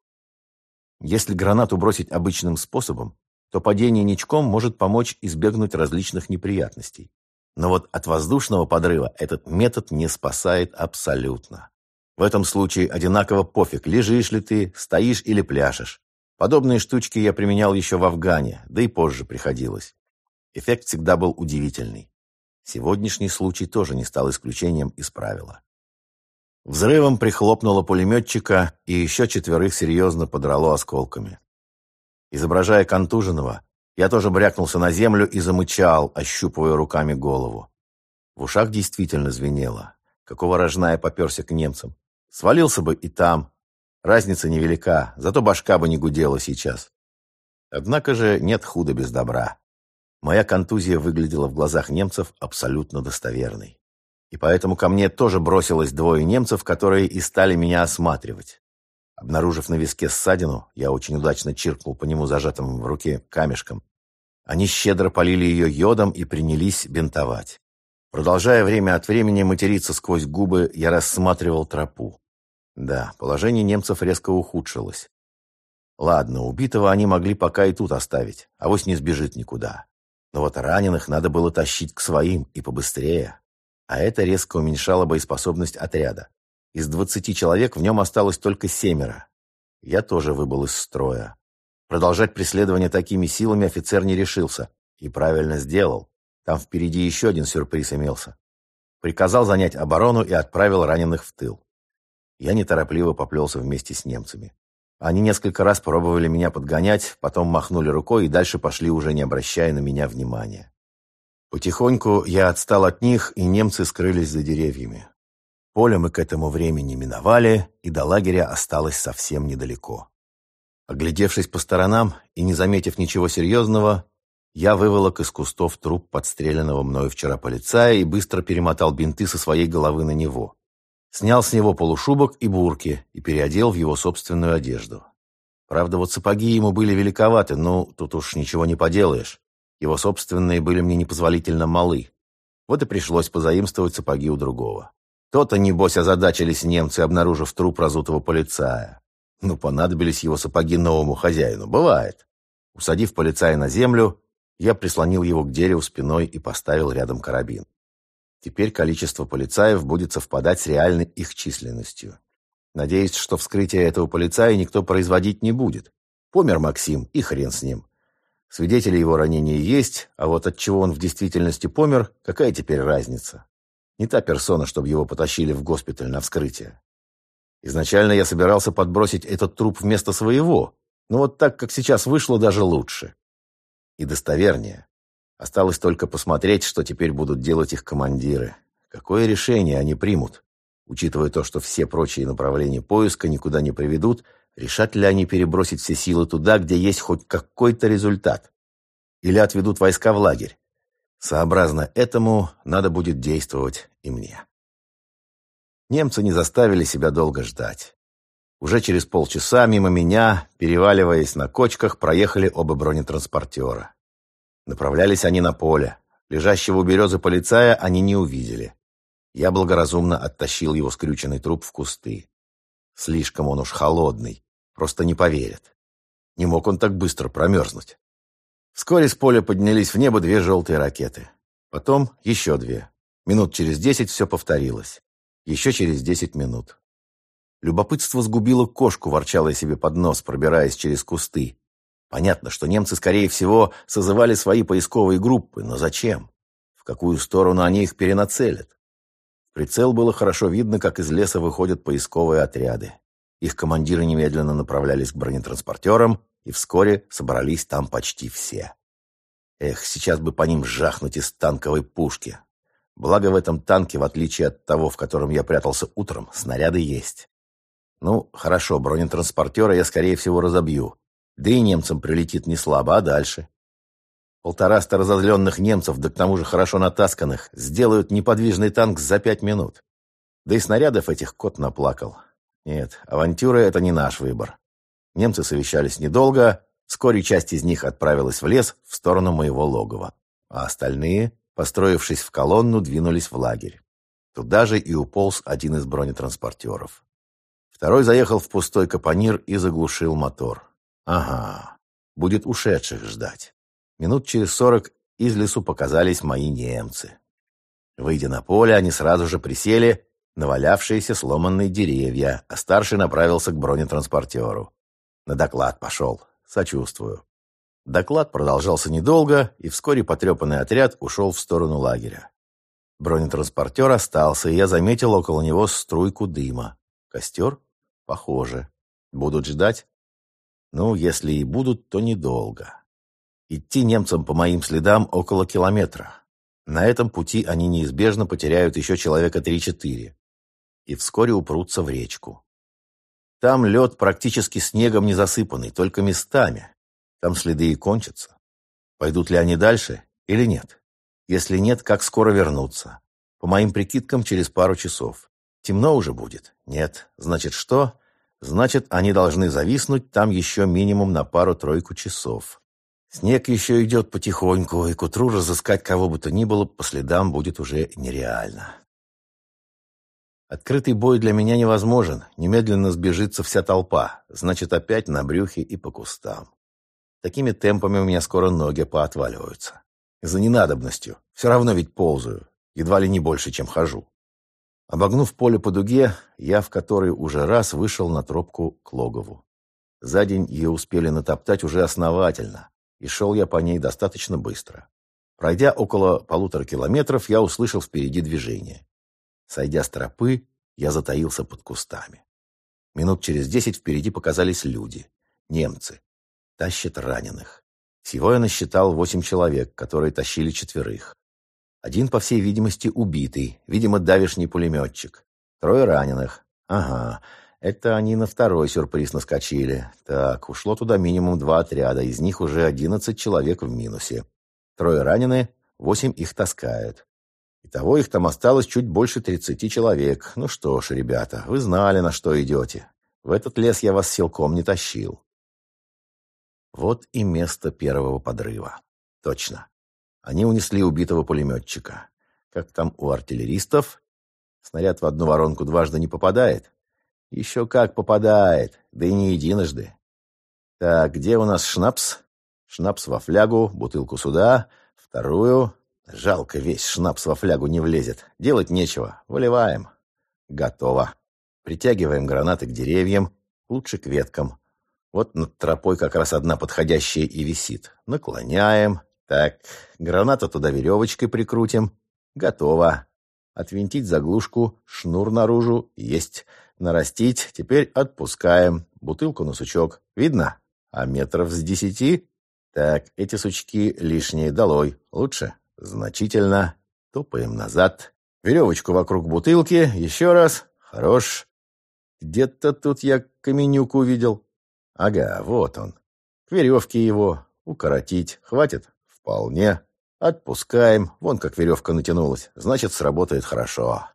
Если гранату бросить обычным способом, то падение ничком может помочь избегнуть различных неприятностей. Но вот от воздушного подрыва этот метод не спасает абсолютно. В этом случае одинаково пофиг, лежишь ли ты, стоишь или пляшешь. Подобные штучки я применял еще в Афгане, да и позже приходилось. Эффект всегда был удивительный. Сегодняшний случай тоже не стал исключением из правила. Взрывом прихлопнуло пулеметчика, и еще четверых серьезно подрало осколками. Изображая контуженного, я тоже брякнулся на землю и замычал, ощупывая руками голову. В ушах действительно звенело. Какого рожна я поперся к немцам? Свалился бы и там. Разница невелика, зато башка бы не гудела сейчас. Однако же нет худа без добра. Моя контузия выглядела в глазах немцев абсолютно достоверной. И поэтому ко мне тоже бросилось двое немцев, которые и стали меня осматривать. Обнаружив на виске ссадину, я очень удачно чиркнул по нему зажатым в руке камешком. Они щедро полили ее йодом и принялись бинтовать. Продолжая время от времени материться сквозь губы, я рассматривал тропу. Да, положение немцев резко ухудшилось. Ладно, убитого они могли пока и тут оставить, а вось не сбежит никуда. Но вот раненых надо было тащить к своим и побыстрее. А это резко уменьшало боеспособность отряда. Из двадцати человек в нем осталось только семеро. Я тоже выбыл из строя. Продолжать преследование такими силами офицер не решился. И правильно сделал. Там впереди еще один сюрприз имелся. Приказал занять оборону и отправил раненых в тыл. Я неторопливо поплелся вместе с немцами. Они несколько раз пробовали меня подгонять, потом махнули рукой и дальше пошли, уже не обращая на меня внимания. Потихоньку я отстал от них, и немцы скрылись за деревьями. Поле мы к этому времени миновали, и до лагеря осталось совсем недалеко. Оглядевшись по сторонам и не заметив ничего серьезного, я выволок из кустов труп подстреленного мною вчера полицая и быстро перемотал бинты со своей головы на него. Снял с него полушубок и бурки и переодел в его собственную одежду. Правда, вот сапоги ему были великоваты, но тут уж ничего не поделаешь. Его собственные были мне непозволительно малы. Вот и пришлось позаимствовать сапоги у другого. То-то, небось, озадачились немцы, обнаружив труп разутого полицая. Ну, понадобились его сапоги новому хозяину. Бывает. Усадив полицая на землю, я прислонил его к дереву спиной и поставил рядом карабин. Теперь количество полицаев будет совпадать с реальной их численностью. Надеюсь, что вскрытие этого полицая никто производить не будет. Помер Максим, и хрен с ним. Свидетели его ранения есть, а вот от чего он в действительности помер, какая теперь разница? Не та персона, чтобы его потащили в госпиталь на вскрытие. Изначально я собирался подбросить этот труп вместо своего, но вот так, как сейчас вышло, даже лучше. И достовернее. Осталось только посмотреть, что теперь будут делать их командиры. Какое решение они примут? Учитывая то, что все прочие направления поиска никуда не приведут, решат ли они перебросить все силы туда, где есть хоть какой-то результат? Или отведут войска в лагерь? Сообразно этому надо будет действовать и мне. Немцы не заставили себя долго ждать. Уже через полчаса мимо меня, переваливаясь на кочках, проехали оба бронетранспортера. Направлялись они на поле. Лежащего у березы полицая они не увидели. Я благоразумно оттащил его скрюченный труп в кусты. Слишком он уж холодный, просто не поверят. Не мог он так быстро промерзнуть. Вскоре с поля поднялись в небо две желтые ракеты. Потом еще две. Минут через десять все повторилось. Еще через десять минут. Любопытство сгубило кошку, ворчала себе под нос, пробираясь через кусты. Понятно, что немцы, скорее всего, созывали свои поисковые группы, но зачем? В какую сторону они их перенацелят? В прицел было хорошо видно, как из леса выходят поисковые отряды. Их командиры немедленно направлялись к бронетранспортерам, и вскоре собрались там почти все. Эх, сейчас бы по ним жахнуть из танковой пушки. Благо в этом танке, в отличие от того, в котором я прятался утром, снаряды есть. Ну, хорошо, бронетранспортера я, скорее всего, разобью. Да и немцам прилетит не слабо, а дальше? Полтораста разозленных немцев, да к тому же хорошо натасканных, сделают неподвижный танк за пять минут. Да и снарядов этих кот наплакал. Нет, авантюра — это не наш выбор. Немцы совещались недолго, Вскоре часть из них отправилась в лес в сторону моего логова, а остальные, построившись в колонну, двинулись в лагерь. Туда же и уполз один из бронетранспортеров. Второй заехал в пустой капонир и заглушил мотор. Ага, будет ушедших ждать. Минут через сорок из лесу показались мои немцы. Выйдя на поле, они сразу же присели на сломанные деревья, а старший направился к бронетранспортеру. На доклад пошел. Сочувствую. Доклад продолжался недолго, и вскоре потрепанный отряд ушел в сторону лагеря. Бронетранспортер остался, и я заметил около него струйку дыма. Костер? Похоже. Будут ждать? Ну, если и будут, то недолго. Идти немцам по моим следам около километра. На этом пути они неизбежно потеряют еще человека три-четыре и вскоре упрутся в речку. Там лед практически снегом не засыпанный, только местами. Там следы и кончатся. Пойдут ли они дальше или нет? Если нет, как скоро вернуться? По моим прикидкам, через пару часов. Темно уже будет? Нет. Значит, что? Значит, они должны зависнуть там еще минимум на пару-тройку часов. Снег еще идет потихоньку, и к утру разыскать кого бы то ни было по следам будет уже нереально. Открытый бой для меня невозможен. Немедленно сбежится вся толпа. Значит, опять на брюхе и по кустам. Такими темпами у меня скоро ноги поотваливаются. За ненадобностью. Все равно ведь ползаю. Едва ли не больше, чем хожу. Обогнув поле по дуге, я в который уже раз вышел на тропку к логову. За день ее успели натоптать уже основательно и шел я по ней достаточно быстро. Пройдя около полутора километров, я услышал впереди движение. Сойдя с тропы, я затаился под кустами. Минут через десять впереди показались люди. Немцы. Тащат раненых. Всего я насчитал восемь человек, которые тащили четверых. Один, по всей видимости, убитый, видимо, давишний пулеметчик. Трое раненых. Ага, это они на второй сюрприз наскочили. Так, ушло туда минимум два отряда, из них уже одиннадцать человек в минусе. Трое ранены, восемь их таскают. Итого их там осталось чуть больше тридцати человек. Ну что ж, ребята, вы знали, на что идете. В этот лес я вас силком не тащил. Вот и место первого подрыва. Точно. Они унесли убитого пулеметчика. Как там у артиллеристов? Снаряд в одну воронку дважды не попадает? Еще как попадает, да и не единожды. Так, где у нас шнапс? Шнапс во флягу, бутылку сюда, вторую. Жалко, весь шнапс во флягу не влезет. Делать нечего, выливаем. Готово. Притягиваем гранаты к деревьям, лучше к веткам. Вот над тропой как раз одна подходящая и висит. Наклоняем. Так, граната туда веревочкой прикрутим. Готово. Отвинтить заглушку, шнур наружу, есть. Нарастить, теперь отпускаем. Бутылку на сучок. Видно? А метров с десяти? Так, эти сучки лишние долой. Лучше? Значительно. Топаем назад. Веревочку вокруг бутылки. Еще раз. Хорош. Где-то тут я каменюк увидел. Ага, вот он. К веревке его. Укоротить. Хватит? Вполне. Отпускаем. Вон как веревка натянулась. Значит, сработает хорошо.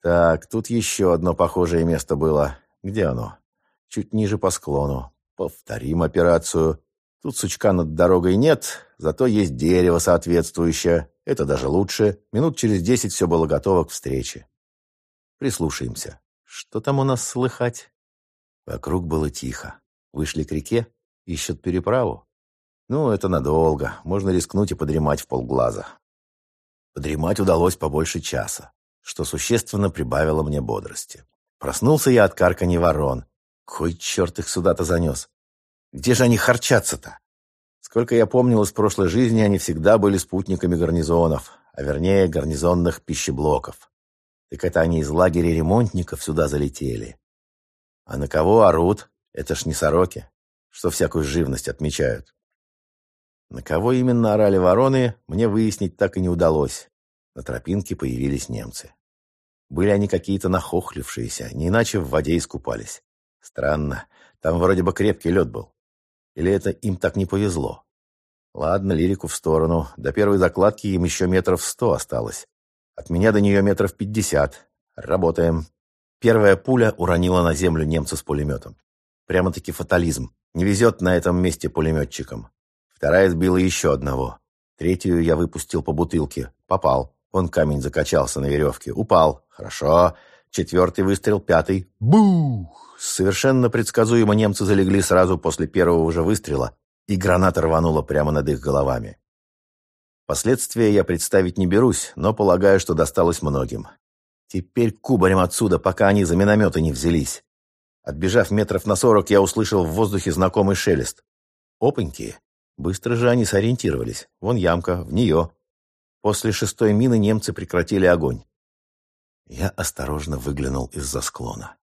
Так, тут еще одно похожее место было. Где оно? Чуть ниже по склону. Повторим операцию. Тут сучка над дорогой нет, зато есть дерево соответствующее. Это даже лучше. Минут через десять все было готово к встрече. Прислушаемся. Что там у нас слыхать? Вокруг было тихо. Вышли к реке, ищут переправу. Ну, это надолго. Можно рискнуть и подремать в полглаза. Подремать удалось побольше часа, что существенно прибавило мне бодрости. Проснулся я от карканья ворон. Кой черт их сюда-то занес? Где же они харчатся-то? Сколько я помнил из прошлой жизни, они всегда были спутниками гарнизонов, а вернее гарнизонных пищеблоков. Так это они из лагеря ремонтников сюда залетели. А на кого орут? Это ж не сороки, что всякую живность отмечают. На кого именно орали вороны, мне выяснить так и не удалось. На тропинке появились немцы. Были они какие-то нахохлившиеся, не иначе в воде искупались. Странно, там вроде бы крепкий лед был. Или это им так не повезло? Ладно, лирику в сторону. До первой закладки им еще метров сто осталось. От меня до нее метров пятьдесят. Работаем. Первая пуля уронила на землю немца с пулеметом. Прямо-таки фатализм. Не везет на этом месте пулеметчикам. Вторая сбила еще одного. Третью я выпустил по бутылке. Попал. Он камень закачался на веревке. Упал. Хорошо. Четвертый выстрел, пятый. Бух! Совершенно предсказуемо немцы залегли сразу после первого же выстрела, и граната рванула прямо над их головами. Последствия я представить не берусь, но полагаю, что досталось многим. Теперь кубарем отсюда, пока они за минометы не взялись. Отбежав метров на сорок, я услышал в воздухе знакомый шелест. Опаньки! Быстро же они сориентировались. Вон ямка, в нее. После шестой мины немцы прекратили огонь. Я осторожно выглянул из-за склона.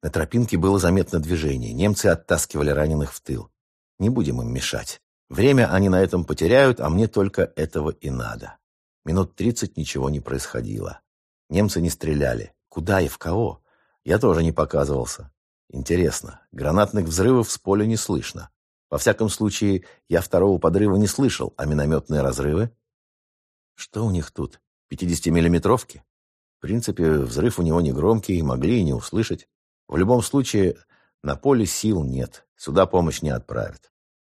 На тропинке было заметно движение. Немцы оттаскивали раненых в тыл. Не будем им мешать. Время они на этом потеряют, а мне только этого и надо. Минут тридцать ничего не происходило. Немцы не стреляли. Куда и в кого? Я тоже не показывался. Интересно, гранатных взрывов с поля не слышно. Во всяком случае, я второго подрыва не слышал, а минометные разрывы? Что у них тут? 50-миллиметровки? В принципе, взрыв у него не громкий, могли и не услышать. В любом случае, на поле сил нет, сюда помощь не отправят.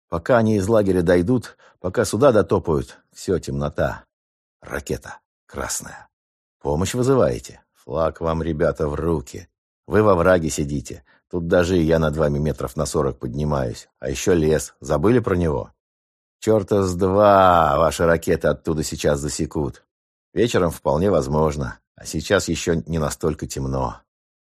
Пока они из лагеря дойдут, пока сюда дотопают, все темнота. Ракета красная. Помощь вызываете? Флаг вам, ребята, в руки. Вы во враге сидите. Тут даже я над вами метров на сорок поднимаюсь. А еще лес. Забыли про него? Черта с два ваши ракеты оттуда сейчас засекут. Вечером вполне возможно. А сейчас еще не настолько темно.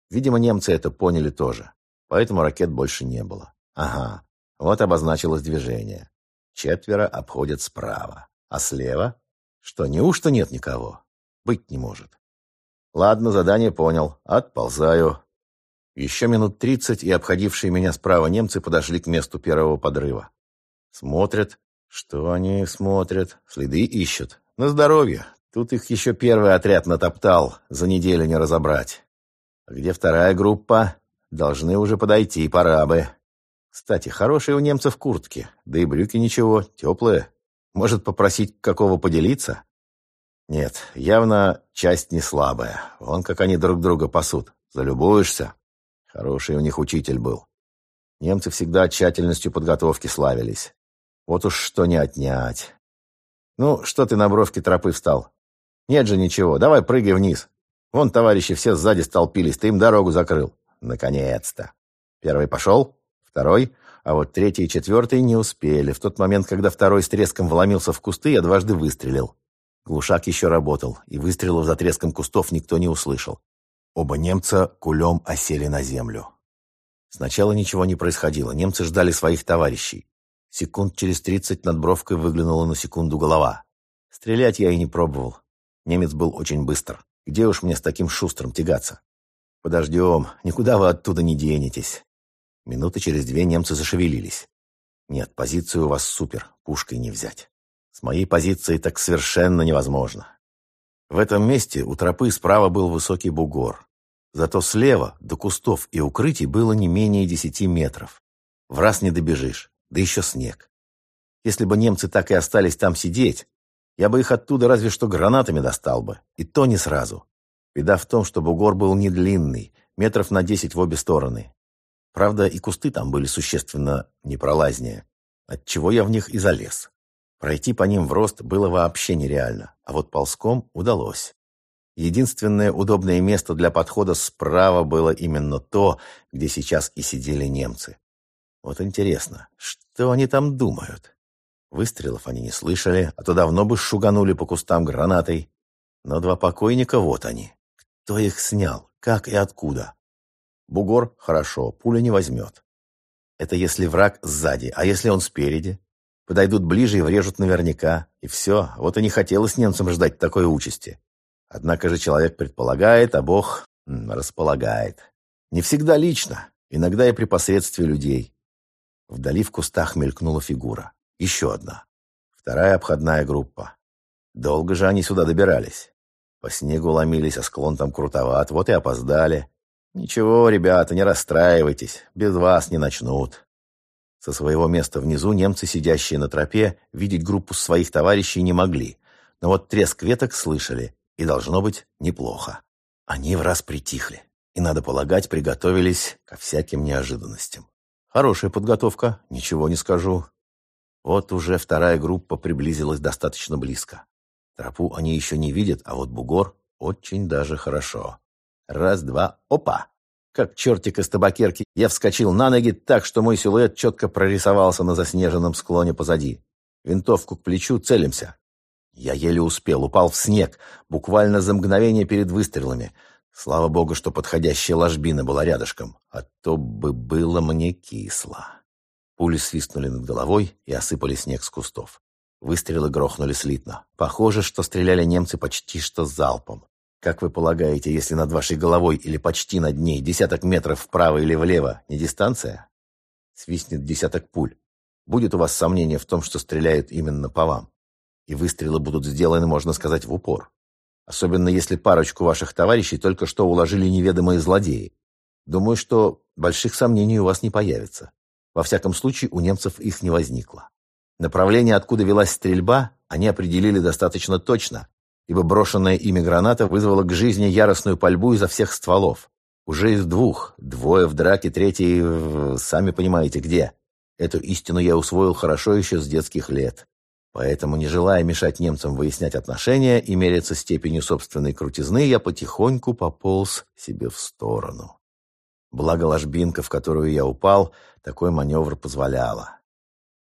Видимо, немцы это поняли тоже. Поэтому ракет больше не было. Ага, вот обозначилось движение. Четверо обходят справа. А слева? Что, неужто нет никого? Быть не может. Ладно, задание понял. Отползаю. Еще минут тридцать, и обходившие меня справа немцы подошли к месту первого подрыва. Смотрят. Что они смотрят? Следы ищут. На здоровье. Тут их еще первый отряд натоптал. За неделю не разобрать. А где вторая группа? Должны уже подойти, пора бы. Кстати, хорошие у немцев куртки. Да и брюки ничего, теплые. Может, попросить какого поделиться? Нет, явно часть не слабая. Вон как они друг друга пасут. Залюбуешься. Хороший у них учитель был. Немцы всегда тщательностью подготовки славились. Вот уж что не отнять. Ну, что ты на бровке тропы встал? Нет же ничего, давай прыгай вниз. Вон товарищи все сзади столпились, ты им дорогу закрыл. Наконец-то. Первый пошел, второй, а вот третий и четвертый не успели. В тот момент, когда второй с треском вломился в кусты, я дважды выстрелил. Глушак еще работал, и выстрелов за треском кустов никто не услышал. Оба немца кулем осели на землю. Сначала ничего не происходило, немцы ждали своих товарищей. Секунд через тридцать над бровкой выглянула на секунду голова. Стрелять я и не пробовал. Немец был очень быстр. Где уж мне с таким шустрым тягаться? Подождем, никуда вы оттуда не денетесь. Минуты через две немцы зашевелились. Нет, позицию у вас супер, пушкой не взять. С моей позиции так совершенно невозможно. В этом месте у тропы справа был высокий бугор. Зато слева до кустов и укрытий было не менее десяти метров. В раз не добежишь, да еще снег. Если бы немцы так и остались там сидеть, я бы их оттуда разве что гранатами достал бы, и то не сразу. Беда в том, что бугор был не длинный, метров на десять в обе стороны. Правда, и кусты там были существенно непролазнее, отчего я в них и залез. Пройти по ним в рост было вообще нереально, а вот ползком удалось. Единственное удобное место для подхода справа было именно то, где сейчас и сидели немцы. Вот интересно, что они там думают? Выстрелов они не слышали, а то давно бы шуганули по кустам гранатой. Но два покойника вот они. Кто их снял? Как и откуда? Бугор – хорошо, пуля не возьмет. Это если враг сзади, а если он спереди? Подойдут ближе и врежут наверняка. И все, вот и не хотелось немцам ждать такой участи. Однако же человек предполагает, а Бог располагает. Не всегда лично, иногда и при посредстве людей. Вдали в кустах мелькнула фигура. Еще одна. Вторая обходная группа. Долго же они сюда добирались. По снегу ломились, а склон там крутоват, вот и опоздали. Ничего, ребята, не расстраивайтесь, без вас не начнут. Со своего места внизу немцы, сидящие на тропе, видеть группу своих товарищей не могли. Но вот треск веток слышали, и должно быть неплохо. Они в раз притихли, и, надо полагать, приготовились ко всяким неожиданностям. Хорошая подготовка, ничего не скажу. Вот уже вторая группа приблизилась достаточно близко. Тропу они еще не видят, а вот бугор очень даже хорошо. Раз, два, опа! Как чертик из табакерки, я вскочил на ноги так, что мой силуэт четко прорисовался на заснеженном склоне позади. Винтовку к плечу, целимся. Я еле успел, упал в снег, буквально за мгновение перед выстрелами. Слава богу, что подходящая ложбина была рядышком, а то бы было мне кисло. Пули свистнули над головой и осыпали снег с кустов. Выстрелы грохнули слитно. Похоже, что стреляли немцы почти что залпом. Как вы полагаете, если над вашей головой или почти над ней десяток метров вправо или влево, не дистанция? Свистнет десяток пуль. Будет у вас сомнение в том, что стреляют именно по вам. И выстрелы будут сделаны, можно сказать, в упор. Особенно если парочку ваших товарищей только что уложили неведомые злодеи. Думаю, что больших сомнений у вас не появится. Во всяком случае, у немцев их не возникло. Направление, откуда велась стрельба, они определили достаточно точно, ибо брошенная ими граната вызвала к жизни яростную пальбу изо всех стволов. Уже из двух, двое в драке, третий, в... сами понимаете, где. Эту истину я усвоил хорошо еще с детских лет. Поэтому, не желая мешать немцам выяснять отношения и мериться степенью собственной крутизны, я потихоньку пополз себе в сторону. Благо ложбинка, в которую я упал, такой маневр позволяла.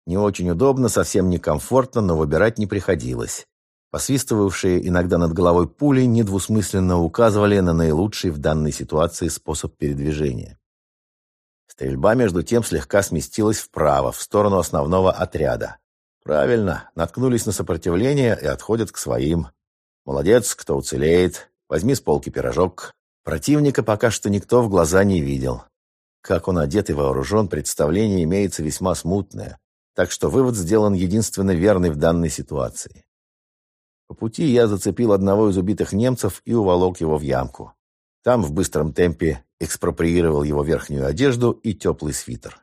Не очень удобно, совсем некомфортно, но выбирать не приходилось. Посвистывавшие иногда над головой пули недвусмысленно указывали на наилучший в данной ситуации способ передвижения. Стрельба, между тем, слегка сместилась вправо, в сторону основного отряда. Правильно, наткнулись на сопротивление и отходят к своим. Молодец, кто уцелеет. Возьми с полки пирожок. Противника пока что никто в глаза не видел. Как он одет и вооружен, представление имеется весьма смутное. Так что вывод сделан единственно верный в данной ситуации. По пути я зацепил одного из убитых немцев и уволок его в ямку. Там в быстром темпе экспроприировал его верхнюю одежду и теплый свитер.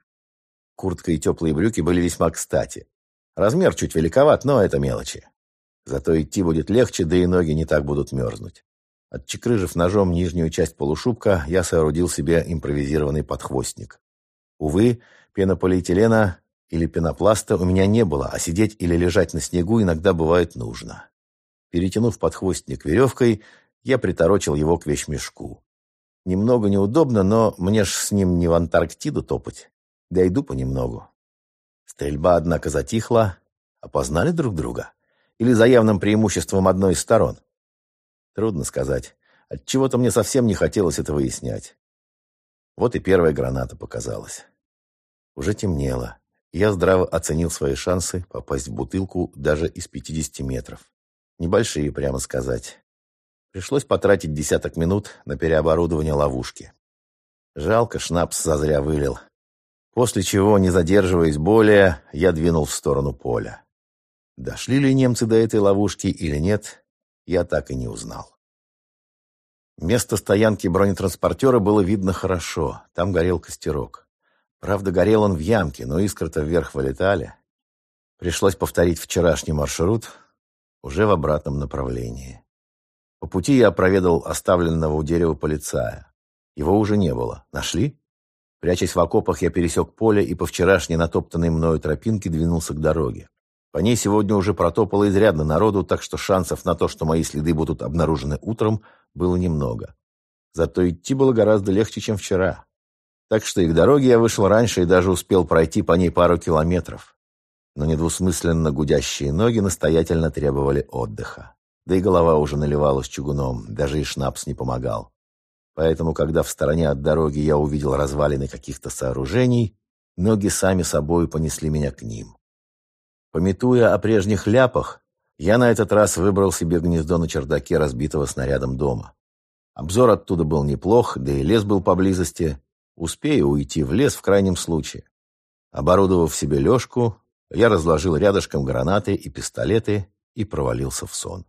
Куртка и теплые брюки были весьма кстати. Размер чуть великоват, но это мелочи. Зато идти будет легче, да и ноги не так будут мерзнуть. Отчекрыжив ножом нижнюю часть полушубка, я соорудил себе импровизированный подхвостник. Увы, пенополиэтилена или пенопласта у меня не было, а сидеть или лежать на снегу иногда бывает нужно. Перетянув подхвостник веревкой, я приторочил его к вещмешку. Немного неудобно, но мне ж с ним не в Антарктиду топать. Дойду понемногу. Стрельба, однако, затихла. Опознали друг друга? Или за явным преимуществом одной из сторон? Трудно сказать. Отчего-то мне совсем не хотелось это выяснять. Вот и первая граната показалась. Уже темнело. Я здраво оценил свои шансы попасть в бутылку даже из 50 метров. Небольшие, прямо сказать. Пришлось потратить десяток минут на переоборудование ловушки. Жалко, шнапс зазря вылил. После чего, не задерживаясь более, я двинул в сторону поля. Дошли ли немцы до этой ловушки или нет, я так и не узнал. Место стоянки бронетранспортера было видно хорошо. Там горел костерок. Правда, горел он в ямке, но искры-то вверх вылетали. Пришлось повторить вчерашний маршрут уже в обратном направлении. По пути я проведал оставленного у дерева полицая. Его уже не было. Нашли? Прячась в окопах, я пересек поле и по вчерашней натоптанной мною тропинке двинулся к дороге. По ней сегодня уже протопало изрядно народу, так что шансов на то, что мои следы будут обнаружены утром, было немного. Зато идти было гораздо легче, чем вчера. Так что и к дороге я вышел раньше и даже успел пройти по ней пару километров. Но недвусмысленно гудящие ноги настоятельно требовали отдыха. Да и голова уже наливалась чугуном, даже и шнапс не помогал. Поэтому, когда в стороне от дороги я увидел развалины каких-то сооружений, ноги сами собой понесли меня к ним. Пометуя о прежних ляпах, я на этот раз выбрал себе гнездо на чердаке разбитого снарядом дома. Обзор оттуда был неплох, да и лес был поблизости, Успею уйти в лес в крайнем случае. Оборудовав себе лёжку, я разложил рядышком гранаты и пистолеты и провалился в сон.